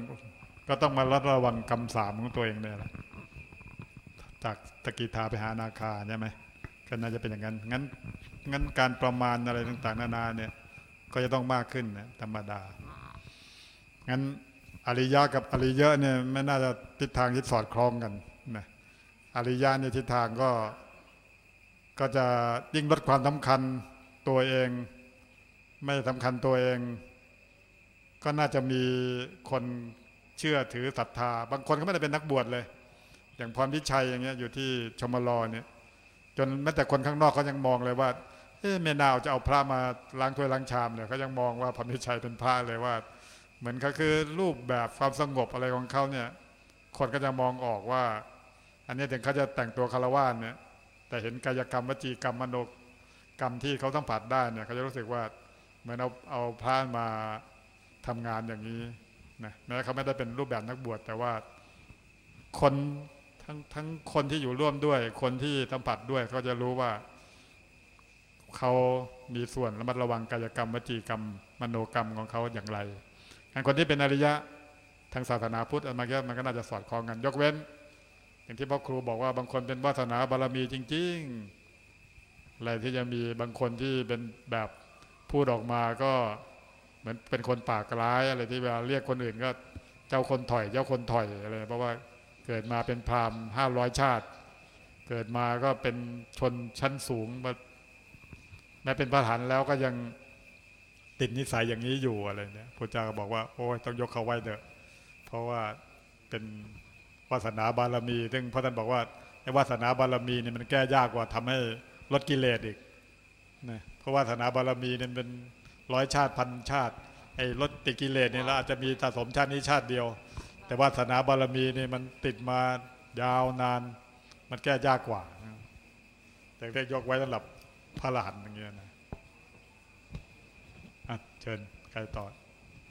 ก็ต้องมาระระวังกรรมสามของตัวเองเนี่ยแหละจากตะกีทาไปหานาคาใช่ไหมก็น่าจะเป็นอย่างนั้น งั้น งั้นการประมาณอะไรต่าง ๆ นานาเนี่ย ก็จะต้องมากขึ้นนะธรรมดา งั้นอริยะกับอริยะเนี่ยไม่น่าจะทิศทางที่สอดคล้องกันนะอริยะเนี่ยทิศทางก็ก็จะยิ่งลดความสำคัญตัวเอง ไม่สำคัญตัวเอง ก็น่าจะมีคนเชื่อถือศรัทธา บางคนก็ไม่ได้เป็นนักบวชเลย อย่างพรพิชัยอย่างเงี้ยอยู่ที่ชมรอเนี่ยจนแม้แต่คนข้างนอกเขายังมองเลยว่า เอ๊ะเมนาวจะเอาพระมาล้างถ้วยล้างชามเนี่ยเขายังมองว่าพรพิชัยเป็นพระเลยว่า เหมือนเขาคือรูปแบบความสงบอะไรของเขาเนี่ย คนก็จะมองออกว่า อันนี้ถึงเขาจะแต่งตัวคารวะเนี่ย แต่เห็นกายกรรมวจีกรรมมโนกรรมที่เขาต้องผัดได้เนี่ยเขาจะรู้สึกว่าเหมือนเอาเอาพระมาทำงานอย่างนี้นะแม้เขาไม่ได้เป็นรูปแบบนักบวชแต่ว่าคนทั้งทั้งคนที่อยู่ร่วมด้วย คนที่สัมผัสด้วยเขาจะรู้ว่า เขามีส่วนระมัดระวังกายกรรมวจีกรรม มโนกรรมของเขาอย่างไรอันคนที่เป็นอริยะทางศาสนาพุทธอันมาเก็มันก็น่าจะสอดคล้องกัน ยกเว้น อย่างที่พ่อครูบอกว่าบางคนเป็นวาสนาบารมีจริงๆอะไรที่จะมีบางคนที่เป็นแบบพูดออกมาก็เหมือนเป็นคนปากร้ายอะไรที่เวลาเรียกคนอื่นก็เจ้าคนถอย เจ้าคนถอยอะไรเพราะว่าเกิดมาเป็นพราหมณ์ห้าร้อยชาติ เกิดมาก็เป็นชนชั้นสูงมา แม้เป็นประธานแล้วก็ยังติดนิสัยอย่างนี้อยู่อะไรเนี่ยพระเจ้าก็บอกว่า โอ้ยต้องยกเขาไว้เถอะ เพราะว่าเป็นวาสนาบารมี ซึ่งพระท่านบอกว่าไอ้วาสนาบารมีเนี่ยมันแก้ยากกว่าทำให้ลดกิเลสอีกนะเพราะวาสนาบารมีเนี่ยเป็นร้อยชาติพันชาติไอ้ลดติกิเลสเนี่ยเราอาจจะมีสะสมชาตินี้ชาติเดียว แต่วาสนาบารมีเนี่ยมันติดมายาวนาน มันแก้ยากกว่าแต่ได้ยกไว้สำหรับ พระอรหันต์อย่างเงี้ยนะอะเชิญใครต่อ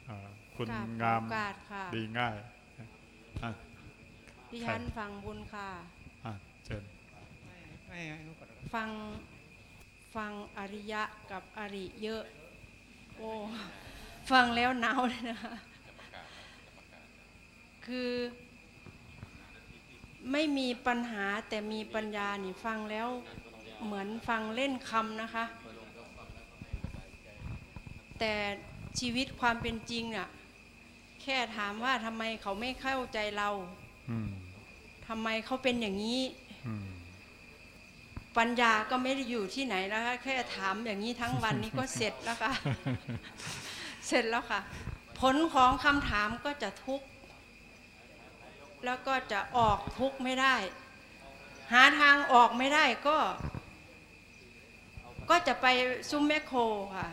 อ่าคุณกราบงามโอกาสค่ะดีง่ายอะดิฉันฟังบุญค่ะอะเชิญฟังฟังอริยะกับอริเยอะ โอ้ฟังแล้วหนาวเลยนะคะคือไม่มีปัญหาแต่มีปัญญานี่ฟังแล้ว เหมือนฟังเล่นคำนะคะ แต่ชีวิตความเป็นจริงน่ะ แค่ถามว่าทำไมเขาไม่เข้าใจเราอืมทำไมเขาเป็นอย่างนี้อืมปัญญาก็ไม่ได้อยู่ที่ไหนแล้วค่ะแค่ถามอย่างนี้ทั้งวันนี้ก็เสร็จแล้วค่ะ เสร็จแล้วค่ะ ผลของคำถามก็จะทุกข์ แล้วก็จะออกทุกข์ไม่ได้ หาทางออกไม่ได้ก็ ก็จะไปซุ้มแมคโครค่ะ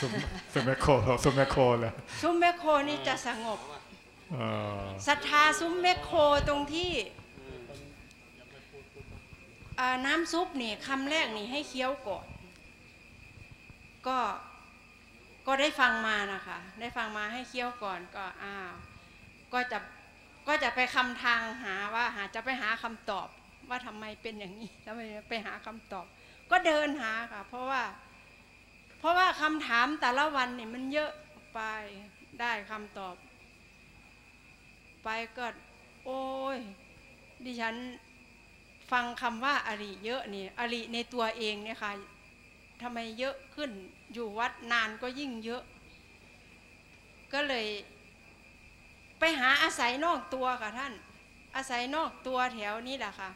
ซุมซุมแมคโครซุมแมคโครเลยซุ้มแมคโครนี่จะสงบเออศรัทธาซุ้มแมคโครตรงที่อ่าน้ำซุปนี่คำแรกนี่ให้เคี้ยวก่อนก็ก็ได้ฟังมานะคะ ได้ฟังมาให้เคี้ยวก่อนก็อ้าวก็จะก็จะไปคำทางหาว่าหาจะไปหาคำตอบว่าทำไมเป็นอย่างนี้ทำไมไปหาคำตอบ ก็เดินหาค่ะ เพราะว่า เพราะว่าคำถามแต่ละวันนี่มันเยอะไปได้คำตอบ ไปก็โอ้ย ดิฉันฟังคำว่าอริเยอะนี่อริในตัวเองเนี่ยค่ะทำไมเยอะขึ้นอยู่วัดนานก็ยิ่งเยอะ ก็เลย ไปหาอาศัยนอกตัวค่ะท่าน อาศัยนอกตัวแถวนี้แหละค่ะ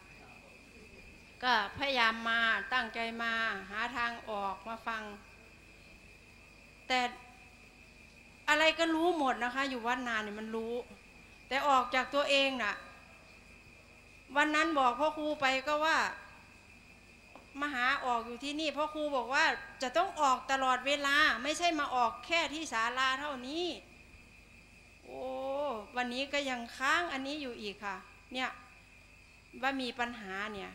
ก็พยายามมาตั้งใจมาหาทางออกมาฟัง แต่อะไรก็รู้หมดนะคะ อยู่วัดนานเนี่ยมันรู้ แต่ออกจากตัวเองน่ะ วันนั้นบอกพ่อครูไปก็ว่ามาหาออกอยู่ที่นี่พ่อครูบอกว่าจะต้องออกตลอดเวลา ไม่ใช่มาออกแค่ที่ศาลาเท่านี้ โอ้วันนี้ก็ยังค้างอันนี้อยู่อีกค่ะ เนี่ยว่ามีปัญหาเนี่ย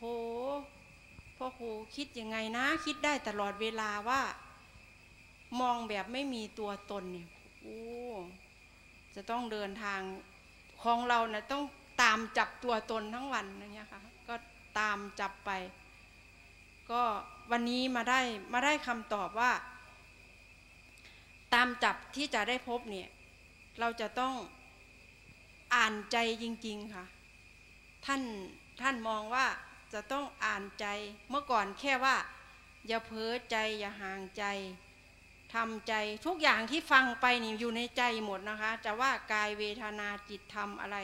โถพ่อครูคิดยังไงนะ คิดได้ตลอดเวลาว่า มองแบบไม่มีตัวตนเนี่ยโอ้จะต้องเดินทางของเรานะ่ะต้องตามจับตัวตนทั้งวันนะเนี่ยค่ะก็ตามจับไป ก็วันนี้มาได้มาได้คำตอบว่า ตามจับที่จะได้พบเนี่ย เราจะต้องอ่านใจจริง ๆ ค่ะ ท่านท่านมองว่า จะต้องอ่านใจเมื่อก่อนแค่ว่า อย่าเพ้อใจอย่าห่างใจทำใจทุกอย่างที่ฟังไปนี่อยู่ในใจหมดนะคะ จะว่ากายเวทนาจิตธรรมอะไร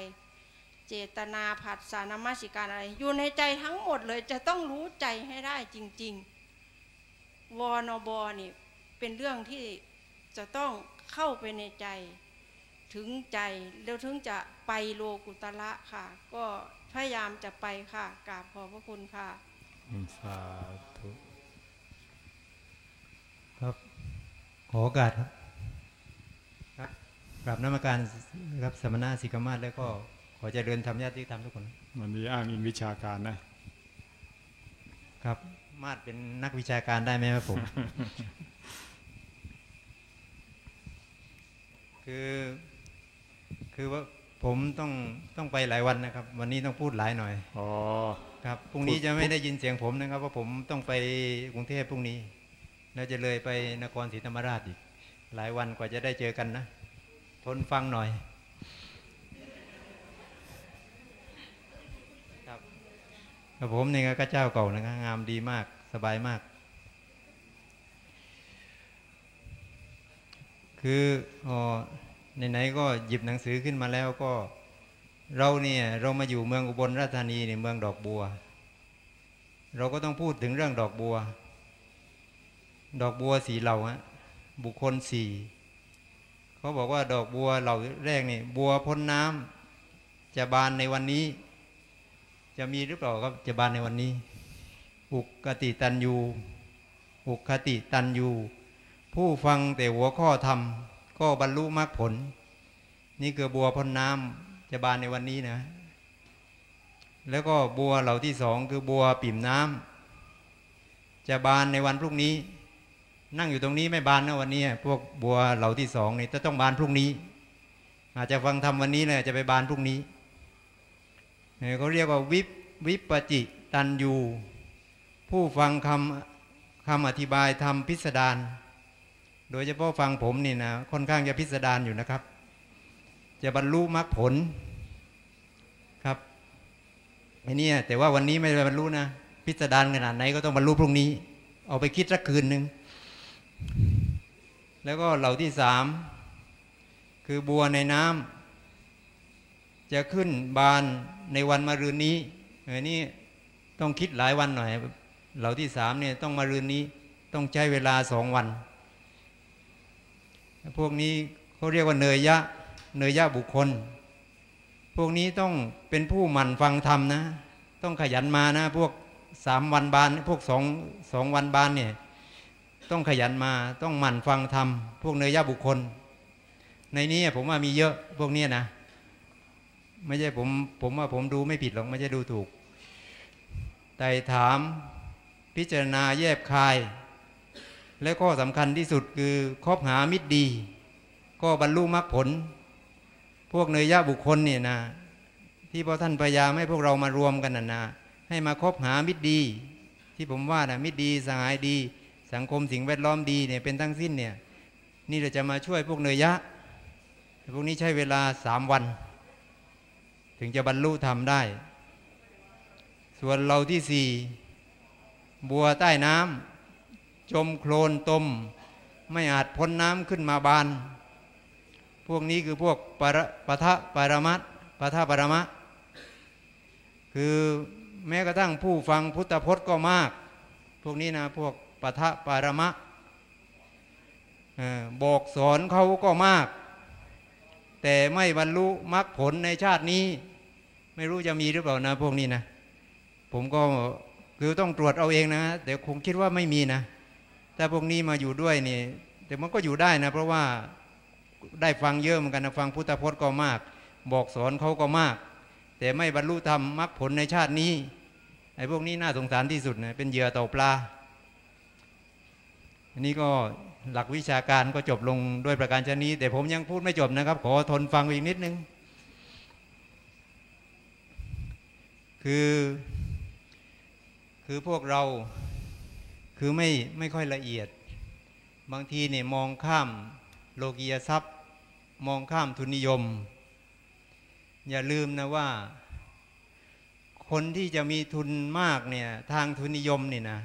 เจตนาผัสสานมัสิการอะไร อยู่ในใจทั้งหมดเลยจะต้องรู้ใจให้ได้จริง ๆ วนบนี่เป็นเรื่องที่จะต้องเข้าไปในใจ ถึงใจแล้วถึงจะไปโลกุตละค่ะ ก็ พยายามจะไปค่ะกราบขอบพระคุณค่ะสาธุครับขอโอกาสครับครับกราบน้ำการครับสมณะสิกมาศแล้วก็ขอเจริญธรรมญาติธรรมทุกคนวันนี้อ้างอิงวิชาการนะ ครับมาดเป็นนักวิชาการได้ไหมครับผม คือ คือว่า ผมต้องต้องไปหลายวันนะครับ วันนี้ต้องพูดหลายหน่อยอ๋อครับพรุ่งนี้จะไม่ได้ยินเสียงผมนะครับว่าผมต้องไปกรุงเทพพรุ่งนี้ แล้วจะเลยไปนครศรีธรรมราชอีก หลายวันกว่าจะได้เจอกันนะทนฟังหน่อยครับครับผมนี่ก็เจ้าเก่านะครับงามดีมากสบายมาก คืออ๋อ ไหนๆก็หยิบหนังสือขึ้นมาแล้วก็ เราเนี่ยเรามาอยู่เมืองอุบลราชธานีเนี่ยเมืองดอกบัว เราก็ต้องพูดถึงเรื่องดอกบัว ดอกบัวสีเหล่าฮะบุคคลสี่เขาบอกว่าดอกบัวเหล่าแรกนี่บัวพ้นน้ำจะบานในวันนี้ จะมีหรือเปล่าครับจะบานในวันนี้ อุกกติตันยูอุกคติตันยูผู้ฟังแต่หัวข้อธรรม ก็บรรลุมรรคผล นี่คือบัวพ้นน้ำจะบานในวันนี้นะ แล้วก็บัวเหล่าที่สองคือบัวปิ่มน้ำจะบานในวันพรุ่งนี้ นั่งอยู่ตรงนี้ไม่บานนะวันนี้ พวกบัวเหล่าที่สองนี่จะต้องบานพรุ่งนี้ อาจจะฟังทำวันนี้เลยจะไปบานพรุ่งนี้เขาเรียกว่าวิปวิปจิตันยูผู้ฟังคำคำอธิบายทำพิสดาร โดยเฉพาะฟังผมนี่นะค่อนข้างจะพิสดารอยู่นะครับ จะบรรลุมรรคผลครับไอ้เนี่ยแต่ว่าวันนี้ไม่ได้บรรลุนะพิสดารขนาดไหนก็ต้องบรรลุพรุ่งนี้ เอาไปคิดสักคืนหนึ่งแล้วก็เหล่าที่สามคือบัวในน้ำจะขึ้นบานในวันมะรืนนี้เออนี่ต้องคิดหลายวันหน่อย เหล่าที่สามเนี่ยต้องมารืนนี้ต้องใช้เวลาสองวัน พวกนี้เขาเรียกว่าเนยยะ เนยยะบุคคล พวกนี้ต้องเป็นผู้หมั่นฟังธรรมนะ ต้องขยันมานะ พวกสามวันบาน พวกสองสองวันบานเนี่ย ต้องขยันมา ต้องหมั่นฟังธรรม พวกเนยยะบุคคล ในนี้ผมว่ามีเยอะพวกนี้นะ ไม่ใช่ผม ผมว่าผมดูไม่ผิดหรอก ไม่ใช่ดูถูกแต่ถาม พิจารณาแยบคาย และข้อสำคัญที่สุดคือคบหามิตรดี ก็บรรลุมรรคผล พวกเนยยะบุคคลเนี่ยนะ ที่พระท่านพยายามให้พวกเรามารวมกันนะนะให้มาคบหามิตรดี ที่ผมว่านะมิตรดีสหายดี สังคมสิ่งแวดล้อมดีเนี่ยเป็นทั้งสิ้นเนี่ยนี่เราจะมาช่วยพวกเนยยะพวกนี้ใช้เวลาสามวัน ถึงจะบรรลุธรรมได้ ส่วนเราที่สี่บัวใต้น้ำ จมโคลนตม ไม่อาจพ้นน้ำขึ้นมาบาน พวกนี้คือพวกปรปะทะปรมัตปะทะปรมะ คือแม้กระทั่งผู้ฟังพุทธพจน์ก็มาก พวกนี้นะพวกปะทะปรมะบอกสอนเขาก็มาก แต่ไม่บรรลุมรรคผลในชาตินี้ ไม่รู้จะมีหรือเปล่านะพวกนี้นะ ผมก็คือต้องตรวจเอาเองนะแต่คงคิดว่าไม่มีนะ ถ้าพวกนี้มาอยู่ด้วยนี่แต่มันก็อยู่ได้นะ เพราะว่าได้ฟังเยอะเหมือนกันนะฟังพุทธพจน์ก็มาก บอกสอนเขาก็มาก แต่ไม่บรรลุธรรมมรรคผลในชาตินี้ไอ้พวกนี้น่าสงสารที่สุดนะเป็นเหยื่อต่อปลาอันนี้ก็หลักวิชาการก็จบลงด้วยประการชนี้ แต่ผมยังพูดไม่จบนะครับ ขอทนฟังอีกนิดนึง คือ คือพวกเรา คือไม่ไม่ค่อยละเอียด บางทีเนี่ยมองข้ามโลกียทรัพย์ มองข้ามทุนนิยม อย่าลืมนะว่า คนที่จะมีทุนมากเนี่ยทางทุนนิยมเนี่ยนะ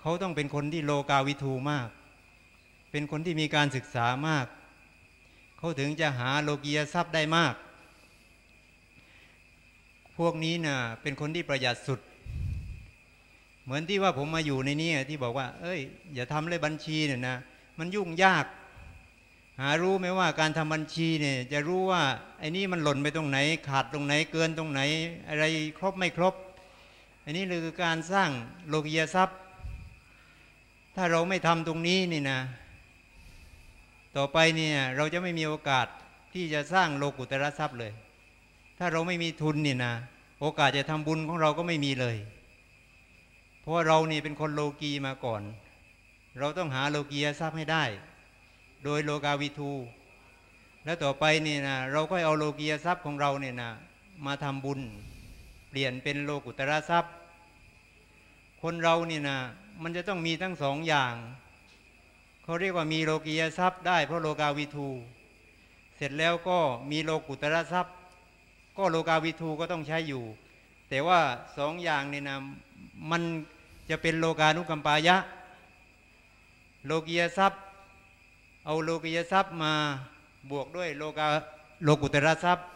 เขาต้องเป็นคนที่โลกาวิทูมาก เป็นคนที่มีการศึกษามาก เขาถึงจะหาโลกียทรัพย์ได้มาก พวกนี้นะ่ะเป็นคนที่ประหยัดสุด เหมือนที่ว่าผมมาอยู่ในนี้ที่บอกว่า เอ้ย อย่าทำเลยบัญชีเนี่ยนะมันยุ่งยาก หารู้ไหมว่าการทำบัญชีเนี่ย จะรู้ว่าไอ้นี่มันหล่นไปตรงไหน ขาดตรงไหนเกินตรงไหน อะไรครบไม่ครบอันนี้คือการสร้างโลกียทรัพย์ ถ้าเราไม่ทำตรงนี้นี่นะ ต่อไปเนี่ยเราจะไม่มีโอกาสที่จะสร้างโลกุตระทรัพย์เลย ถ้าเราไม่มีทุนนี่นะ โอกาสจะทำบุญของเราก็ไม่มีเลย เพราะว่าเรานี่เป็นคนโลกีมาก่อน เราต้องหาโลกียทรัพย์ให้ได้ โดยโลกาวิทู แล้วต่อไปนี่นะเราก็เอาโลกียทรัพย์ของเราเนี่ยนะมาทำบุญ เปลี่ยนเป็นโลกุตระทรัพย์ คนเรานี่นะมันจะต้องมีทั้งสองอย่างเขาเรียกว่ามีโลกียทรัพย์ได้เพราะโลกาวิทู เสร็จแล้วก็มีโลกุตระทรัพย์ ก็โลกาวิทูก็ต้องใช้อยู่ แต่ว่าสองอย่างนี่นะมันจะเป็นโลกานุกัมปายะ โลกียทรัพย์ เอาโลกียทรัพย์มาบวกด้วยโลกาโลกุตระทรัพย์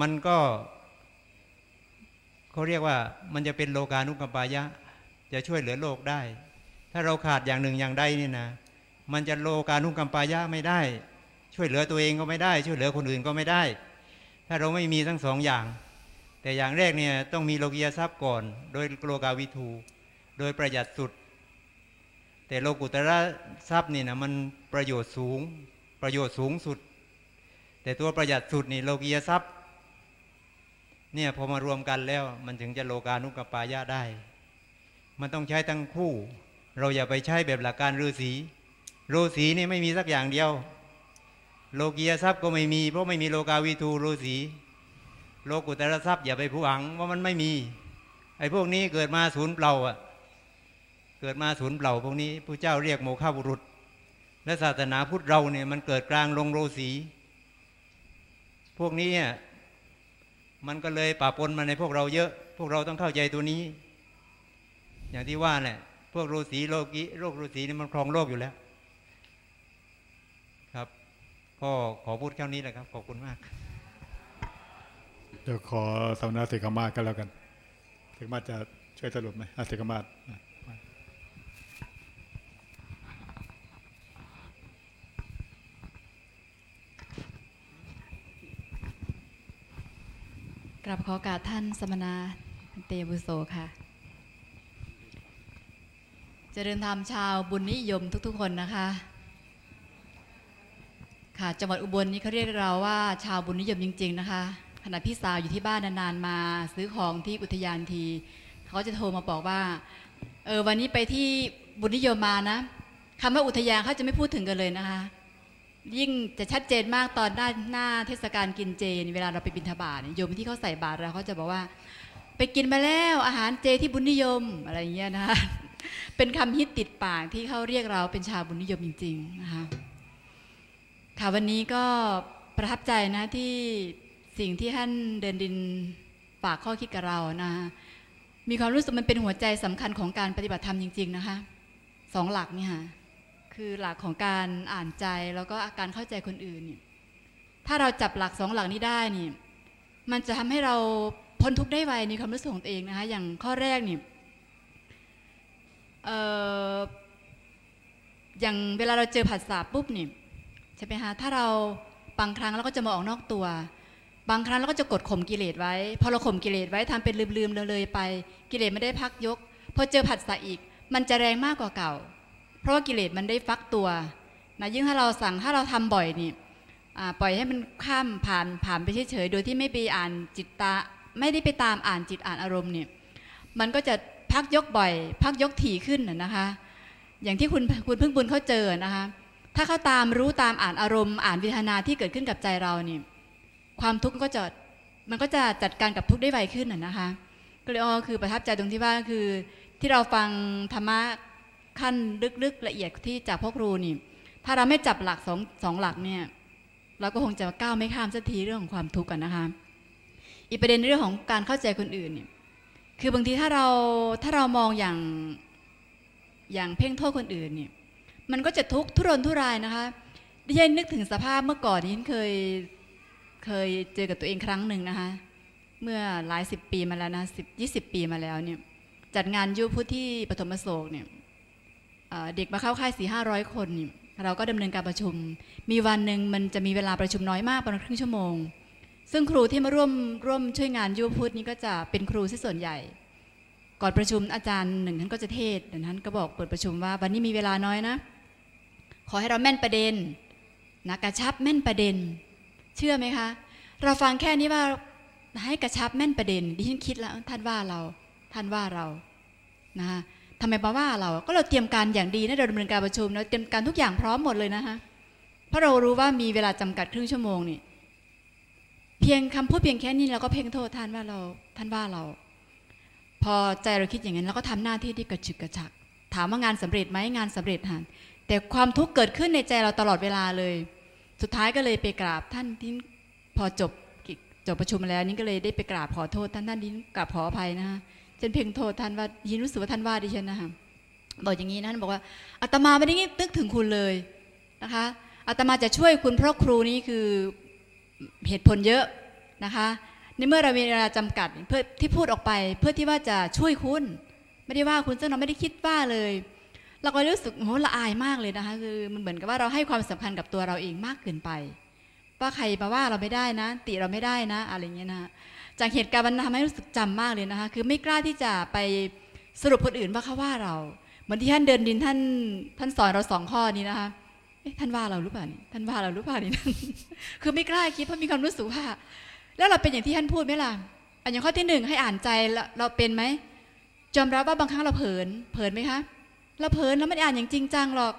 มันก็เขาเรียกว่ามันจะเป็นโลกานุกัมปายะ จะช่วยเหลือโลกได้ ถ้าเราขาดอย่างหนึ่งอย่างใดนี่นะมันจะโลกานุกัมปายะไม่ได้ ช่วยเหลือตัวเองก็ไม่ได้ ช่วยเหลือคนอื่นก็ไม่ได้ ถ้าเราไม่มีทั้งสองอย่าง แต่อย่างแรกเนี่ยต้องมีโลกียทรัพย์ก่อน โดยโลกาวิทู โดยประหยัดสุด แต่โลกุตระทรัพย์นี่นะมันประโยชน์สูง ประโยชน์สูงสุด แต่ตัวประหยัดสุดนี่โลกียทรัพย์เนี่ยพอมารวมกันแล้ว มันถึงจะโลกานุกัปปายะได้ มันต้องใช้ทั้งคู่ เราอย่าไปใช้แบบหลักการฤาษีฤาษีนี่ไม่มีสักอย่างเดียว โลกียทรัพย์ก็ไม่มี เพราะไม่มีโลกาวิทูฤาษี โลกุตระทรัพย์อย่าไปผู้หวังว่ามันไม่มี ไอ้พวกนี้เกิดมาศูนย์เปล่าอะเกิดมาศูนย์เปล่าพวกนี้พระเจ้าเรียกโมฆะบุรุษ และศาสนาพุทธเราเนี่ยมันเกิดกลางลงโรสี พวกนี้อะมันก็เลยป่าปนมาในพวกเราเยอะ พวกเราต้องเข้าใจตัวนี้ อย่างที่ว่าแหละพวกโรสีโลกิโรคโรสีนี่มันครองโลกอยู่แล้ว ครับ ก็ขอพูดแค่นี้แหละครับ ขอบคุณมาก ดี๋ยวขอสำนักสิกขามาศกันแล้วกันสิกขามาศจะช่วยสรุปไหมอะสิกขามาศกราบขอโอกาสท่านสมณะเตบุโสค่ะ เจริญธรรมชาวบุญนิยมทุกๆคนนะคะค่ะจังหวัดอุบลนี้เขาเรียกเราว่าชาวบุญนิยมจริง ๆ นะคะ ณะพี่สาวอยู่ที่บ้านนานๆมา ซื้อของที่อุทยานทีเขาจะโทรมาบอกว่าเออวันนี้ไปที่บุญนิยมมานะคำว่าอุทยานเขาจะไม่พูดถึงกันเลยนะคะ ยิ่งจะชัดเจนมากตอนหน้าหน้าเทศกาลกินเจนเวลาเราไปบิณฑบาตโยมที่เขาใส่บาตรเราเขาจะบอกว่า ไปกินมาแล้วอาหารเจที่บุญนิยมอะไรอย่างเงี้ยนะคะเป็นคำฮิตติดปากที่เขาเรียกเราเป็นชาวบุญนิยมจริง ๆ นะคะค่ะวันนี้ก็ประทับใจนะที่ สิ่งที่ท่านเดินดินฝากข้อคิดกับเรานะมีความรู้สึกมันเป็นหัวใจสำคัญของการปฏิบัติธรรมจริง ๆ นะคะสองหลักนี่ค่ะคือหลักของการอ่านใจแล้วก็การเข้าใจคนอื่นนี่ถ้าเราจับหลักสองหลักนี้ได้นี่ มันจะทำให้เราพ้นทุกข์ได้ไวในความรู้สึกของตัวเองนะคะอย่างข้อแรกนี่เอ่ออย่างเวลาเราเจอผัสสะปุ๊บนี่ใช่ไหมคะถ้าเราบางครั้งเราก็จะมองออกนอกตัว บางครั้งเราก็จะกดข่มกิเลสไว้ พอเราข่มกิเลสไว้ทำเป็นลืมๆเลยๆไป กิเลสไม่ได้พักยก พอเจอผัสสะอีก มันจะแรงมากกว่าเก่า เพราะว่ากิเลสมันได้ฟักตัวนะยิ่งถ้าเราสั่งถ้าเราทำบ่อยนี่ปล่อยให้มันข้ามผ่านผ่านไปเฉยๆ โดยที่ไม่ไปอ่านจิตตา ไม่ได้ไปตามอ่านจิตอ่านอารมณ์เนี่ย มันก็จะพักยกบ่อย พักยกถี่ขึ้นนะนะคะ อย่างที่คุณคุณพึ่งบุญเขาเจอนะคะ ถ้าเขาตามรู้ตามอ่านอารมณ์ อ่านวิทนาที่เกิดขึ้นกับใจเราเนี่ย ความทุกข์ก็จะมันก็จะจัดการกับทุกข์ได้ไวขึ้นนะนะคะ ก็เลยอ๋อคือประทับใจตรงที่ว่าคือที่เราฟังธรรมะขั้นลึกๆละเอียดที่จากพ่อครูนี่ ถ้าเราไม่จับหลักสองสองหลักเนี่ยเราก็คงจะก้าวไม่ข้ามสักทีเรื่องของความทุกข์กันนะคะอีกประเด็นเรื่องของการเข้าใจคนอื่นเนี่ยคือบางทีถ้าเราถ้าเรามองอย่างอย่างเพ่งโทษคนอื่นเนี่ยมันก็จะทุกข์ทุรนทุรายนะคะดิฉันนึกถึงสภาพเมื่อก่อนที่ฉันเคย เคยเจอกับตัวเองครั้งหนึ่งนะคะ เมื่อหลายสิบปีมาแล้วนะสิบยี่สิบปีมาแล้วเนี่ยจัดงานยุพุทธที่ปฐมโศกเนี่ยเด็กมาเข้าค่ายสี่ห้าร้อยคนเราก็ดำเนินการประชุม มีวันหนึ่งมันจะมีเวลาประชุมน้อยมากประมาณครึ่งชั่วโมง ซึ่งครูที่มาร่วมร่วมช่วยงานยุพุทธนี้ก็จะเป็นครูที่ส่วนใหญ่ ก่อนประชุมอาจารย์หนึ่งท่านก็จะเทศน์ท่านก็บอกเปิดประชุมว่าวันนี้มีเวลาน้อยนะ ขอให้เราแม่นประเด็นนะกระชับแม่นประเด็น เชื่อไหมคะ เราฟังแค่นี้ว่าให้กระชับแม่นประเด็นดิฉันคิดแล้วท่านว่าเราท่านว่าเรานะคะทำไมมาว่าเราก็เราเตรียมการอย่างดีนะเราดำเนินการประชุมเราเตรียมการทุกอย่างพร้อมหมดเลยนะคะเพราะเรารู้ว่ามีเวลาจำกัดครึ่งชั่วโมงนี่เพียงคำพูดเพียงแค่นี้เราก็เพ่งโทษท่านว่าเราท่านว่าเรา พอใจเราคิดอย่างนั้นเราก็ทำหน้าที่ที่กระฉึกกระฉัก ถามว่างานสำเร็จไหมงานสำเร็จฮะแต่ความทุกข์เกิดขึ้นในใจเราตลอดเวลาเลย สุดท้ายก็เลยไปกราบท่านที่พอจบจบประชุมแล้วนี่ก็เลยได้ไปกราบขอโทษท่านท่านที่กราบขออภัยนะคะฉันเพียงโทษท่านว่ายินรู้สึกว่าท่านว่าดิฉันนะคะบอกอย่างนี้นะท่านบอกว่าอาตมาไม่ได้นึกถึงคุณเลยนะคะอาตมาจะช่วยคุณเพราะครูนี้คือเหตุผลเยอะนะคะในเมื่อเรามีเวลาจำกัดเพื่อที่พูดออกไป เพื่อที่ว่าจะช่วยคุณ ไม่ได้ว่าคุณซึ่งเราไม่ได้คิดว่าเลย เราก็รู้สึกโหละอายมากเลยนะคะ คือมันเหมือนกับว่าเราให้ความสำคัญกับตัวเราเองมากเกินไปว่าใครมาว่าเราไม่ได้นะ ติเราไม่ได้นะ อะไรเงี้ยนะจากเหตุการณ์มันทำให้รู้สึกจำมากเลยนะคะ คือไม่กล้าที่จะไปสรุปคนอื่นว่าเขาว่าเรา เหมือนที่ท่านเดินดินท่านท่านสอนเราสองข้อนี้นะคะท่านว่าเราหรือเปล่าท่านว่าเราหรือเปล่านี่คือไม่กล้าคิดเพราะมีความรู้สึกว่า แล้วเราเป็นอย่างที่ท่านพูดไหมล่ะอันอย่างข้อที่หนึ่งให้อ่านใจเราเป็นไหมยอมรับว่าบางครั้งเราเผลอเผลอไหมคะ เราเผลอแล้วไม่ได้อ่านอย่างจริงจังหรอก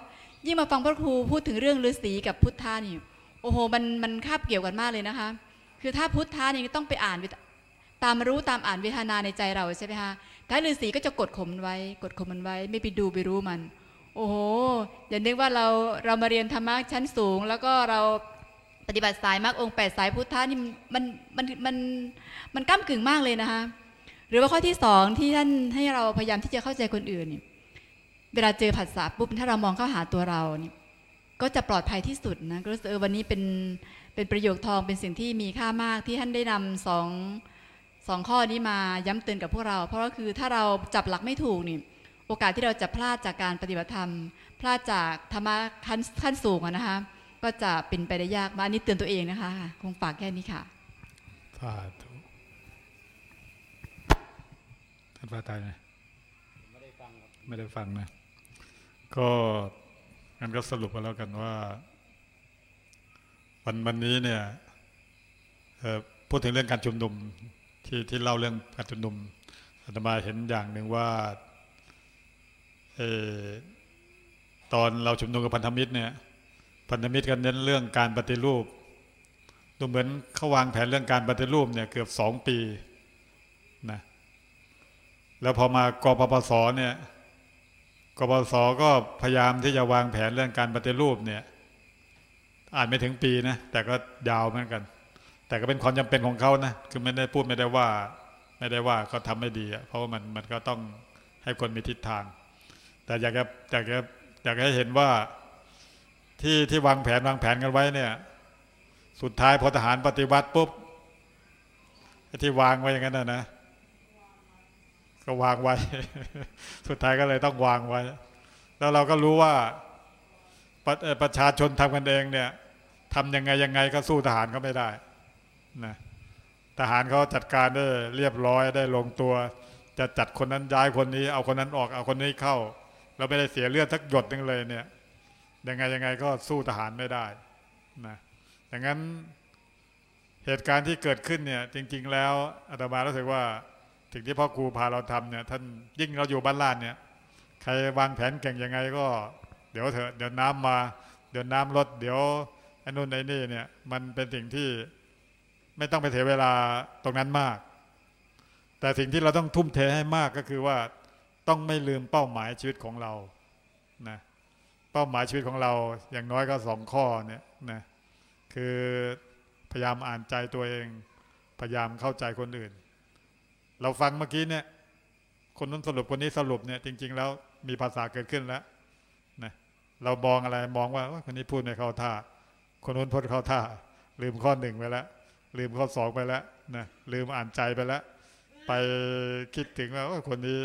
ยิ่งมาฟังพระครูพูดถึงเรื่องฤาษีกับพุทธานี่โอ้โหมันมันคาบเกี่ยวกันมากเลยนะคะ คือถ้าพุทธานี่ต้องไปอ่านตามรู้ตามอ่านเวทนาในใจเราใช่ไหมคะถ้าฤาษีก็จะกดข่มมันไว้ กดข่มมันไว้ ไม่ไปดูไปรู้มัน โอ้โหอย่านึกว่าเราเรามาเรียนธรรมะชั้นสูง แล้วก็เราปฏิบัติสายมรรคองค์แปดสายพุทธานี่มันมันมันมันก้ากึ่งมากเลยนะคะ หรือว่าข้อที่สองที่ท่านให้เราพยายามที่จะเข้าใจคนอื่นเนี่ย เวลาเจอผัสสะปุ๊บถ้าเรามองเข้าหาตัวเราเนี่ยก็จะปลอดภัยที่สุดนะก็รู้สึกเออวันนี้เป็นเป็นประโยคทองเป็นสิ่งที่มีค่ามากที่ท่านได้นำสองสองข้อนี้มาย้ำเตือนกับพวกเรา เพราะว่าคือถ้าเราจับหลักไม่ถูกนี่โอกาสที่เราจะพลาดจากการปฏิบัติธรรม พลาดจากธรรมะขั้นขั้นสูงอะนะคะก็จะเป็นไปได้ยากมากอันนี้เตือนตัวเองนะคะ คงฝากแค่นี้ค่ะสาธุท่านพระอาจารย์ไหมไม่ได้ฟังไม่ได้ฟังนะ ก็งั้นก็สรุปกันแล้วกันว่า วันวันนี้เนี่ยพูดถึงเรื่องการชุมนุมที่ที่เล่าเรื่องการชุมนุมอาตมาเห็นอย่างหนึ่งว่าอตอนเราชุมนุมกับพันธมิตรเนี่ยพันธมิตรกันเน้นเรื่องการปฏิรูปดูเหมือนเขาวางแผนเรื่องการปฏิรูปเนี่ยเกือบสองปีนะแล้วพอมากปปสเนี่ย กปปสก็พยายามที่จะวางแผนเรื่องการปฏิรูปเนี่ยอานไม่ถึงปีนะแต่ก็ยาวเหมือนกัน แต่ก็เป็นความจำเป็นของเขานะคือไม่ได้พูดไม่ได้ว่า ไม่ได้ว่าก็ทำไม่ดีเพราะว่ามันมันก็ต้องให้คนมีทิศทาง แต่อยากจะอยากจะอยากให้เห็นว่าที่ที่วางแผนวางแผนกันไว้เนี่ย สุดท้ายพอทหารปฏิวัติปุ๊บที่วางไว้อย่างนั้นนะนะ ก็วางไว้ สุดท้ายก็เลยต้องวางไว้ แล้วเราก็รู้ว่าประประชาชนทำกันเองเนี่ยทำยังไงยังไงก็สู้ทหารเขาไม่ได้นะทหารเขาจัดการได้เรียบร้อยได้ลงตัว จะจัดคนนั้นย้ายคนนี้ เอาคนนั้นออกเอาคนนี้เข้า เราไม่ได้เสียเลือดสักหยดหนึงเลยเนี่ยยังไงยังไงก็สู้ทหารไม่ได้นะดังนั้นเหตุการณ์ที่เกิดขึ้นเนี่ยจริง ๆ แล้วอาตมารู้สึกว่า สิ่งที่พ่อครูพาเราทำเนี่ยท่านยิ่งเราอยู่บ้านลาดเนี่ย ใครวางแผนเก่งยังไงก็ เดี๋ยวเถอะเดี๋ยวน้ำมา เดี๋ยวน้ำลดเดี๋ยวไอ้นู่นไอ้นี่เนี่ย มันเป็นสิ่งที่ไม่ต้องไปเสียเวลาตรงนั้นมาก แต่สิ่งที่เราต้องทุ่มเทให้มากก็คือว่าต้องไม่ลืมเป้าหมายชีวิตของเรานะเป้าหมายชีวิตของเราอย่างน้อยก็สองข้อเนี่ยนะคือพยายามอ่านใจตัวเอง พยายามเข้าใจคนอื่น เราฟังเมื่อกี้เนี่ย คนนั้นสรุปคนนี้สรุปเนี่ย จริง ๆ แล้วมีภาษาเกิดขึ้นแล้วนะเรามองอะไรมองว่าคนนี้พูดไม่เข้าท่า คนนู้นพูดเข้าท่า ลืมข้อหนึ่งไปแล้วลืมข้อสองไปแล้วนะลืมอ่านใจไปแล้ว ไปคิดถึงว่าคนนี้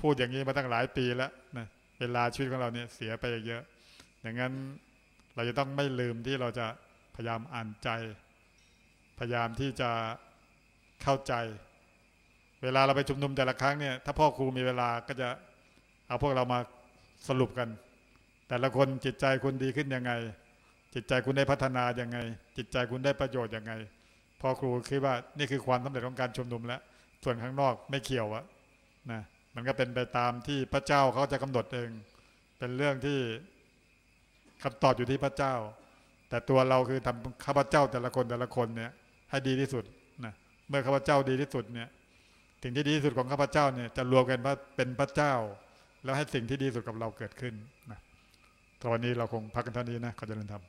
พูดอย่างนี้มาตั้งหลายปีแล้วนะเวลาชีวิตของเราเนี่ยเสียไปเยอะ อย่างนั้นเราจะต้องไม่ลืมที่เราจะพยายามอ่านใจ พยายามที่จะเข้าใจ เวลาเราไปชุมนุมแต่ละครั้งเนี่ยถ้าพ่อครูมีเวลาก็จะเอาพวกเรามาสรุปกัน แต่ละคนจิตใจคุณดีขึ้นยังไง จิตใจคุณได้พัฒนายังไง จิตใจคุณได้ประโยชน์ยังไงพ่อครูคิดว่านี่คือความสำเร็จของการชุมนุมแล้วส่วนข้างนอกไม่เกี่ยวอะนะมันก็เป็นไปตามที่พระเจ้าเขาจะกำหนดเอง เป็นเรื่องที่คำตอบอยู่ที่พระเจ้า แต่ตัวเราคือทำข้าพเจ้าแต่ละคนแต่ละคนเนี่ยให้ดีที่สุดนะเมื่อข้าพเจ้าดีที่สุดเนี่ย สิ่งที่ดีที่สุดของข้าพเจ้าเนี่ยจะรวมกันว่าเป็นพระเจ้า แล้วให้สิ่งที่ดีสุดกับเราเกิดขึ้นนะตอนนี้เราคงพักกันเท่านี้นะขอเจริญธรรม